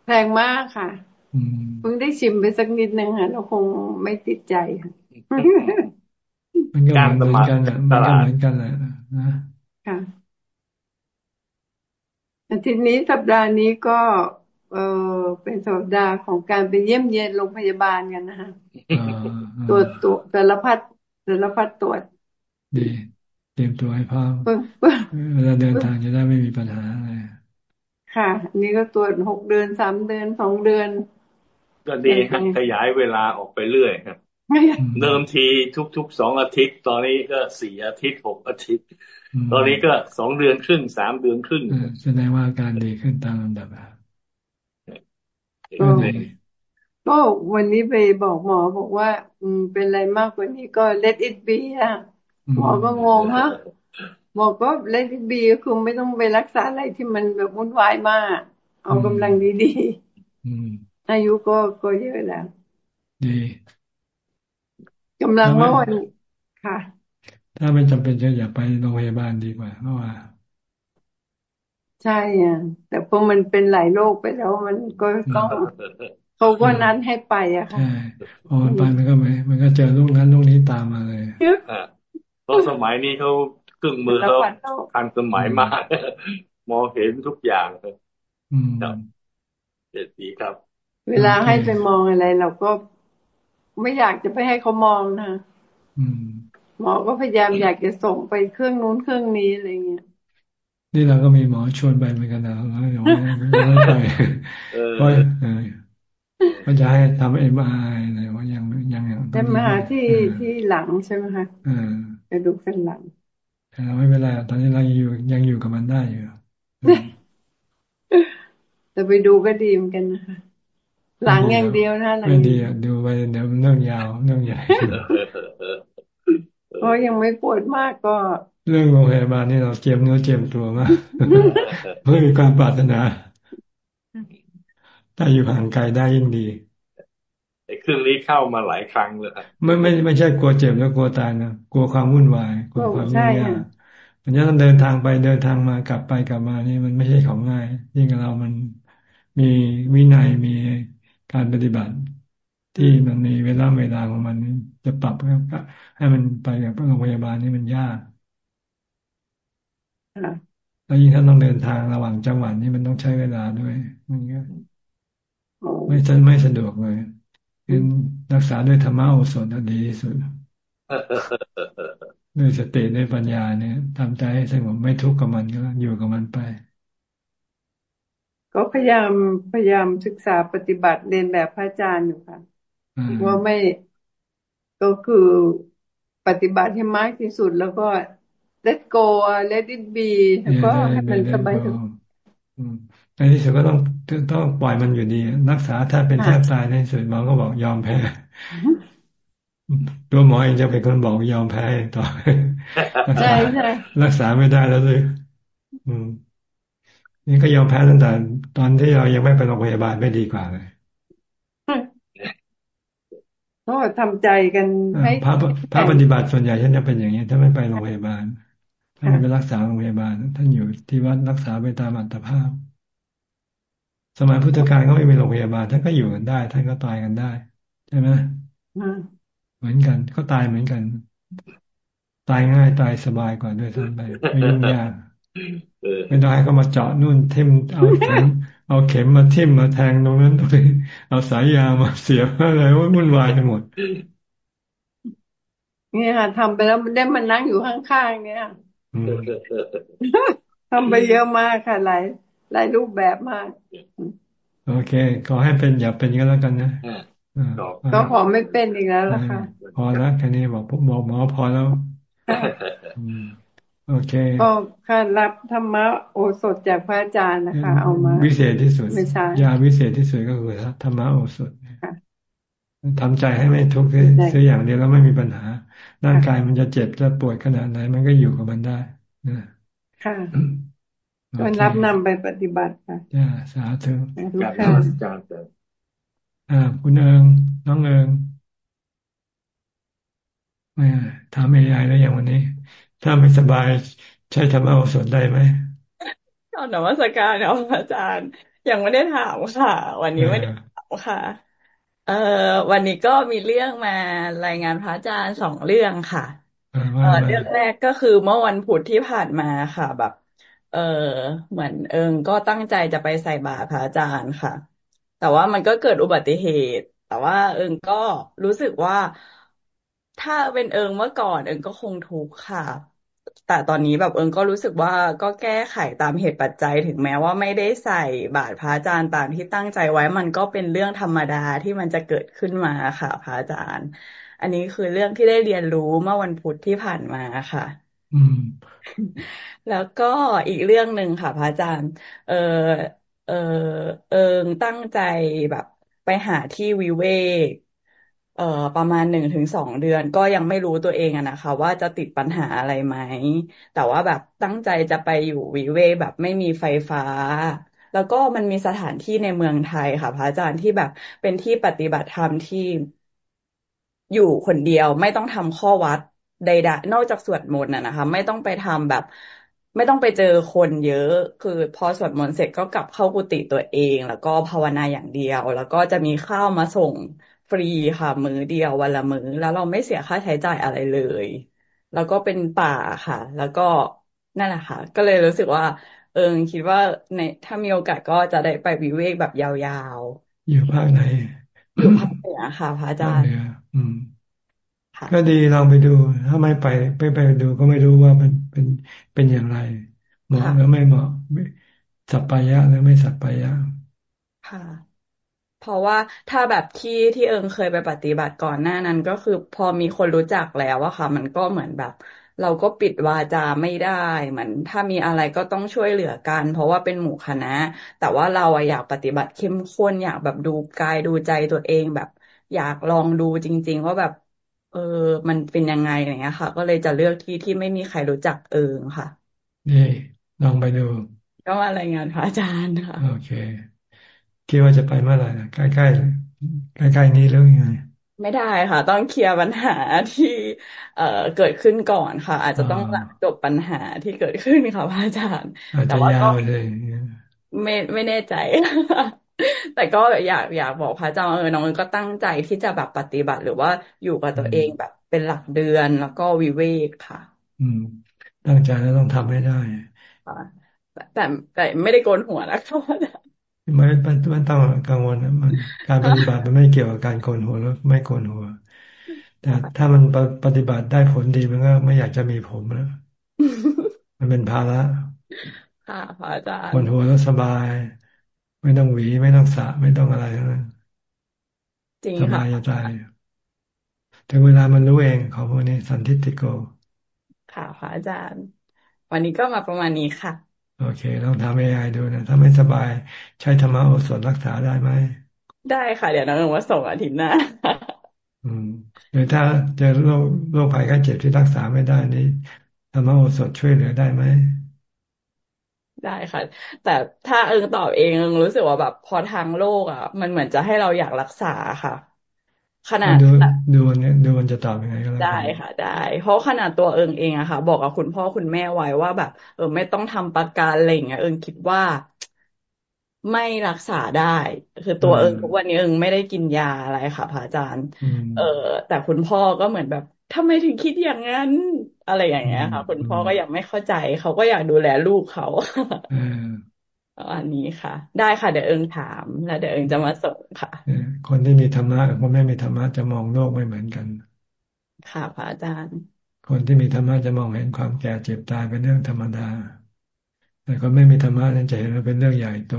แพงมากค่ะเพิ่งได้ชิมไปสักนิดนึงค่ะเราคงไม่ติดใจค่ะมันก็เหมือนกันมันก็เหมือนกันแหละนะค่ะอาทิตย์นี้สัปดาห์นี้ก็ เออเป็นสัปดาห์ของการไปเยี่ยมเยียนโรงพยาบาลกันนะคะตรวจตัวแต่ละพัดแต่ละพัดตรวจ ดีเตรียมตัวให้พร้อมเวลาเดินทางจะได้ไม่มีปัญหาอะไรค่ะ นี่ก็ตรวจหกเดือนสามเดือนสองเดือน ก็ดีครับขยายเวลาออกไปเรื่อยครับเดิมทีทุกๆสองอาทิตย์ ตอนนี้ก็สี่อาทิตย์หกอาทิตย์ ตอนนี้ก็สองเดือนครึ่งสามเดือนครึ่งแสดงว่าการดีขึ้นตามลำดับ ก็วันนี้ไปบอกหมอบอกว่า อืม เป็นอะไรมากกว่านี้ก็ let it be อะหมอก็งงฮะหมอก็ let it be คือไม่ต้องไปรักษาอะไรที่มันแบบวุ่นวายมาก เอากำลังดีๆอายุก็ก็เยอะแล้วดีกำลังเมื่อวันค่ะ ถ้าไม่จำเป็นจะอย่าไปโรงพยาบาลดีกว่าเพราะว่า ใช่อะแต่พอมันเป็นหลายโรคไปแล้วมันก็ต้องเขาก็นั้นให้ไปอะค่ะพอมันไปมันก็ไม่มันก็เจอลูกนั้นลูกนี้ตามมาเลยเพราะสมัยนี้เขาเครื่องมือเขาทันสมัยมาก มองเห็นทุกอย่างครับเจ็ดปีครับ เวลาให้ไปมองอะไร เราก็ไม่อยากจะไปให้เขามองนะหมอก็พยายามอยากจะส่งไปเครื่องนู้นเครื่องนี้อะไรเงี้ย นี่เราก็มีหมอชวนไปเหมือนกันนะแล้วหมอไม่ไปเพราะก็จะให้ทำเอ็มไออะไรว่ายังยังยังเอ็มไอที่ที่หลังใช่ไหมคะกระดูกเส้นหลังแต่เราไม่เป็นไรตอนนี้เราอยู่ยังอยู่กับมันได้อยู่แต่ไปดูก็ดีเหมือนกันนะคะหลังอย่างเดียวนะหลังไม่ดีอะดูไปเดี๋ยวเรื่องยาวเรื่องใหญ่เพราะยังไม่ปวดมากก็ เรื่องโรงพยาบาลนี่เราเจียมเนื้อเจียมตัวมากเพื่อมีความปรารถนาถ้าอยู่ห่างไกลได้ยิ่งดีไอ้เครื่องนี้เข้ามาหลายครั้งเลยไม่ไม่ไม่ใช่กลัวเจ็บแล้วกลัวตายนะกลัวความวุ่นวายกลัวความยุ่งยากมันจะต้องเดินทางไปเดินทางมากลับไปกลับมานี่มันไม่ใช่ของง่าย ยิ่งเรามันมีวินัยมีการปฏิบัติ ที่มันมีเวลาเวลาของมันจะปรับให้มันไปกับโรงพยาบาลนี่มันยาก แล้วยิ่งถ้าต้องเดินทางระหว่างจังหวัดนี่มันต้องใช้เวลาด้วยมันก็ไม่สไม่สะดวกเลยเป็นรักษาด้วยธรรมะโอสถดีที่สุดด้วยสติด้วยปัญญาเนี่ยทำใจให้สงบไม่ทุกข์กับมันก็อยู่กับมันไป ก็พยายามพยายามศึกษาปฏิบัติเรียนแบบพระอาจารย์อยู่ค่ะว่าไม่ก็คือปฏิบัติให้มากที่สุดแล้วก็ let go let it be แล้วก็ให้มันสบายสบายในที่สุดก็ต้องต้องปล่อยมันอยู่ดีรักษาถ้าเป็นแทบตายในสุดหมอก็บอกยอมแพ้ตัวหมอเองจะเป็นคนบอกยอมแพ้ต่อใช่ใช่รักษาไม่ได้แล้วเลยอืม นี่ก็ยอมแพ้ตั้งแต่ตอนที่เรายังไม่ไปโรงพยาบาลไม่ดีกว่าเลยก็ทำใจกันให้พระพระปฏิบัติส่วนใหญ่ท่านจะเป็นอย่างนี้ถ้าไม่ไปโรงพยาบาล ท่านไปรักษาโรงพยาบาล ท่านอยู่ที่วัดรักษาไปตามอัตภาพ สมัยพุทธกาลก็ไม่มีโรงพยาบาล ท่านก็อยู่กันได้ ท่านก็ตายกันได้ ใช่ไหมเหมือนกัน ก็ตายเหมือนกัน ตายง่ายตายสบายกว่าด้วยซ้ำไปไม่ยุ่งยากไม่ต้องให้เขามาเจาะนู่นเทมเอาเข็มเอาเข็มมาเทมมาแทงตรงนั้นตรงนี้เอาสายยามาเสียบอะไรว่าวุ่นวายไปหมดนี่ค่ะทำไปแล้วได้มันนั่งอยู่ข้างๆเนี่ย ทำไปเยอะมากค่ะหลายหลายรูปแบบมาก โอเค ขอให้เป็นอย่าเป็นก็แล้วกันนะก็ขอไม่เป็นอีกแล้วล่ะค่ะ พอแล้วแค่นี้บอกบอกหมอพอแล้วโอเคก็ค่ะรับธรรมะโอสถจากพระอาจารย์นะคะ เอามา วิเศษที่สุดยาวิเศษที่สุดก็คือธรรมะโอสถทำใจให้ไม่ทุกข์ซื้ออย่างเดียวแล้วไม่มีปัญหา ร่างกายมันจะเจ็บจะปวดขนาดไหน มันก็อยู่กับมันได้นะค่ะก็รับนำไปปฏิบัติค่ะจ้าสาธุค่ะอาจารย์อ่า คุณเอิงน้องเอิงไม่ถามเอไอแล้วอย่างวันนี้ ถ้าไม่สบายใช้ธรรมะโอสถได้ไหมตอนนวัตการเนาะอาจารย์ยังไม่ได้ถามค่ะ วันนี้ไม่ได้ถามค่ะ เอ่อวันนี้ก็มีเรื่องมารายงานพระอาจารย์สองเรื่องค่ะเอ่อเรื่องแรกก็คือเมื่อวันพุธที่ผ่านมาค่ะ แบบ เออเหมือนเอิงก็ตั้งใจจะไปใส่บาตรพระอาจารย์ค่ะ แต่ว่ามันก็เกิดอุบัติเหตุ แต่ว่าเอิงก็รู้สึกว่า ถ้าเป็นเอิงเมื่อก่อน เอิงก็คงทุกข์ค่ะ แต่ตอนนี้แบบเอิงก็รู้สึกว่าก็แก้ไขตามเหตุปัจจัยถึงแม้ว่าไม่ได้ใส่บาตรพระอาจารย์ตามที่ตั้งใจไว้ มันก็เป็นเรื่องธรรมดาที่มันจะเกิดขึ้นมาค่ะพระอาจารย์ อันนี้คือเรื่องที่ได้เรียนรู้เมื่อวันพุธที่ผ่านมาค่ะ อืม แล้วก็อีกเรื่องหนึ่งค่ะพระอาจารย์ เออเออเอิงตั้งใจแบบไปหาที่วิเวก เอ่อประมาณหนึ่งถึงสองเดือนก็ยังไม่รู้ตัวเองอะนะคะ ว่าจะติดปัญหาอะไรไหม แต่ว่าแบบตั้งใจจะไปอยู่วิเวกแบบไม่มีไฟฟ้า แล้วก็มันมีสถานที่ในเมืองไทยค่ะ พระอาจารย์ที่แบบเป็นที่ปฏิบัติธรรมที่อยู่คนเดียวไม่ต้องทำข้อวัดใดๆนอกจากสวดมนต์นะนะคะ ไม่ต้องไปทำแบบ ไม่ต้องไปเจอคนเยอะ คือพอสวดมนต์เสร็จก็กลับเข้ากุฏิตัวเอง แล้วก็ภาวนาอย่างเดียว แล้วก็จะมีข้าวมาส่ง ฟรีค่ะ มื้อเดียววันละมื้อแล้วเราไม่เสียค่าใช้จ่ายอะไรเลย แล้วก็เป็นป่าค่ะ แล้วก็นั่นแหละค่ะ ก็เลยรู้สึกว่า เออคิดว่าในถ้ามีโอกาสก็จะได้ไปวิเวกแบบยาวๆ อยู่ภาคไหน อยู่ภาคเหนือค่ะพระอาจารย์อืมก็ดีลองไปดู ถ้าไม่ไปไปไปดูก็ไม่รู้ว่ามันเป็นเป็นอย่างไร เหมาะหรือไม่เหมาะสัปปายะหรือไม่สัปปายะค่ะ เพราะว่าถ้าแบบที่ที่เอิงเคยไปปฏิบัติก่อนหน้านั้น ก็คือพอมีคนรู้จักแล้วอะค่ะ มันก็เหมือนแบบ เราก็ปิดวาจาไม่ได้เหมือนถ้ามีอะไรก็ต้องช่วยเหลือกัน เพราะว่าเป็นหมู่คณะ แต่ว่าเราอยากปฏิบัติเข้มข้นอยากแบบดูกายดูใจตัวเองแบบ อยากลองดูจริง ๆ ว่าแบบ เออ มันเป็นยังไงอย่างเงี้ยค่ะ ก็เลยจะเลือกที่ที่ไม่มีใครรู้จักเอิงค่ะนี่ลองไปดู ก็มารายงานพระอาจารย์ค่ะโอเค คิดว่าจะไปเมื่อไหร่ใกล้ใกล้ใกล้ใกล้นี้หรือยังไงไม่ได้ค่ะ ต้องเคลียร์ปัญหาที่เอ่อเกิดขึ้นก่อนค่ะ อาจจะต้องหลังจบปัญหาที่เกิดขึ้นค่ะพระอาจารย์แต่ว่าก็ไม่ไม่แน่ใจแต่ก็อยากอยากบอกพระอาจารย์เออน้องก็ตั้งใจที่จะแบบปฏิบัติ หรือว่าอยู่กับตัวเองแบบเป็นหลักเดือนแล้วก็วิเวกค่ะ อืม ตั้งใจแล้วต้องทำให้ได้แต่แต่ไม่ได้โกนหัวนะคะ ไม่ไม่ไม่ต้องกังวลนะมันการปฏิบัติมันไม่เกี่ยวกับการโกนหัวแล้วไม่โกนหัว แต่ถ้ามันปฏิบัติได้ผลดีมันก็ไม่อยากจะมีผมแล้วมันเป็นภาระค่ะพระอาจารย์โกนหัวแล้วสบาย ไม่ต้องหวีไม่ต้องสระไม่ต้องอะไรนะจริงค่ะสบายจะตายถึงเวลามันรู้เองของพวกนี้สันทิติโก ค่ะพระอาจารย์ วันนี้ก็มาประมาณนี้ค่ะ โอเคลองทำเอไอดูนะ ถ้าไม่สบายใช้ธรรมโอสถรักษาได้ไหม ได้ค่ะ เดี๋ยวน้องว่าส่งอาทิตย์หน้าอืมหรือถ้าเจอโรคโรคภัยไข้เจ็บที่รักษาไม่ได้นี้ธรรมโอสถช่วยเหลือได้ไหมได้ค่ะ แต่ถ้าเอิงตอบเองเอิงรู้สึกว่าแบบพอทางโลกอะ มันเหมือนจะให้เราอยากรักษาค่ะ ขนาดดูดูเนี่ยดูมันจะตอบยังไงก็แล้วได้ค่ะ ได้ เพราะขนาดตัวเอิงเองอะค่ะ บอกกับคุณพ่อคุณแม่ไว้ว่าแบบ เออไม่ต้องทำประกันอะไรอย่างเงี้ยเอิงคิดว่าไม่รักษาได้ คือตัวเอิงทุกวันนี้เอิงไม่ได้กินยาอะไรค่ะพระอาจารย์ เออแต่คุณพ่อก็เหมือนแบบทำไมถึงคิดอย่างนั้น อะไรอย่างเงี้ยค่ะ คุณพ่อก็ยังไม่เข้าใจ เขาก็อยากดูแลลูกเขา อันนี้ค่ะ ได้ค่ะเดี๋ยวเอิงถาม แล้วเดี๋ยวเอิงจะมาส่งค่ะ คนที่มีธรรมะกับคนไม่มีธรรมะจะมองโลกไม่เหมือนกัน ค่ะพระอาจารย์ คนที่มีธรรมะจะมองเห็นความแก่เจ็บตายเป็นเรื่องธรรมดา แต่คนไม่มีธรรมะนั้นจะเห็นว่าเป็นเรื่องใหญ่โต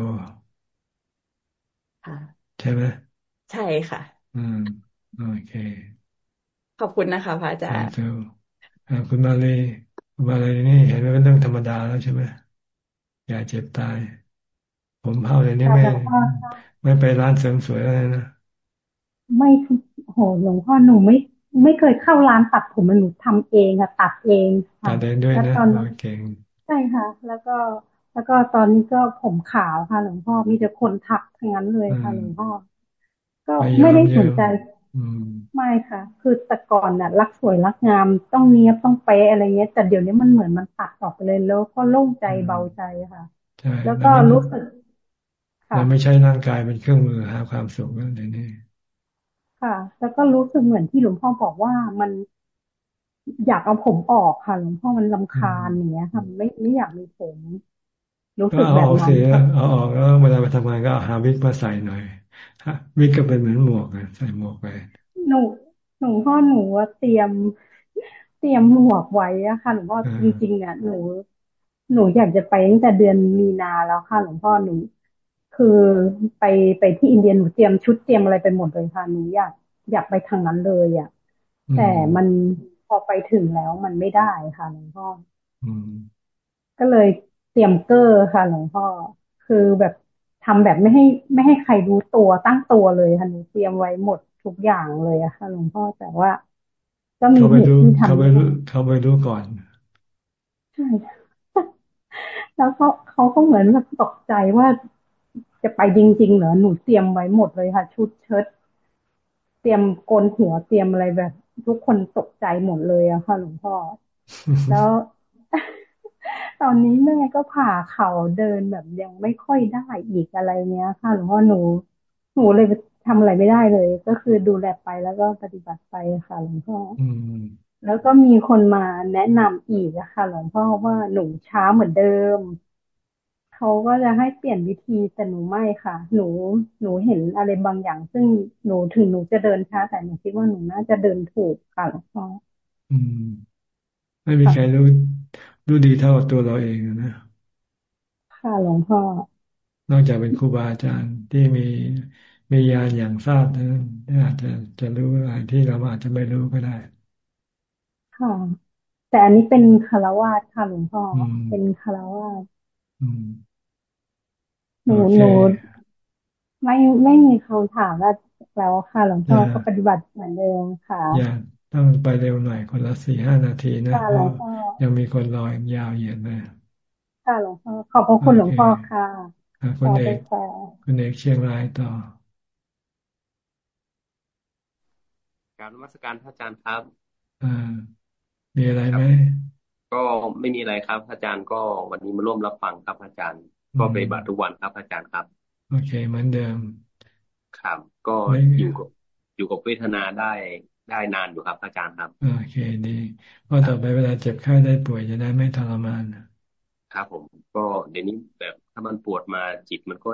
ค่ะใช่ไหมใช่ค่ะ อืมโอเค ขอบคุณนะคะพระอาจารย์คุณมาเลยคุณมาเลยนี่เห็นว่าเป็นเรื่องธรรมดาแล้วใช่ไหมอย่าเจ็บตาย ผมเผาเลยนี่ไม่ไม่ไปร้านเสริมสวยอะไรนะไม่โหหลวงพ่อหนูไม่ไม่เคยเข้าร้านตัดผมหนูทำเองค่ะตัดเองค่ะตัดเองด้วยนะเก่งใช่ค่ะ แล้วก็แล้วก็ตอนนี้ก็ผมขาวค่ะ หลวงพ่อมีแต่คนทักทั้งนั้นเลยค่ะหลวงพ่อก็ไม่ได้สนใจไม่ค่ะ คือแต่ก่อนน่ะ รักสวยรักงามต้องเนี้ยต้องเป๊ะอะไรเงี้ยแต่เดี๋ยวนี้มันเหมือนมันตัดออกไปเลยแล้วก็โล่งใจเบาใจค่ะ แล้วก็รู้สึก เราไม่ใช่ร่างกายเป็นเครื่องมือหาความสุขนั่นเองนี่ค่ะ แล้วก็รู้สึกเหมือนที่หลวงพ่อบอกว่ามันอยากเอาผมออกค่ะหลวงพ่อมันลำคาญอย่างเงี้ยค่ะไม่ไม่อยากมีผมรู้สึกแบบนั้นเอาออกแล้วเวลาไปทำงานก็หาวิกมาใส่หน่อยวิกก็เป็นเหมือนหมวกใส่หมวกไปหนูหนูพ่อหนูว่าเตรียม เตรียมหมวกไว้อะค่ะหลวงพ่อจริงๆอะหนู หนูอยากจะไปตั้งแต่เดือนมีนาแล้วค่ะหลวงพ่อหนู คือไปไปที่อินเดียหนูเตรียมชุดเตรียมอะไรไปหมดเลยค่ะหนูอยากอยากไปทางนั้นเลยอะแต่มันพอไปถึงแล้วมันไม่ได้ค่ะหลวงพ่อก็เลยเตรียมเกอร์ค่ะหลวงพ่อคือแบบทำแบบไม่ให้ไม่ให้ใครรู้ตัวตั้งตัวเลยค่ะหนูเตรียมไว้หมดทุกอย่างเลยอะค่ะหลวงพ่อแต่ว่า ก็มีเหตุที่ทำเขาไปรู้เขาไปรู้ก่อนใช่แล้วเขาเขาก็เหมือนแบบตกใจว่า จะไปจริงๆเหรอหนูเตรียมไว้หมดเลยค่ะ ชุดเชิ้ตเตรียมโกนหัวเตรียมอะไรแบบ ทุกคนตกใจหมดเลยอะค่ะหลวงพ่อ แล้ว ตอนนี้แม่ก็ผ่าเข่าเดินแบบยังไม่ค่อยได้อีกอะไรเงี้ย ค่ะหลวงพ่อหนู หนูเลยทำอะไรไม่ได้เลย ก็คือดูแลไปแล้วก็ปฏิบัติไปค่ะหลวงพ่อแล้วก็มีคนมาแนะนำอีกอะค่ะหลวงพ่อว่าหนูช้าเหมือนเดิม เขาก็จะให้เปลี่ยนวิธีแต่หนูไม่ค่ะ หนูหนูเห็นอะไรบางอย่าง ซึ่งหนูถึงหนูจะเดินช้าแต่หนูคิดว่าหนูน่าจะเดินถูกค่ะหลวงพ่ออืม ไม่มีใครรู้รู้ดีเท่าตัวเราเองนะค่ะหลวงพ่อนอกจากเป็นครูบาอาจารย์ที่มีมีญาณอย่างทราบนั้นอาจจะจะรู้อะไรที่เราอาจจะไม่รู้ก็ได้ ค่ะ แต่อันนี้เป็นคารวาสค่ะหลวงพ่อเป็นคารวาส หนูหนูไม่ไม่มีคำถามแล้วแล้วค่ะ หลวงพ่อก็ปฏิบัติเหมือนเดิมค่ะอย่าต้องไปเร็วหน่อยคนละสี่ห้านาทีนะเพราะยังมีคนรอยาวเหยียดเลยค่ะหลวงพ่อขอบพระคุณหลวงพ่อค่ะคุณเอกคุณเอกเชียงรายต่อ การนมัสการพระอาจารย์ครับอ่ามีอะไรไหม ก็ไม่มีอะไรครับ อาจารย์ก็วันนี้มาร่วมรับฟังครับอาจารย์ ก็ไปบัตรทุกวันครับอาจารย์ครับ โอเคเหมือนเดิมครับก็อยู่กับอยู่กับเวทนาได้ได้นานอยู่ครับ อาจารย์ครับ โอเคดีเพราะต่อไปเวลาเจ็บไข้ได้ป่วยจะได้ไม่ทรมานคครับผมก็เดี๋ยวนี้แบบถ้ามันปวดมาจิตมันก็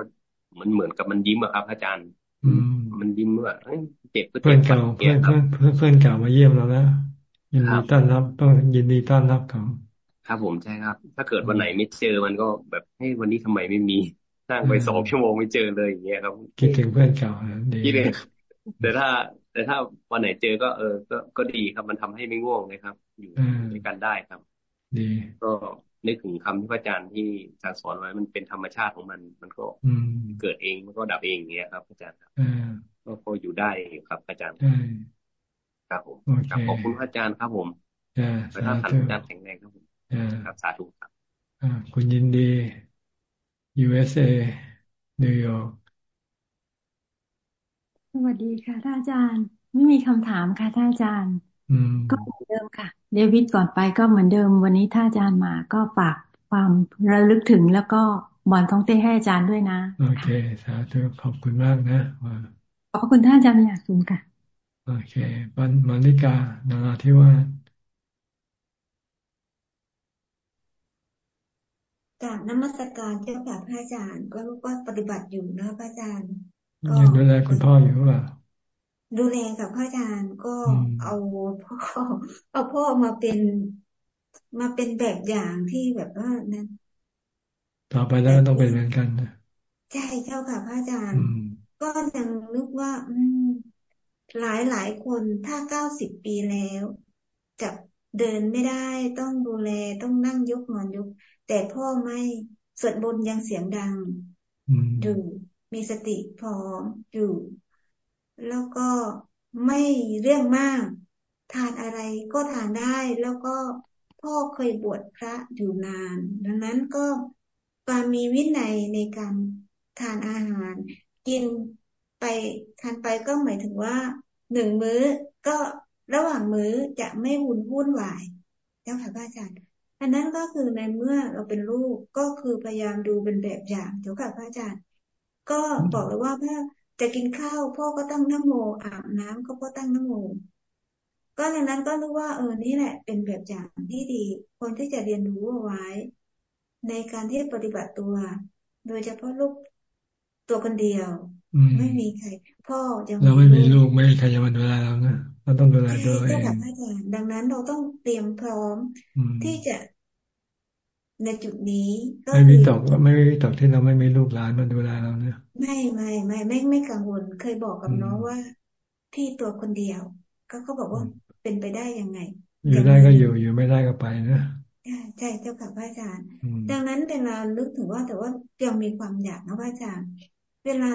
เหมือนเหมือนกับมันยิ้มอะครับ อาจารย์ อืมมันยิ้มว่าเจ็บเพื่อนเก่าเพื่อนเพื่อนเพื่อนเพื่อนเก่ามาเยี่ยมเราแล้ว ยินดีต้อนรับต้องยินดีต้อนรับเขาครับผมใช่ครับ ถ้าเกิดวันไหนไม่เจอมันก็แบบให้วันนี้ทำไมไม่มีนั่งไปสองชั่วโมงไม่เจอเลยอย่างเงี้ยครับ คิดถึงเพื่อนเก่าดีคิดเลยแต่ถ้า แต่ถ้าวันไหนเจอก็เออ ก็ก็ดีครับมันทำให้ไม่ง่วงเลยครับ อยู่ด้วยกันได้ครับ ดี ก็นึกถึงคำที่พระอาจารย์ที่อาจารย์สอนไว้มันเป็นธรรมชาติของมัน มันก็เกิดเองมันก็ดับเองอย่างเงี้ยครับอาจารย์ครับก็พออยู่ได้ครับอาจารย์ ครับผมขอบคุณพระอาจารย์ครับผมพระท่านอาจารย์แข็งแรงครับผมครับสาธุครับคุณยินดี USA นิวยอร์กสวัสดีค่ะท่านอาจารย์ ไม่มีคำถามค่ะท่านอาจารย์ก็เหมือนเดิมค่ะ เดวิดก่อนไปก็เหมือนเดิม วันนี้ท่านอาจารย์มาก็ฝากความระลึกถึงแล้วก็บอลท้องเต้ให้อาจารย์ด้วยนะ โอเค สาธุขอบคุณมากนะขอบคุณท่านอาจารย์อย่างสูงค่ะ โอเคบันมาริกานาราธิวาสกราบนมัสการเจ้าค่ะพระอาจารย์ก็รู้ว่าปฏิบัติอยู่นะพระอาจารย์ยังดูแลคุณพ่ออยู่ว่าดูแลกับพระอาจารย์ก็เอาพ่อเอาพ่อมาเป็นมาเป็นแบบอย่างที่แบบว่านั้นต่อไปแล้วต้องเป็นเหมือนกันนะใช่เจ้าค่ะพระอาจารย์ ก็ยังนึกว่า อืม หลายหลายคนถ้าเก้าสิบปีแล้วจะเดินไม่ได้ต้องดูแลต้องนั่งยกนอนยก แต่พ่อไม่สวดบนยังเสียงดังอยู่มีสติพร้อมอยู่ แล้วก็ไม่เรื่องมาก ทานอะไรก็ทานได้แล้วก็พ่อเคยบวชพระอยู่นาน ดังนั้นก็การมีวินัยในการทานอาหาร กินไปทานไปก็หมายถึงว่า หนึ่งมื้อก็ระหว่างมื้อจะไม่วุ่นวุ่นวาย เจ้าค่ะพระอาจารย์ อันนั้นก็คือในเมื่อเราเป็นลูกก็คือพยายามดูเป็นแบบอย่างเจ้าค่ะพระอาจารย์ ก็บอกเลยว่าถ้าจะกินข้าวพ่อก็ตั้งนโมอาบน้ำก็พ่อตั้งนโมก็ดังนั้นก็รู้ว่าเออนี่แหละ เป็นแบบอย่างที่ดีคนที่จะเรียนรู้เอาไว้ ในการที่ปฏิบัติตัว โดยเฉพาะลูกตัวคนเดียว ไม่มีใครพ่อจะเราไม่มีลูกไม่มีใครจะมาดูแลเรานะเราต้องดูแลตัวเองดังนั้นเราต้องเตรียมพร้อมที่จะในจุดนี้ก็ไม่มีตกไม่มีตกที่เราไม่มีลูกหลานมาดูแลเราเนี่ยไม่ไม่ไม่ไม่ไม่กังวลเคยบอกกับน้องว่าพี่ตัวคนเดียว ก็เขาบอกว่าเป็นไปได้ยังไง อยู่ได้ก็อยู่อยู่ไม่ได้ก็ไปนะใช่เจ้าค่ะพระอาจารย์ ดังนั้นเวลาลึกถึงว่าแต่ว่ายังมีความอยากนะพระอาจารย์ เวลา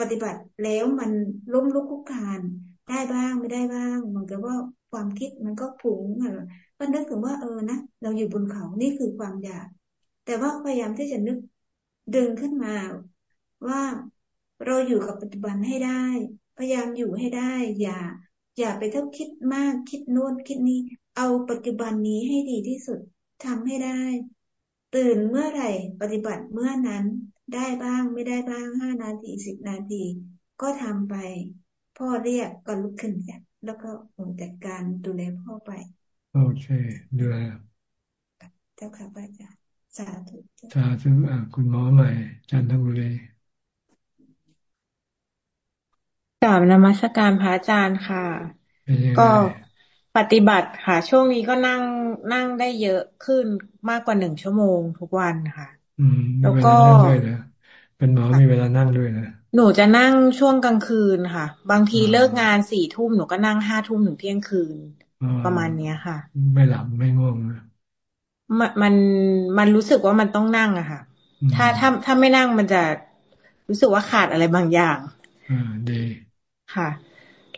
ปฏิบัติแล้วมันล้มลุกคุกคานได้บ้างไม่ได้บ้างเหมือนกับว่าความคิดมันก็ผุงอะไรก็นึกถึงว่าเออนะเราอยู่บนเขานี่คือความอยาก แต่ว่าพยายามที่จะนึกดึงขึ้นมา ว่าเราอยู่กับปัจจุบันให้ได้ พยายามอยู่ให้ได้ อย่า อย่าไปเท่าคิดมากคิดโน้นคิดนี้ เอาปัจจุบันนี้ให้ดีที่สุดทำให้ได้ ตื่นเมื่อไหร่ ปฏิบัติเมื่อนั้น ได้บ้างไม่ได้บ้างห้านาทีสิบนาที ก็ทำไป พ่อเรียกก็ลุกขึ้นจ้ะแล้วก็จัดการดูแลพ่อไป โอเคดูแลเจ้าค่ะพระอาจารย์สาธุสาธุอ่าคุณหมอใหม่ จันทบุรีกราบนมัสการพระอาจารย์ค่ะ ก็ปฏิบัติค่ะ ช่วงนี้ก็นั่งนั่งได้เยอะขึ้นมากกว่าหนึ่งชั่วโมงทุกวันค่ะ แล้วก็เป็นหมอมีเวลานั่งด้วยนะหนูจะนั่งช่วงกลางคืนค่ะ บางทีเลิกงานสี่ทุ่มหนูก็นั่งห้าทุ่มถึงเที่ยงคืน ประมาณเนี้ยค่ะ ไม่หลับไม่ง่วงนะมันมันมันรู้สึกว่ามันต้องนั่งอะค่ะ ถ้าถ้าถ้าไม่นั่งมันจะรู้สึกว่าขาดอะไรบางอย่างอ่าดีค่ะ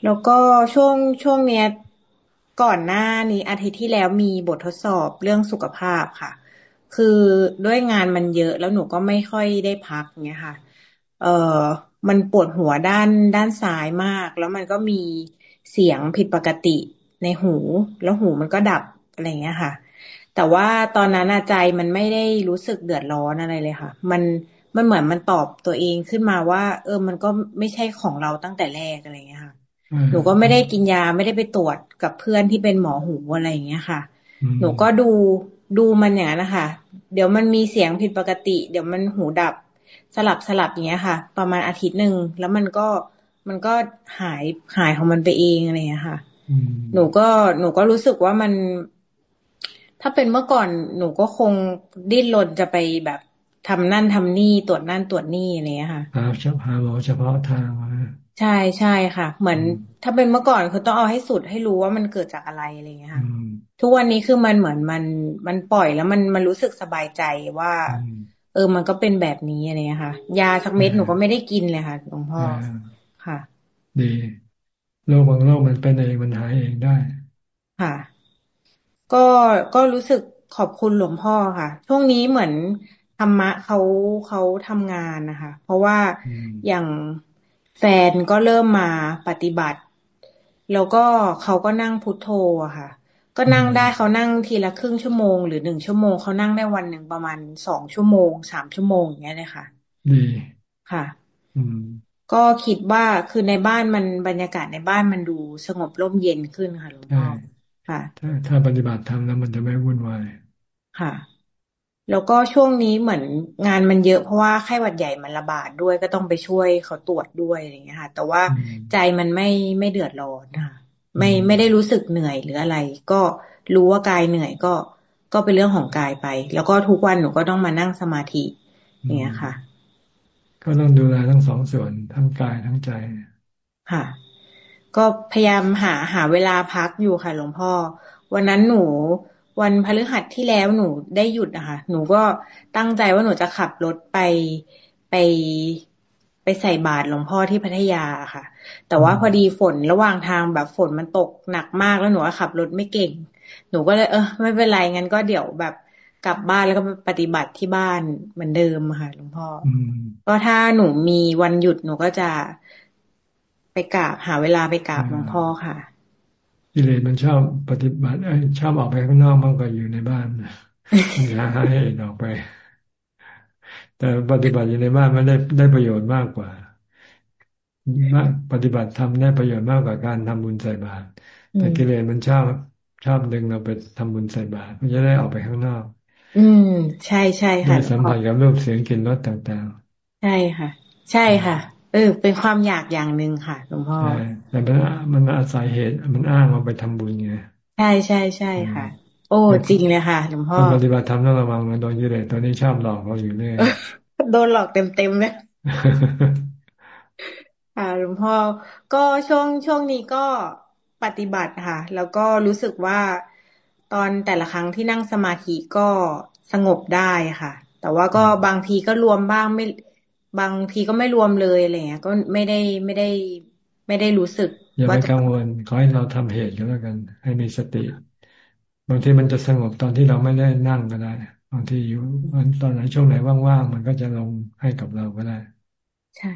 แล้วก็ช่วงช่วงเนี้ยก่อนหน้านี้อาทิตย์ที่แล้วมีบททดสอบเรื่องสุขภาพค่ะ คือด้วยงานมันเยอะแล้วหนูก็ไม่ค่อยได้พักเงี้ยค่ะ เอ่อมันปวดหัวด้านด้านซ้ายมาก แล้วมันก็มีเสียงผิดปกติในหู แล้วหูมันก็ดับอะไรเงี้ยค่ะ แต่ว่าตอนนั้นใจมันไม่ได้รู้สึกเดือดร้อนอะไรเลยค่ะ มันมันเหมือนมันตอบตัวเองขึ้นมาว่า เออ มันก็ไม่ใช่ของเราตั้งแต่แรกอะไรเงี้ยค่ะ หนูก็ไม่ได้กินยาไม่ได้ไปตรวจกับเพื่อนที่เป็นหมอหูอะไรอย่างเงี้ยค่ะ หนูก็ดู ดูมันอย่างนั้นนะคะเดี๋ยวมันมีเสียงผิดปกติ เดี๋ยวมันหูดับสลับสลับอย่างเงี้ยค่ะ ประมาณอาทิตย์หนึ่งแล้วมันก็มันก็หายหายของมันไปเองอะไรอย่างเงี้ยค่ะหนูก็หนูก็รู้สึกว่ามัน ถ้าเป็นเมื่อก่อนหนูก็คงดิ้นรนจะไปแบบทำนั่นทำนี่ตรวจนั่นตรวจนี่อะไรเงี้ยค่ะหาเฉพาะหมอเฉพาะทาง ใช่ใช่ค่ะ เหมือน ถ้าเป็นเมื่อก่อนคือต้องเอาให้สุดให้รู้ว่ามันเกิดจากอะไรอะไรเงี้ยค่ะทุกวันนี้คือมันเหมือนมันมันปล่อยแล้วมันมันรู้สึกสบายใจว่า เออมันก็เป็นแบบนี้อะไรเงี้ยค่ะ ยาสักเม็ดหนูก็ไม่ได้กินเลยค่ะหลวงพ่อค่ะ ดีโรคบางโรคมันเป็นเองมันหายเองได้ ค่ะ ก็ก็รู้สึกขอบคุณหลวงพ่อค่ะ ช่วงนี้เหมือนธรรมะเขาเขาทำงานนะคะ เพราะว่าอย่าง แฟนก็เริ่มมาปฏิบัติ แล้วก็เขาก็นั่งพุทโธอะค่ะ ก็นั่งได้เขานั่งทีละครึ่งชั่วโมงหรือหนึ่งชั่วโมงเขานั่งได้วันหนึ่งประมาณสองชั่วโมงสามชั่วโมงอย่างเงี้ยเลยค่ะดีค่ะ อืมก็คิดว่าคือในบ้านมันบรรยากาศในบ้านมันดูสงบร่มเย็นขึ้นค่ะหลวงพ่อค่ะ ถ้าถ้าปฏิบัติทำแล้วมันจะไม่วุ่นวายค่ะ แล้วก็ช่วงนี้เหมือนงานมันเยอะเพราะว่าไข้หวัดใหญ่มันระบาดด้วยก็ต้องไปช่วยเขาตรวจด้วยอะไรอย่างเงี้ยค่ะ แต่ว่าใจมันไม่ไม่เดือดร้อนค่ะไม่ไม่ได้รู้สึกเหนื่อยหรืออะไร ก็รู้ว่ากายเหนื่อยก็ก็เป็นเรื่องของกายไป แล้วก็ทุกวันหนูก็ต้องมานั่งสมาธิอย่างเงี้ยค่ะ ก็ต้องดูแลทั้งสองส่วนทั้งกายทั้งใจค่ะ ก็พยายามหาหาเวลาพักอยู่ค่ะหลวงพ่อ วันนั้นหนู วันพฤหัสที่แล้วหนูได้หยุดนะคะหนูก็ตั้งใจว่าหนูจะขับรถไปไปไปใส่บาตรหลวงพ่อที่พัทยาค่ะ แต่ว่าพอดีฝนระหว่างทางแบบฝนมันตกหนักมากแล้วหนูขับรถไม่เก่ง หนูก็เลย เออไม่เป็นไรงั้นก็เดี๋ยวแบบกลับบ้านแล้วก็ปฏิบัติที่บ้านเหมือนเดิมค่ะหลวงพ่อก็ถ้าหนูมีวันหยุดหนูก็จะไปกราบหาเวลาไปกราบหลวงพ่อค่ะ กิเลสมันชอบปฏิบัติชอบออกไปข้างนอกมากกว่าอยู่ในบ้านมันหาให้ออกไป แต่ปฏิบัติอยู่ในบ้านมันได้ได้ประโยชน์มากกว่าปฏิบัติทำได้ประโยชน์มากกว่าการทำบุญใส่บาตรแต่กิเลสมันชอบชอบดึงเราไปทำบุญใส่บาตรมันจะได้ออกไปข้างนอก อืม ใช่ใช่ค่ะสัมผัสกับรูปเสียงกลิ่นรสต่างๆ ใช่ค่ะ ใช่ค่ะ เออ เป็นความอยากอย่างหนึ่งค่ะหลวงพ่อแต่มันมันอาศัยเหตุ มันอ้างมาไปทำบุญไงใช่ใช่ใช่ค่ะ โอ้จริงเลยค่ะหลวงพ่อปฏิบัติธรรมต้องระวังนะโดนยูเลตตัวนี้ชอบหลอกเราอยู่เรื่อยโดนหลอกเต็มเต็มเลยค่ะหลวงพ่อก็ช่วงช่วงนี้ก็ปฏิบัติค่ะ แล้วก็รู้สึกว่าตอนแต่ละครั้งที่นั่งสมาธิก็สงบได้ค่ะ แต่ว่าก็บางทีก็รวมบ้างไม่ บางทีก็ไม่รวมเลยอะไรเงี้ย ก็ไม่ได้ไม่ได้ ไม่ได้รู้สึกอย่าไปกังวลขอให้เราทำเหตุก็แล้วกัน ให้มีสติ บางทีมันจะสงบตอนที่เราไม่ได้นั่งก็ได้บางทีอยู่ตอนไหนช่วงไหนว่างๆมันก็จะลงให้กับเราก็ได้ ใช่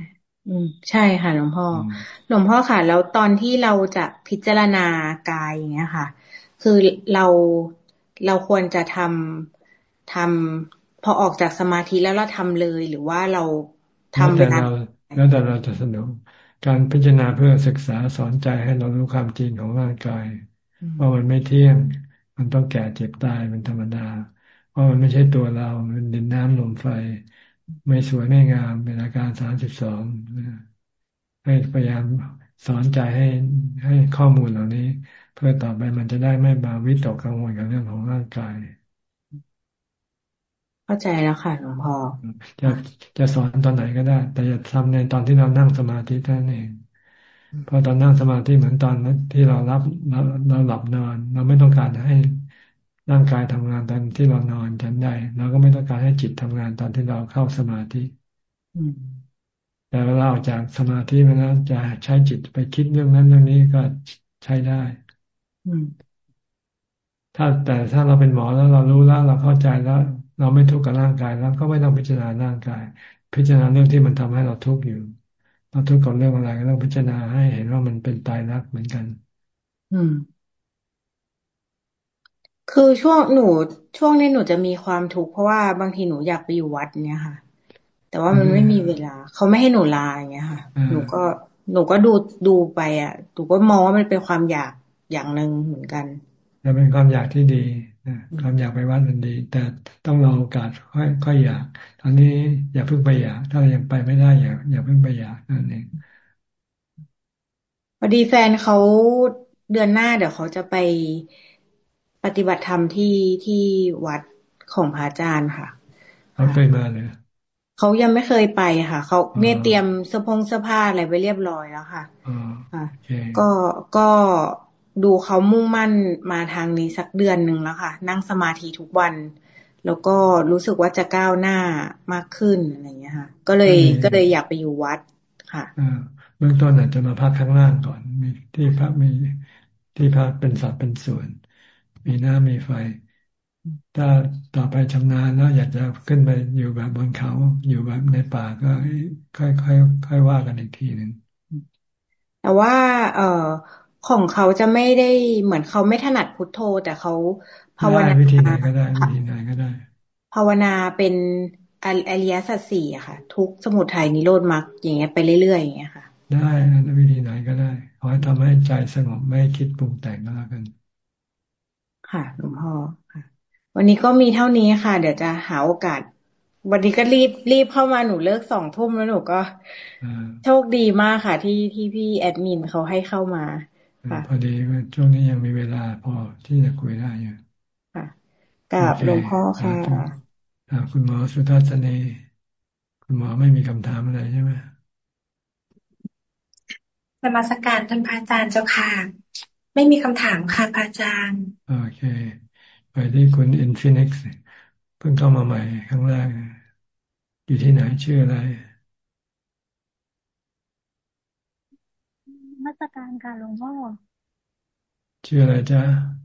อืม ใช่ค่ะหลวงพ่อหลวงพ่อค่ะ แล้วตอนที่เราจะพิจารณากายอย่างเงี้ยค่ะ คือเราเราควรจะทำทำพอออกจากสมาธิแล้วเราทำเลย หรือว่าเรา ทำเวลาแล้วแต่เราจะสนุกการพิจารณาเพื่อศึกษาสอนใจให้เรารู้ความจริงของร่างกายว่ามันไม่เที่ยง มันต้องแก่เจ็บตายเป็นธรรมดาว่ามันไม่ใช่ตัวเรา มันดินน้ำลมไฟ ไม่สวยไม่งามเป็นอาการสามสิบสองให้พยายามสอนใจให้ให้ข้อมูลเหล่านี้ เพื่อต่อไปมันจะได้ไม่มาวิตกกังวลกับเรื่องของร่างกาย เข้าใจแล้วค่ะหลวงพ่อจะจะสอนตอนไหนก็ได้ แต่อย่าทำในตอนที่เรานั่งสมาธิเท่านั้นเองเพราะตอนนั่งสมาธิเหมือนตอนที่เรารับเราเราหลับนอน เราไม่ต้องการให้ร่างกายทำงานตอนที่เรานอนฉันได้เราก็ไม่ต้องการให้จิตทำงานตอนที่เราเข้าสมาธิแต่เวลาออกจากสมาธิมาแล้วจะใช้จิตไปคิดเรื่องนั้นเรื่องนี้ก็ใช้ได้ถ้าแต่ถ้าเราเป็นหมอแล้วเรารู้แล้วเราเข้าใจแล้ว เราไม่ทุกข์กับร่างกายแล้วก็ไม่ต้องพิจารณาร่างกาย พิจารณาเรื่องที่มันทำให้เราทุกข์อยู่ เราทุกข์กับเรื่องอะไรก็ต้องพิจารณาให้เห็นว่ามันเป็นตายรักเหมือนกัน อืม คือช่วงหนูช่วงนี้หนูจะมีความทุกข์เพราะว่าบางทีหนูอยากไปอยู่วัดเนี้ยค่ะ แต่ว่ามันไม่มีเวลา เขาไม่ให้หนูลาอย่างเงี้ยค่ะ หนูก็หนูก็ดูดูไปอะหนูก็มองว่ามันเป็นความอยากอย่างหนึ่งเหมือนกัน แต่เป็นความอยากที่ดีความอยากไปวัดมันดี แต่ต้องรอโอกาสค่อยค่อยอยาก ตอนนี้อย่าเพิ่งไปอยาก ถ้ายังไปไม่ได้อย่าอย่าเพิ่งไปอยากนั่นเองพอดีแฟนเขาเดือนหน้าเดี๋ยวเขาจะไปปฏิบัติธรรมที่ที่วัดของพระอาจารย์ค่ะเขาเคยมาเลยเขายังไม่เคยไปค่ะเขาเนี่ยเตรียมเสื้อผงเสื้อผ้าอะไรไปเรียบร้อยแล้วค่ะค่ะก็ก็ ดูเขามุ่งมั่นมาทางนี้สักเดือนหนึ่งแล้วค่ะ นั่งสมาธิทุกวัน แล้วก็รู้สึกว่าจะก้าวหน้ามากขึ้นอะไรอย่างเงี้ยค่ะ ก็เลยก็เลยอยากไปอยู่วัดค่ะเบื้องต้นอาจจะมาพักข้างล่างก่อน มีที่พักมีที่พักเป็นสัดเป็นส่วน มีน้ำมีไฟ ถ้าต่อไปชำนาญแล้วอยากจะขึ้นไปอยู่แบบบนเขาอยู่แบบในป่าก็ค่อยค่อยค่อยว่ากันอีกทีหนึ่งแต่ว่า เอ่อ ของเขาจะไม่ได้เหมือนเขาไม่ถนัดพุทโธ แต่เขาภาวนาวิธีไหนก็ได้วิธีไหนก็ได้ ภาวนาเป็นอริยสัจสี่อะค่ะ ทุกสมุทัยนิโรธมรรคอย่างเงี้ยไปเรื่อยๆอย่างเงี้ยค่ะ ได้วิธีไหนก็ได้ขอให้ทำให้ใจสงบไม่คิดปรุงแต่งก็แล้วกัน ค่ะหลวงพ่อค่ะ วันนี้ก็มีเท่านี้ค่ะ เดี๋ยวจะหาโอกาส วันนี้ก็รีบรีบเข้ามาหนูเลิกสองทุ่มแล้วหนูก็โชคดีมากค่ะ ที่ที่พี่แอดมินเขาให้เข้ามา พอดีช่วงนี้ยังมีเวลาพอที่จะคุยได้อยู่ค่ะกับหลวงพ่อค่ะคุณหมอสุทัศนีคุณหมอไม่มีคำถามอะไรใช่ไหมนมัสการท่านพระอาจารย์เจ้าค่ะ ไม่มีคำถามค่ะพระอาจารย์ โอเค ไปที่คุณอินฟินิกซ์เพิ่งเข้ามาใหม่ครั้งแรกอยู่ที่ไหนชื่ออะไรมา สการค่ะหลวงพ่อชื่ออะไรจ๊ะ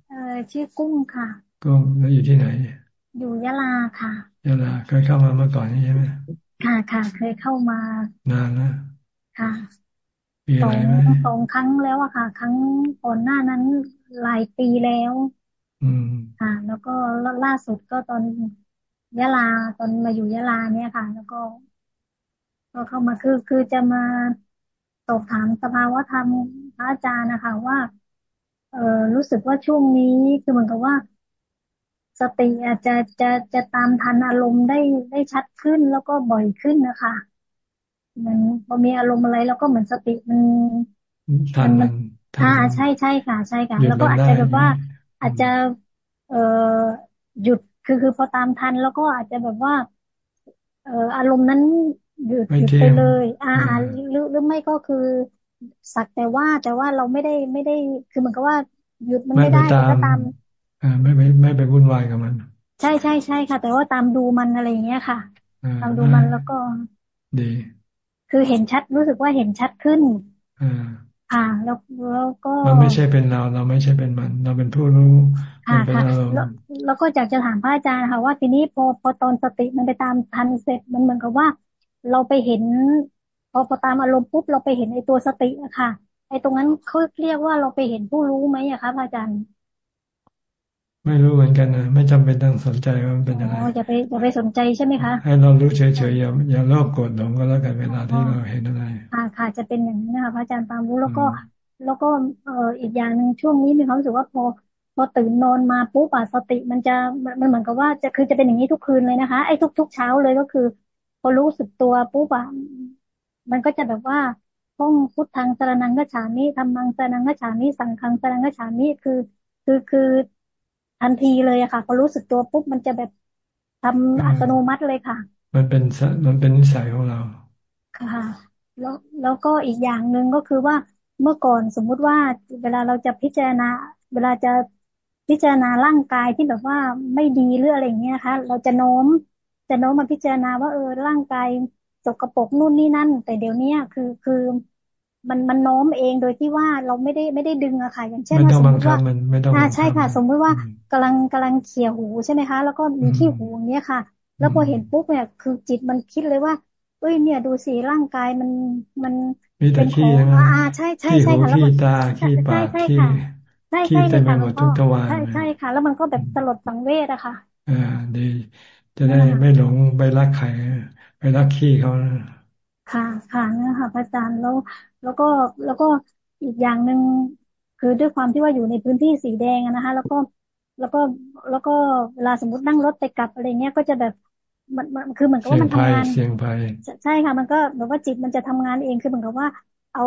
เออชื่อกุ้งค่ะ กุ้งแล้วอยู่ที่ไหน อยู่ยะลาค่ะยะลาเคยเข้ามาเมื่อก่อนนี่ใช่ไหมค่ะค่ะ เคยเข้ามานานแล้วค่ะสองสองครั้งแล้วอะค่ะ ครั้งก่อนหน้านั้นหลายปีแล้ว อืมค่ะ แล้วก็ล่าสุดก็ตอนยะลาตอนมาอยู่ยะลาเนี่ยค่ะ แล้วก็ ก็เข้ามาคือคือจะมา สอบถามสภาวะธรรมพระอาจารย์นะคะว่า เออรู้สึกว่าช่วงนี้คือเหมือนกับว่า สติอาจจะจะจะตามทันอารมณ์ได้ได้ชัดขึ้นแล้วก็บ่อยขึ้นนะคะเหมือนพอมีอารมณ์อะไรแล้วก็เหมือนสติมันทันมันอ่าใช่ใช่ค่ะ ใช่ค่ะ แล้วก็อาจจะแบบว่า อาจจะ เอ่อหยุดคือคือพอตามทันแล้วก็อาจจะแบบว่า เอ่ออารมณ์นั้น หยุดหยุดไปเลย อ่าหรือหรือไม่ก็คือ สักแต่ว่าแต่ว่าเราไม่ได้ไม่ได้ คือเหมือนกับว่า หยุดมันไม่ได้ก็ตามอ่าไม่ไปไม่ไปวุ่นวายกับมัน ใช่ใช่ใช่ค่ะ แต่ว่าตามดูมันอะไรอย่างเงี้ยค่ะตามดูมันแล้วก็ ดี คือเห็นชัดรู้สึกว่าเห็นชัดขึ้นอ่าอ่า แล้วแล้วก็มันไม่ใช่เป็นเรา เราไม่ใช่เป็นมัน เราเป็นผู้รู้มันเป็นอารมณ์แล้วก็อยากจะถามพระอาจารย์ค่ะว่าทีนี้พอพอตอนสติมันไปตามทันเสร็จมันเหมือนกับว่า เราไปเห็นพอพอตามอารมณ์ปุ๊บเราไปเห็นไอ้ตัวสติอะค่ะ ไอ้ตรงนั้นเขาเรียกว่าเราไปเห็นผู้รู้ไหมอะคะอาจารย์ ไม่รู้เหมือนกันนะไม่จำเป็นต้องสนใจว่ามันเป็นอะไรอ๋ออย่าไปอย่าไปสนใจใช่ไหมคะให้เรารู้เฉยๆอย่าอย่าโลภโกรธหลงก็แล้วกันเวลาที่เราเห็นอะไรค่ะค่ะจะเป็นอย่างนี้นะคะพระอาจารย์ตามรู้แล้วก็ แล้วก็เอ่ออีกอย่างหนึ่งช่วงนี้มีความรู้สึกว่าพอพอตื่นนอนมาปุ๊บอะสติมันจะมันเหมือนกับว่าจะคือจะเป็นอย่างนี้ทุกคืนเลยนะคะไอ้ทุก ๆ เช้าเลยก็คือ พอรู้สึกตัวปุ๊บอะมันก็จะแบบว่าท่องพุทธังสรนังกัจฉามิธรรมังสรนังกัจฉามิสังฆังสรนังกัจฉามิคือ คือคือทันทีเลยอะค่ะ พอรู้สึกตัวปุ๊บมันจะแบบทำอัตโนมัติเลยค่ะ มันเป็นมันเป็นนิสัยของเราค่ะ แล้วแล้วก็อีกอย่างหนึ่งก็คือว่าเมื่อก่อนสมมุติว่า เวลาเราจะพิจารณา เวลาจะพิจารณาร่างกายที่แบบว่าไม่ดีหรืออะไรเงี้ยคะ เราจะโน้ม จะโน้มมาพิจารณาว่าเออร่างกายสกรปรกนู่นนี่นั่น แต่เดี๋ยวนี้คือคือมันมันโน้มเองโดยที่ว่าเราไม่ได้ไม่ได้ดึงอะค่ะ อย่างเช่นว่าสมมติว่าใช่ค่ะ สมมติว่ากำลังกำลังเขี่ยหูใช่ไหมคะ แล้วก็มีที่หูอย่างเนี้ยค่ะ แล้วพอเห็นปุ๊บเนี่ย คือจิตมันคิดเลยว่าเอ้ยเนี่ยดูสิร่างกายมันมันเป็นของอ่าใช่ใช่ใช่ค่ะแล้วขี้ตาขี้ปากขี้ใช่ใช่เต็มไปหมดทุกทวารใช่ใช่ค่ะ แล้วมันก็แบบสลดสังเวชอะค่ะ อ่าดี จะได้ไม่หลงไปรักใครไปรักขี้เขาค่ะค่ะนะคะพระอาจารย์แล้ว แล้วก็แล้วก็อีกอย่างหนึ่งคือด้วยความที่ว่าอยู่ในพื้นที่สีแดงนะคะ แล้วก็แล้วก็แล้วก็เวลาสมมตินั่งรถไปกลับอะไรเงี้ยก็จะแบบมันมันคือเหมือนกับว่ามันทำงานเสียงภัยใช่ค่ะ มันก็แบบว่าจิตมันจะทำงานเองคือเหมือนกับว่า เอา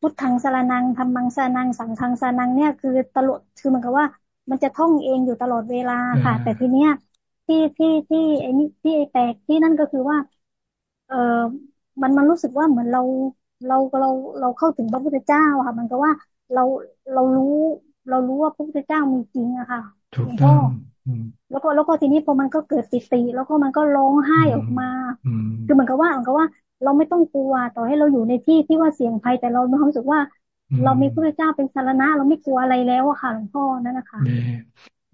พุทธังสารนังธรรมังสารนังสังฆังสารนังเนี่ยคือตลอดคือเหมือนกับว่า มันจะท่องเองอยู่ตลอดเวลาค่ะ แต่ทีเนี้ย ที่ที่ที่ไอ้นี่ที่ไอ้แปลกที่นั่นก็คือว่า เออมันมันรู้สึกว่าเหมือนเราเราเราเราเข้าถึงพระพุทธเจ้าค่ะ มันก็ว่าเราเรารู้เรารู้ว่าพระพุทธเจ้ามีจริงอะค่ะถูกต้องแล้วก็แล้วก็ทีนี้พอมันก็เกิดปิติ แล้วก็มันก็ร้องไห้ออกมาคือเหมือนกับว่าเหมือนกับว่า เราไม่ต้องกลัวต่อให้เราอยู่ในที่ที่ว่าเสี่ยงภัยแต่เรามีความรู้สึกว่า เรามีพระเจ้าเป็นสารณะ เราไม่กลัวอะไรแล้วอะค่ะหลวงพ่อนั่นนะคะ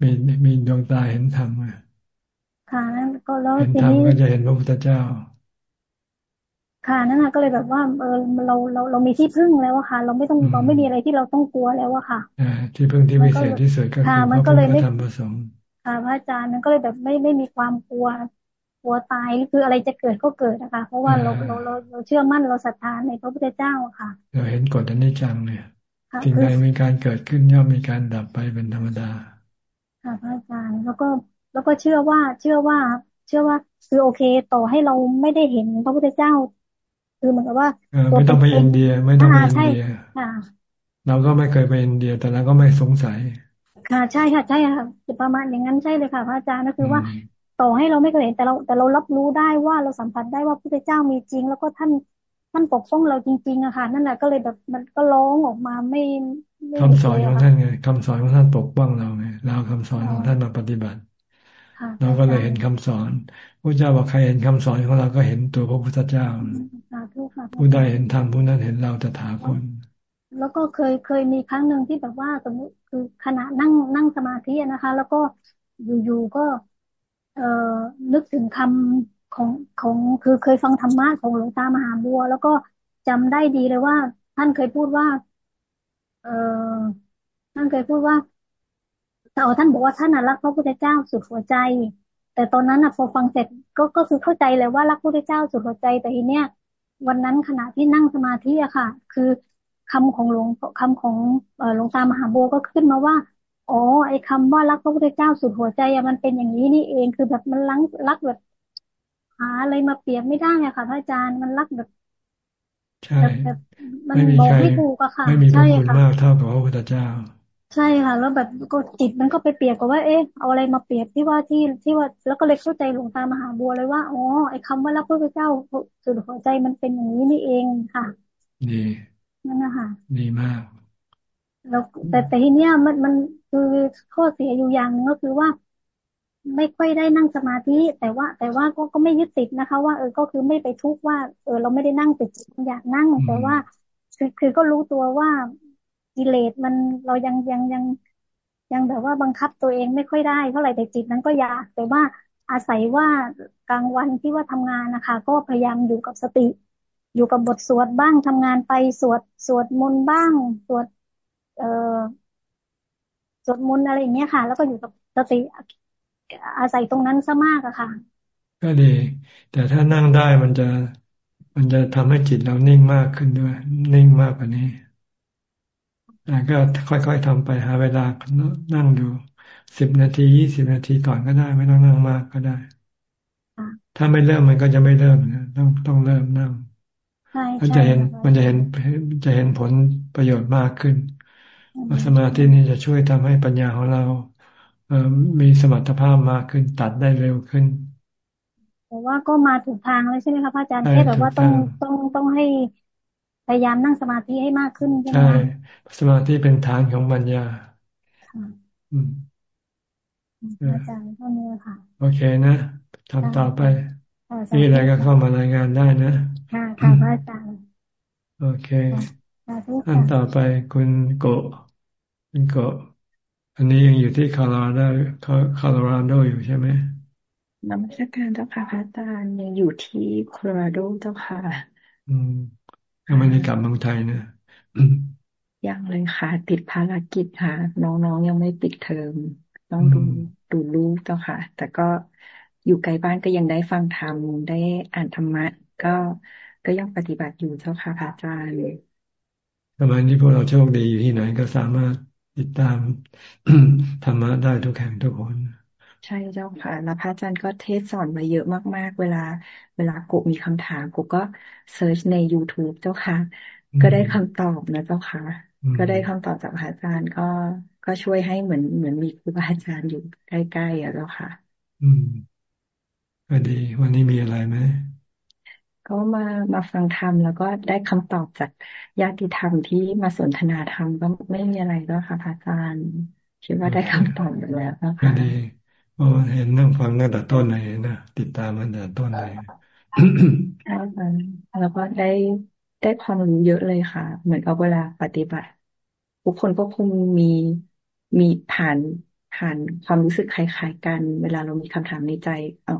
มีมีมีดวงตาเห็นธรรม ค่ะนั่นก็แล้วทีนี้ก็จะเห็นพระพุทธเจ้า ค่ะนั่นนะก็เลยแบบว่าเออเราเราเรามีที่พึ่งแล้วอะค่ะ เราไม่ต้องเราไม่มีอะไรที่เราต้องกลัวแล้วอะค่ะอ่าที่พึ่งที่วิเศษที่สุดก็คือพระพุทธธรรมประสงค์ค่ะพระอาจารย์มันก็เลยแบบไม่ไม่มีความกลัวกลัวตายคืออะไรจะเกิดก็เกิดนะคะ เพราะว่าเราเราเราเราเชื่อมั่นเราศรัทธาในพระพุทธเจ้าค่ะ เราเห็นกฎอนิจจังเนี่ยสิ่งใดมีการเกิดขึ้นย่อมมีการดับไปเป็นธรรมดาค่ะพระอาจารย์แล้วก็ แล้วก็เชื่อว่าเชื่อว่า เชื่อว่าคือโอเค ต่อให้เราไม่ได้เห็นพระพุทธเจ้า คือเหมือนกับว่าไม่ต้องไปอินเดียไม่ต้องไปอินเดียเราก็ไม่เคยไปอินเดีย แต่เราก็ไม่สงสัย ค่ะใช่ค่ะใช่ค่ะจะประมาณอย่างนั้นใช่เลยค่ะพระอาจารย์ก็คือว่าต่อให้เราไม่เคยเห็นแต่เราแต่เรารับรู้ได้ว่าเราสัมผัสได้ว่าพระพุทธเจ้ามีจริง แล้วก็ท่านท่านปกป้องเราจริงๆอะค่ะนั่นแหละก็เลยแบบมันก็ร้องออกมาไม่คำสอนของท่านไงคำสอนของท่านปกป้องเราไงเราคำสอนของท่านมาปฏิบัติ เราก็เลยเห็นคำสอนพระเจ้าบอกใครเห็นคำสอนของเราก็เห็นตัวพระพุทธเจ้าผู้ใดเห็นธรรมผู้นั้นเห็นเราจะถาคนแล้วก็เคยเคยมีครั้งหนึ่งที่แบบว่าสมมติคือขณะนั่งนั่งสมาธินะคะ แล้วก็อยู่ๆก็เอ่อนึกถึงคำของของคือเคยฟังธรรมะของหลวงตามหาบัว แล้วก็จำได้ดีเลยว่า ท่านเคยพูดว่า เอ่อท่านเคยพูดว่า แต่ท่านบอกว่าท่านรักพระพุทธเจ้าสุดหัวใจ แต่ตอนนั้นนะพอฟังเสร็จก็ก็คือเข้าใจเลยว่ารักพระพุทธเจ้าสุดหัวใจ แต่ทีเนี้ยวันนั้นขณะที่นั่งสมาธิอะค่ะ คือคำของหลวงคำของหลวงตามหาบัวก็ขึ้นมาว่าอ๋อไอ้คาว่ารักพระพุทธเจ้าสุดหัวใจอะมันเป็นอย่างนี้นี่เองคือแบบมันรักรักแบบหาอะไรมาเปรียบไม่ได้อะค่ะพระอาจารย์มันรักแบบใช่แบบมันบอกไม่ถูกอะค่ะ ไม่มีพระคุณมากเท่ากับพระพุทธเจ้า ใช่ค่ะ แล้วแบบก็จิตมันก็ไปเปรียบกับว่า เอ๊ะเอาอะไรมาเปรียบที่ว่าที่ที่ว่า แล้วก็เลยเข้าใจหลวงตามหาบัวเลยว่าอ๋อไอ้คาว่ารักพระพุทธเจ้าสุดหัวใจมันเป็นอย่างนี้นี่เองค่ะดีนั่นนะคะดีมากแล้วแต่แต่ทีเนี้ยมันมันคือข้อเสียอยู่อย่างนึงก็คือว่า ไม่ค่อยได้นั่งสมาธิ แต่ว่า แต่ว่าก็ก็ไม่ยึดติดนะคะ ว่าเออก็คือไม่ไปทุกข์ว่า เออ เราไม่ได้นั่งติดอยากนั่ง แต่ว่าคือคือก็รู้ตัวว่า กิเลสมันเรายังยังยังยังแบบว่าบังคับตัวเองไม่ค่อยได้เท่าไหร่แต่จิตนั้นก็อยากแต่ว่าอาศัยว่ากลางวันที่ว่าทำงานนะคะ ก็พยายามอยู่กับสติ อยู่กับบทสวดบ้างทำงานไปสวดสวดมนต์บ้าง สวด เอ่อสวดมนต์อะไรอย่างเงี้ยค่ะ แล้วก็อยู่กับสติอาศัยตรงนั้นซะมากอะค่ะ ก็ดี แต่ถ้านั่งได้มันจะมันจะทำให้จิตเรานิ่งมากขึ้นด้วย นิ่งมากกว่านี้ ก็ค่อยๆทำไปหาเวลานั่งดูสิบนาทียี่สิบนาทีก่อนก็ได้ ไม่ต้องนั่งมากก็ได้ ถ้าไม่เริ่มมันก็จะไม่เริ่มนะต้องต้องเริ่มนั่งมันจะเห็นมันจะเห็นจะเห็นผลประโยชน์มากขึ้นสมาธินี้จะช่วยทำให้ปัญญาของเราเอมีสมรรถภาพมากขึ้นตัดได้เร็วขึ้นแต่ว่าก็มาถูกทางเลยใช่ไหมคะพระอาจารย์แค่แบบว่าต้องต้องต้องให้พยายามนั่งสมาธิให้มากขึ้นใช่ไหมใช่ สมาธิเป็นฐานของปัญญาอืมอาจารย์เท่านี้ค่ะ โอเคนะทำต่อไปมีอะไรก็เข้ามารายงานได้นะ ค่ะค่ะพระอาจารย์โอเคท่านต่อไปคุณโกคุณโกอันนี้ยังอยู่ที่คาราโดคาราโดอยู่ใช่ไหมนักวิชาการเจ้าค่ะพระอาจารย์ยังอยู่ที่โคโลราโดเจ้าค่ะ อืมยังไม่ได้กลับเมืองไทยนะ ยังเลยค่ะ ติดภารกิจค่ะ น้องๆยังไม่ปิดเทอม ต้องดูดูลูกเจ้าค่ะ แต่ก็อยู่ไกลบ้านก็ยังได้ฟังธรรมได้อ่านธรรมะ ก็ก็ยังปฏิบัติอยู่เจ้าค่ะพระอาจารย์สมัยนี้พวกเราโชคดีอยู่ที่ไหนก็สามารถติดตามธรรมะได้ทุกแห่งทุกคนใช่เจ้าค่ะ แล้วพระอาจารย์ก็เทศสอนมาเยอะมาก ๆ เวลา เวลากูมีคำถามกูก็เซิร์ชใน youtube เจ้าค่ะ ก็ได้คำตอบนะเจ้าค่ะ ก็ได้คำตอบจากพระอาจารย์ก็ก็ช่วยให้เหมือนเหมือนมีครูบาอาจารย์อยู่ใกล้ๆอะเจ้าค่ะ อืมก็ดี วันนี้มีอะไรไหมก็มามาฟังธรรมแล้วก็ได้คำตอบจากญาติธรรมที่มาสนทนาธรรมก็ไม่มีอะไรแล้วค่ะพระอาจารย์คิดว่าได้คำตอบแล้วนะคะดีโอ้เห็นนั่งฟังตั้งแต่ต้นเลยนะติดตามมันแต่ต้นเลยใช่ค่ะแล้วก็ได้ ได้ความรู้เยอะเลยค่ะ เหมือนกับเวลาปฏิบัติ ทุกคนก็คงมีมีผ่านผ่านความรู้สึกคล้าย ๆ กัน เวลาเรามีคำถามในใจ เออ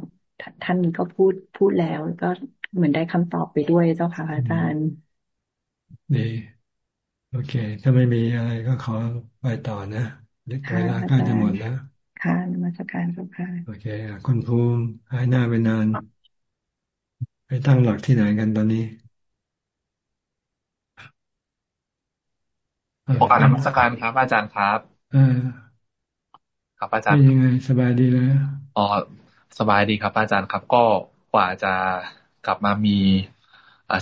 ท่านนี้ก็พูดพูดแล้วก็เหมือนได้คำตอบไปด้วยเจ้าค่ะอาจารย์ดีโอเค ถ้าไม่มีอะไรก็ขอไปต่อนะเด็กเวลาใกล้จะหมดแล้วค่ะนมัสการเจ้าค่ะโอเคคุณภูมิหายหน้าไปนานไปตั้งหลักที่ไหนกันตอนนี้ โอกาสนมัสการครับ อาจารย์ครับครับอาจารย์ยังไงสบายดีแล้วอ๋อสบายดีครับ อาจารย์ครับ ก็กว่าจะกลับมามี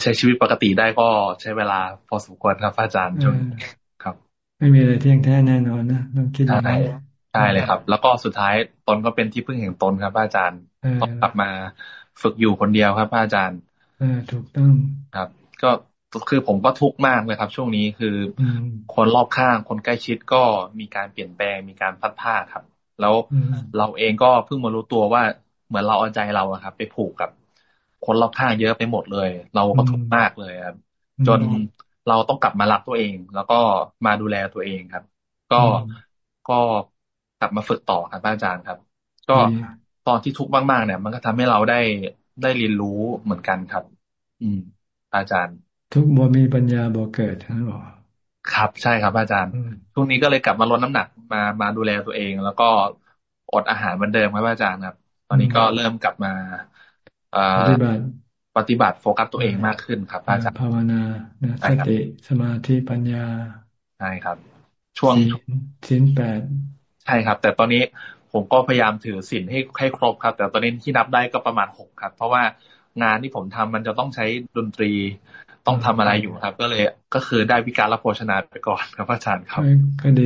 ใช้ชีวิตปกติได้ก็ใช้เวลาพอสมควรครับ อาจารย์จนครับ ไม่มีอะไรเที่ยงแท้แน่นอนนะต้องคิดอย่างนั้นใช่เลยครับ แล้วก็สุดท้ายตนก็เป็นที่พึ่งแห่งตนครับ อาจารย์ต้องกลับมาฝึกอยู่คนเดียวครับ อาจารย์อถูกต้องครับ ก็ คือผมก็ทุกข์มากเลยครับ ช่วงนี้คือคนรอบข้างคนใกล้ชิดก็มีการเปลี่ยนแปลงมีการพัดผ้าครับ แล้วเราเองก็เพิ่งมารู้ตัวว่าเหมือนเราเอาใจเราอะครับ ไปผูกกับ คนรอบข้างเยอะไปหมดเลย เราก็ทุกข์มากเลยครับ จนเราต้องกลับมารักตัวเอง แล้วก็มาดูแลตัวเองครับ ก็ก็กลับมาฝึกต่อครับอาจารย์ครับ ก็ตอนที่ทุกข์มากๆเนี่ย มันก็ทำให้เราได้ได้เรียนรู้เหมือนกันครับ อืม อาจารย์ ทุกบ่มีปัญญาบ่เกิดทั้งหมดครับใช่ครับอาจารย์ช่วงนี้ก็เลยกลับมาลดน้ำหนักมามาดูแลตัวเอง แล้วก็อดอาหารเหมือนเดิมครับอาจารย์ครับ ตอนนี้ก็เริ่มกลับมาปฏิบัติปฏิบัติโฟกัสตัวเองมากขึ้นครับอาจารย์ภาวนาสติสมาธิปัญญาใช่ครับ ช่วงสินแปดใช่ครับ แต่ตอนนี้ผมก็พยายามถือสินให้ให้ครบครับ แต่ตอนนี้ที่นับได้ก็ประมาณหกครับ เพราะว่างานที่ผมทำมันจะต้องใช้ดนตรี ต้องทำอะไรอยู่ครับ ก็เลยก็คือได้วิการรับโภชนาไปก่อนครับอาจารย์ครับก็ดี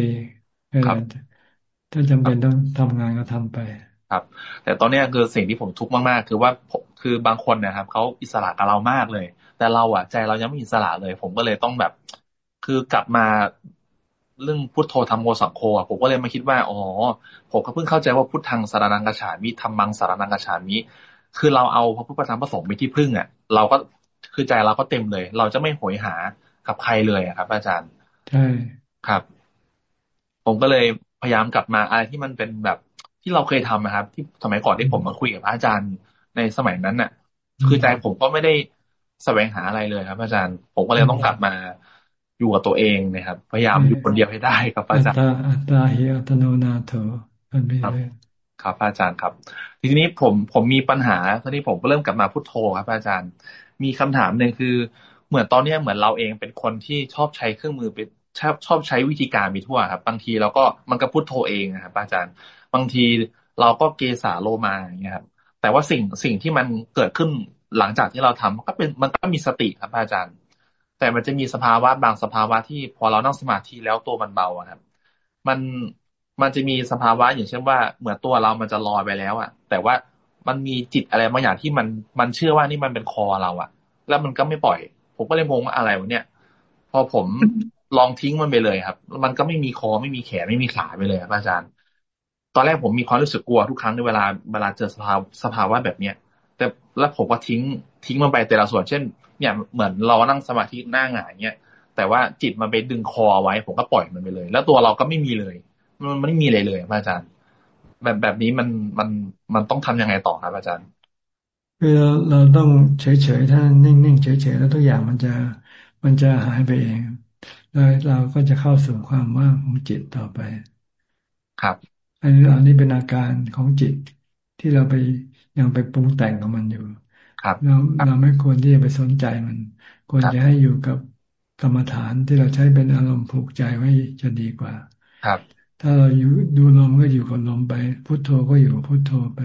ครับถ้าจำเป็นต้องทำงานก็ทำไปครับ แต่ตอนนี้คือสิ่งที่ผมทุกข์มากๆ คือว่าคือบางคนนะครับเขาอิสระกับเรามากเลย แต่เราอะใจเรายังไม่อิสระเลย ผมก็เลยต้องแบบ คือกลับมาเรื่องพุทโธธรรมโมสังโฆผมก็เลยมาคิดว่าอ๋อผมก็เพิ่งเข้าใจว่าพุทธังสารนังกระฉามิธรรมังสารนังกระฉามิคือเราเอาพระพุทธธรรมประสงค์ไปที่พึ่งอะเราก็ คือใจเราก็เต็มเลย เราจะไม่หวยหากับใครเลยครับ อาจารย์ใช่ครับ ผมก็เลยพยายามกลับมาอะไรที่มันเป็นแบบที่เราเคยทำนะครับ ที่สมัยก่อนที่ผมมาคุยกับอาจารย์ในสมัยนั้นน่ะ คือใจผมก็ไม่ได้แสวงหาอะไรเลยครับ อาจารย์ ผมก็เลยต้องกลับมาอยู่กับตัวเองนะครับ พยายามอยู่คนเดียวให้ได้ครับอาจารย์อัตตาเฮอัตโนนาโถอันนี้ครับอาจารย์ครับ ทีนี้ผมผมมีปัญหาทีนี้ผมก็เริ่มกลับมาพุทโธครับอาจารย์ มีคำถามหนึ่งคือ เหมือนตอนนี้เหมือนเราเองเป็นคนที่ชอบใช้เครื่องมือไปชอบชอบใช้วิธีการไปทั่วครับ บางทีเราก็มันก็พุทโธเองครับอาจารย์ บางทีเราก็เกสาโลมาอย่างเงี้ยครับแต่ว่าสิ่งสิ่งที่มันเกิดขึ้นหลังจากที่เราทำก็เป็นมันก็มีสติครับอาจารย์ แต่มันจะมีสภาวะบางสภาวะที่พอเรานั่งสมาธิแล้วตัวมันเบาครับ มันมันจะมีสภาวะอย่างเช่นว่าเหมือนตัวเรามันจะลอยไปแล้วอะ แต่ว่า มันมีจิตอะไรบางอย่างที่มันมันเชื่อว่านี่มันเป็นคอเราอะแล้วมันก็ไม่ปล่อย ผมก็เลยงงว่าอะไรวะเนี่ย พอผมลองทิ้งมันไปเลยครับ มันก็ไม่มีคอไม่มีแขนไม่มีขาไปเลยครับอาจารย์ ตอนแรกผมมีความรู้สึกกลัวทุกครั้งในเวลาเวลาเจอสภาวสภาวะแบบเนี้ยแต่แล้วผมก็ทิ้งทิ้งมันไปแต่ละส่วน เช่น เนี่ยเหมือนเรานั่งสมาธิหน้าหงายเนี่ยแต่ว่าจิตมันไปดึงคอไว้ ผมก็ปล่อยมันไปเลย แล้วตัวเราก็ไม่มีเลย มันไม่มีอะไรเลยอาจารย์ แบบแบบนี้มันมันมันต้องทํำยังไงต่อครับอาจารย์คือเราเราต้องเฉยๆถ้านิ่งๆเฉยๆแล้วทุกอย่างมันจะมันจะหายไปเองแล้วเราก็จะเข้าสู่ความว่างของจิตต่อไป ครับอันนี้อันนี้เป็นอาการของจิตที่เราไปยังไปปรุงแต่งกับมันอยู่ ครับเราเราไม่ควรที่จะไปสนใจมัน ควรจะให้อยู่กับกรรมฐานที่เราใช้เป็นอารมณ์ผูกใจไว้จะดีกว่า ครับ ถ้าเราอยู่ดูลมก็อยู่กับลมไป พุทโธก็อยู่กับพุทโธไป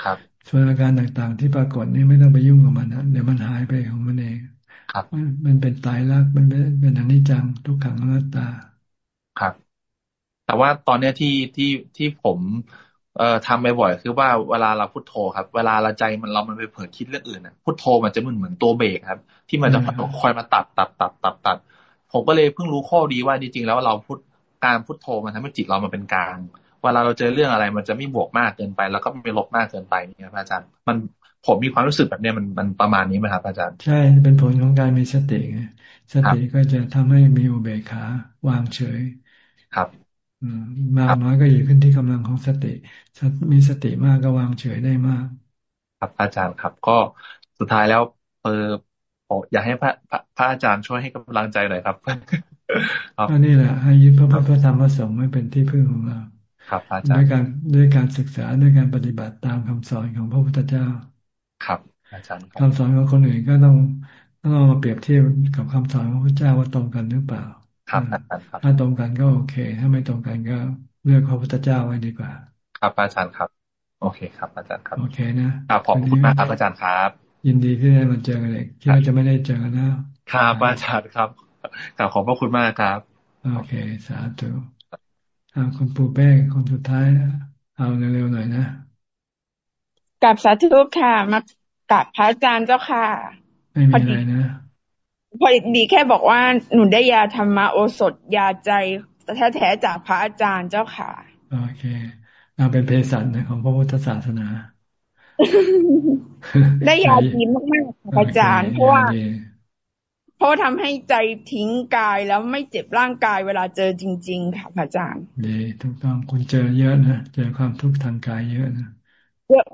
ครับ ส่วนอาการต่างๆ ที่ปรากฏนี่ไม่ต้องไปยุ่งกับมันนะเดี๋ยวมันหายไปของมันเองครับมันเป็นตายรักมันเป็นเป็นอนิจจังทุกขังอนัตตา ครับ แต่ว่าตอนเนี้ยที่ที่ที่ผมเอ่อทำบ่อยๆคือว่าเวลาเราพุทโธครับ เวลาเราใจมันเรามันไปเผลอคิดเรื่องอื่นนะพุทโธมันจะเหมือนเหมือนตัวเบรกครับ ที่มันจะคอยมาตัดตัดตัดตัดตัด ผมก็เลยเพิ่งรู้ข้อดีว่าจริงๆแล้วเราพุท การพุทโธมันทำให้จิตเรามันเป็นกลางเวลาเราเจอเรื่องอะไร มันจะไม่บวกมากเกินไป แล้วก็ไม่ลบมากเกินไปนี่ครับอาจารย์ มันผมมีความรู้สึกแบบเนี้ยมันมันประมาณนี้ไหมครับอาจารย์ ใช่เป็นผลของการมีสติไงสติก็จะทำให้มีอุเบกขาวางเฉย ครับมากน้อยก็อยู่ขึ้นที่กำลังของสติ มีสติมากก็วางเฉยได้มาก ครับอาจารย์ครับก็สุดท้ายแล้วเอออยากให้พระพระอาจารย์ช่วยให้กำลังใจหน่อยครับ ก็นี่แหละ ให้ยึดพระพุทธธรรมพระสงฆ์ไม่เป็นที่พึ่งของเราครับอาจารย์ด้วยการด้วยการศึกษาด้วยการปฏิบัติตามคำสอนของพระพุทธเจ้า ครับ อาจารย์คำสอนของคนอื่นก็ต้องต้องเอามาเปรียบเทียบกับคำสอนของพระเจ้าว่าตรงกันหรือเปล่า ครับอาจารย์ครับ ถ้าตรงกันก็โอเค ถ้าไม่ตรงกันก็เลือกพระพุทธเจ้าไว้ดีกว่า ครับอาจารย์ครับ โอเคครับ อาจารย์ครับ โอเคนะครับขอบคุณมากครับอาจารย์ครับ ยินดีที่ได้มาเจอกันเลยที่เราจะไม่ได้เจอกันนะครับอาจารย์ครับ กล่าวขอบพระคุณมากครับ โอเค สาธุคุณปูเป้คนสุดท้ายเอาเร็วๆหน่อยนะกับสาธุค่ะมากับพระอาจารย์เจ้าค่ะ ไม่มีอะไรนะพอดีแค่บอกว่าหนูได้ยาธรรมโอสถยาใจแท้ๆจากพระอาจารย์เจ้าค่ะ โอเคเราเป็นเภสัชของพระพุทธศาสนา ได้ยาดีมากๆอาจารย์เพราะว่าเพ ราะทำให้ใจทิ้งกายแล้วไม่เจ็บร่างกายเวลาเจอจริง ๆ ค่ะอาจารย์ดีถูกต้องคุณเจอเยอะนะเจอความทุกข์ทางกายเยอะนะเยอะ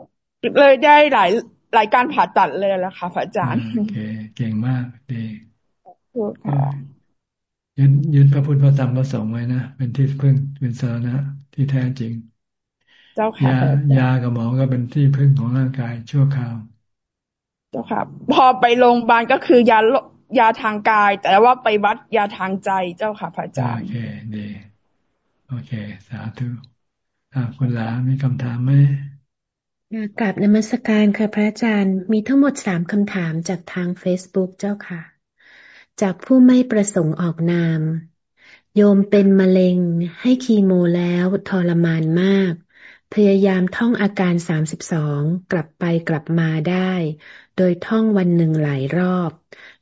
เลยได้หลายหลายการผ่าตัดเลยแหละค่ะอาจารย์โอเคเก่งมากดียึดยึดพระพุทธพระธรรมพระสงฆ์ไว้นะเป็นที่พึ่งเป็นสาระที่แท้จริงเจ้าค่ะยายากับหมอก็เป็นที่พึ่งของร่างกายชั่วคราว เจ้าค่ะ พอไปโรงพยาบาลก็คือยา ยาทางกาย แต่ว่าไปวัดยาทางใจเจ้าค่ะพระอาจารย์ โอเคดีโอเค สาธุคุณหลามีคำถามไหมกราบนมัสการค่ะพระอาจารย์ มีทั้งหมดสามคำถามจากทาง Facebook เจ้าค่ะ จากผู้ไม่ประสงค์ออกนาม โยมเป็นมะเร็งให้คีโมแล้วทรมานมาก พยายามท่องอาการสามสิบสองกลับไปกลับมาได้ โดยท่องวันหนึ่งหลายรอบ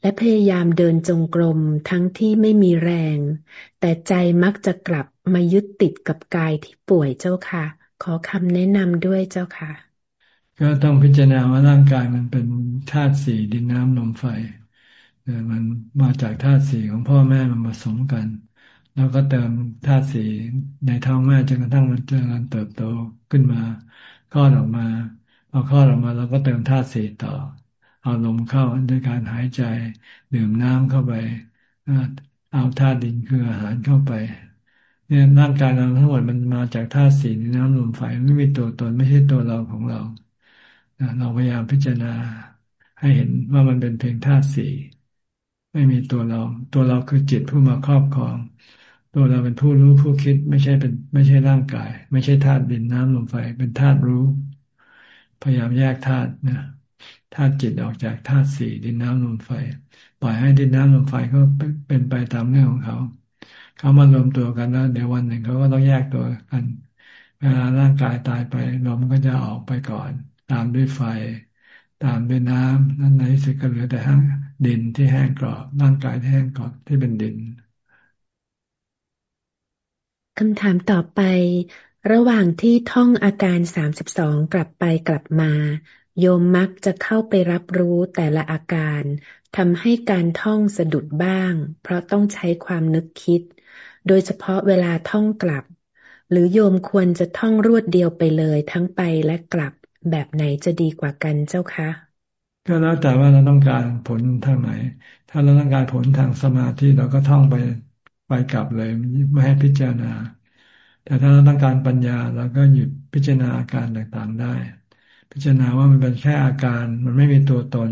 และพยายามเดินจงกรมทั้งที่ไม่มีแรง แต่ใจมักจะกลับมายึดติดกับกายที่ป่วยเจ้าค่ะ ขอคำแนะนำด้วยเจ้าค่ะ ก็ต้องพิจารณาว่าร่างกายมันเป็นธาตุสี่ดินน้ำลมไฟมันมาจากธาตุสี่ของพ่อแม่มันผสมกัน แล้วก็เติมธาตุสี่ในท้องแม่จนกระทั่งมันเจริญเติบโตขึ้นมาคลอดออกมาพอคลอดออกมาเราก็เติมธาตุสี่ต่อ เอาลมเข้าด้วยการหายใจ ดื่มน้ำเข้าไปเอาธาตุดินคืออาหารเข้าไป เนี่ยร่างกายเราทั้งหมดมันมาจากธาตุสีน้ำลมไฟไม่มีตัวตนไม่ใช่ตัวเราของเราเราพยายามพิจารณาให้เห็นว่ามันเป็นเพียงธาตุสีไม่มีตัวเรา ตัวเราคือจิตผู้มาครอบครอง ตัวเราเป็นผู้รู้ผู้คิดไม่ใช่เป็น ไม่ใช่ร่างกาย ไม่ใช่ธาตุดินน้ำลมไฟเป็นธาตุรู้ พยายามแยกธาตุนะ ธาตุจิตออกจากธาตุสี่ดินน้ำลมไฟ ปล่อยให้ดินน้ำลมไฟก็เป็นไปตามเรื่องของเขา เขามารวมตัวกันแล้วเดี๋ยววันหนึ่งเขาก็ต้องแยกตัวกัน เวลาร่างกายตายไปลมก็จะออกไปก่อน ตามด้วยไฟ ตามด้วยน้ำนั่นในที่สุดก็เหลือแต่ห้างดินที่แห้งกรอบร่างกายที่แห้งกรอบที่เป็นดินคำถามต่อไประหว่างที่ท่องอาการสามสิบสองกลับไปกลับมา โยมมักจะเข้าไปรับรู้แต่ละอาการทำให้การท่องสะดุดบ้าง เพราะต้องใช้ความนึกคิด โดยเฉพาะเวลาท่องกลับ หรือโยมควรจะท่องรวดเดียวไปเลยทั้งไปและกลับ แบบไหนจะดีกว่ากันเจ้าคะก็แล้วแต่ว่าเราต้องการผลทางไหน ถ้าเราต้องการผลทางสมาธิเราก็ท่องไปไปกลับเลยไม่ให้พิจารณา แต่ถ้าเราต้องการปัญญาเราก็หยุดพิจารณาอาการต่างๆได้ พิจารณาว่ามันเป็นแค่อาการ มันไม่มีตัวตน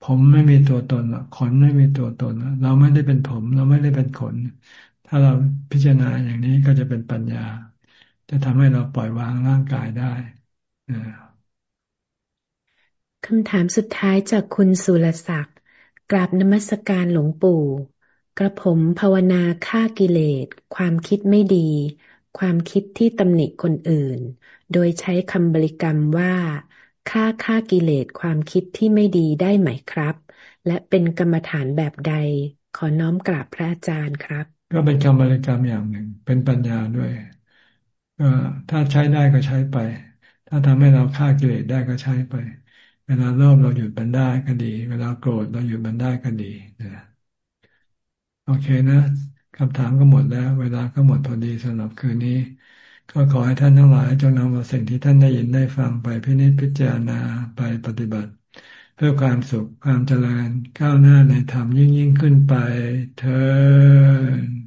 ผมไม่มีตัวตนขนไม่มีตัวตน เราไม่ได้เป็นผม เราไม่ได้เป็นขน ถ้าเราพิจารณาอย่างนี้ก็จะเป็นปัญญา จะทำให้เราปล่อยวางร่างกายได้คำถามสุดท้ายจากคุณสุรศักดิ์กราบนมัสการหลวงปู่ กระผมภาวนาฆ่ากิเลส ความคิดไม่ดี ความคิดที่ตำหนิคนอื่น โดยใช้คำบริกรรมว่า ฆ่าฆ่ากิเลสความคิดที่ไม่ดีได้ไหมครับ และเป็นกรรมฐานแบบใด ขอน้อมกราบพระอาจารย์ครับ ก็เป็นคำบริกรรมอย่างหนึ่ง เป็นปัญญาด้วยก็ถ้าใช้ได้ก็ใช้ไป ถ้าทำให้เราฆ่ากิเลสได้ก็ใช้ไป เวลาโลภเราหยุดมันได้ก็ดี เวลาโกรธเราหยุดมันได้ก็ดีนะโอเคนะคำถามก็หมดแล้ว เวลาก็หมดพอดีสำหรับคืนนี้ ก็ขอให้ท่านทั้งหลายจงนำเอาสิ่งที่ท่านได้ยินได้ฟังไปพินิจพิจารณาไปปฏิบัติ เพื่อความสุขความเจริญก้าวหน้าในธรรมยิ่งยิ่งขึ้นไปเธอ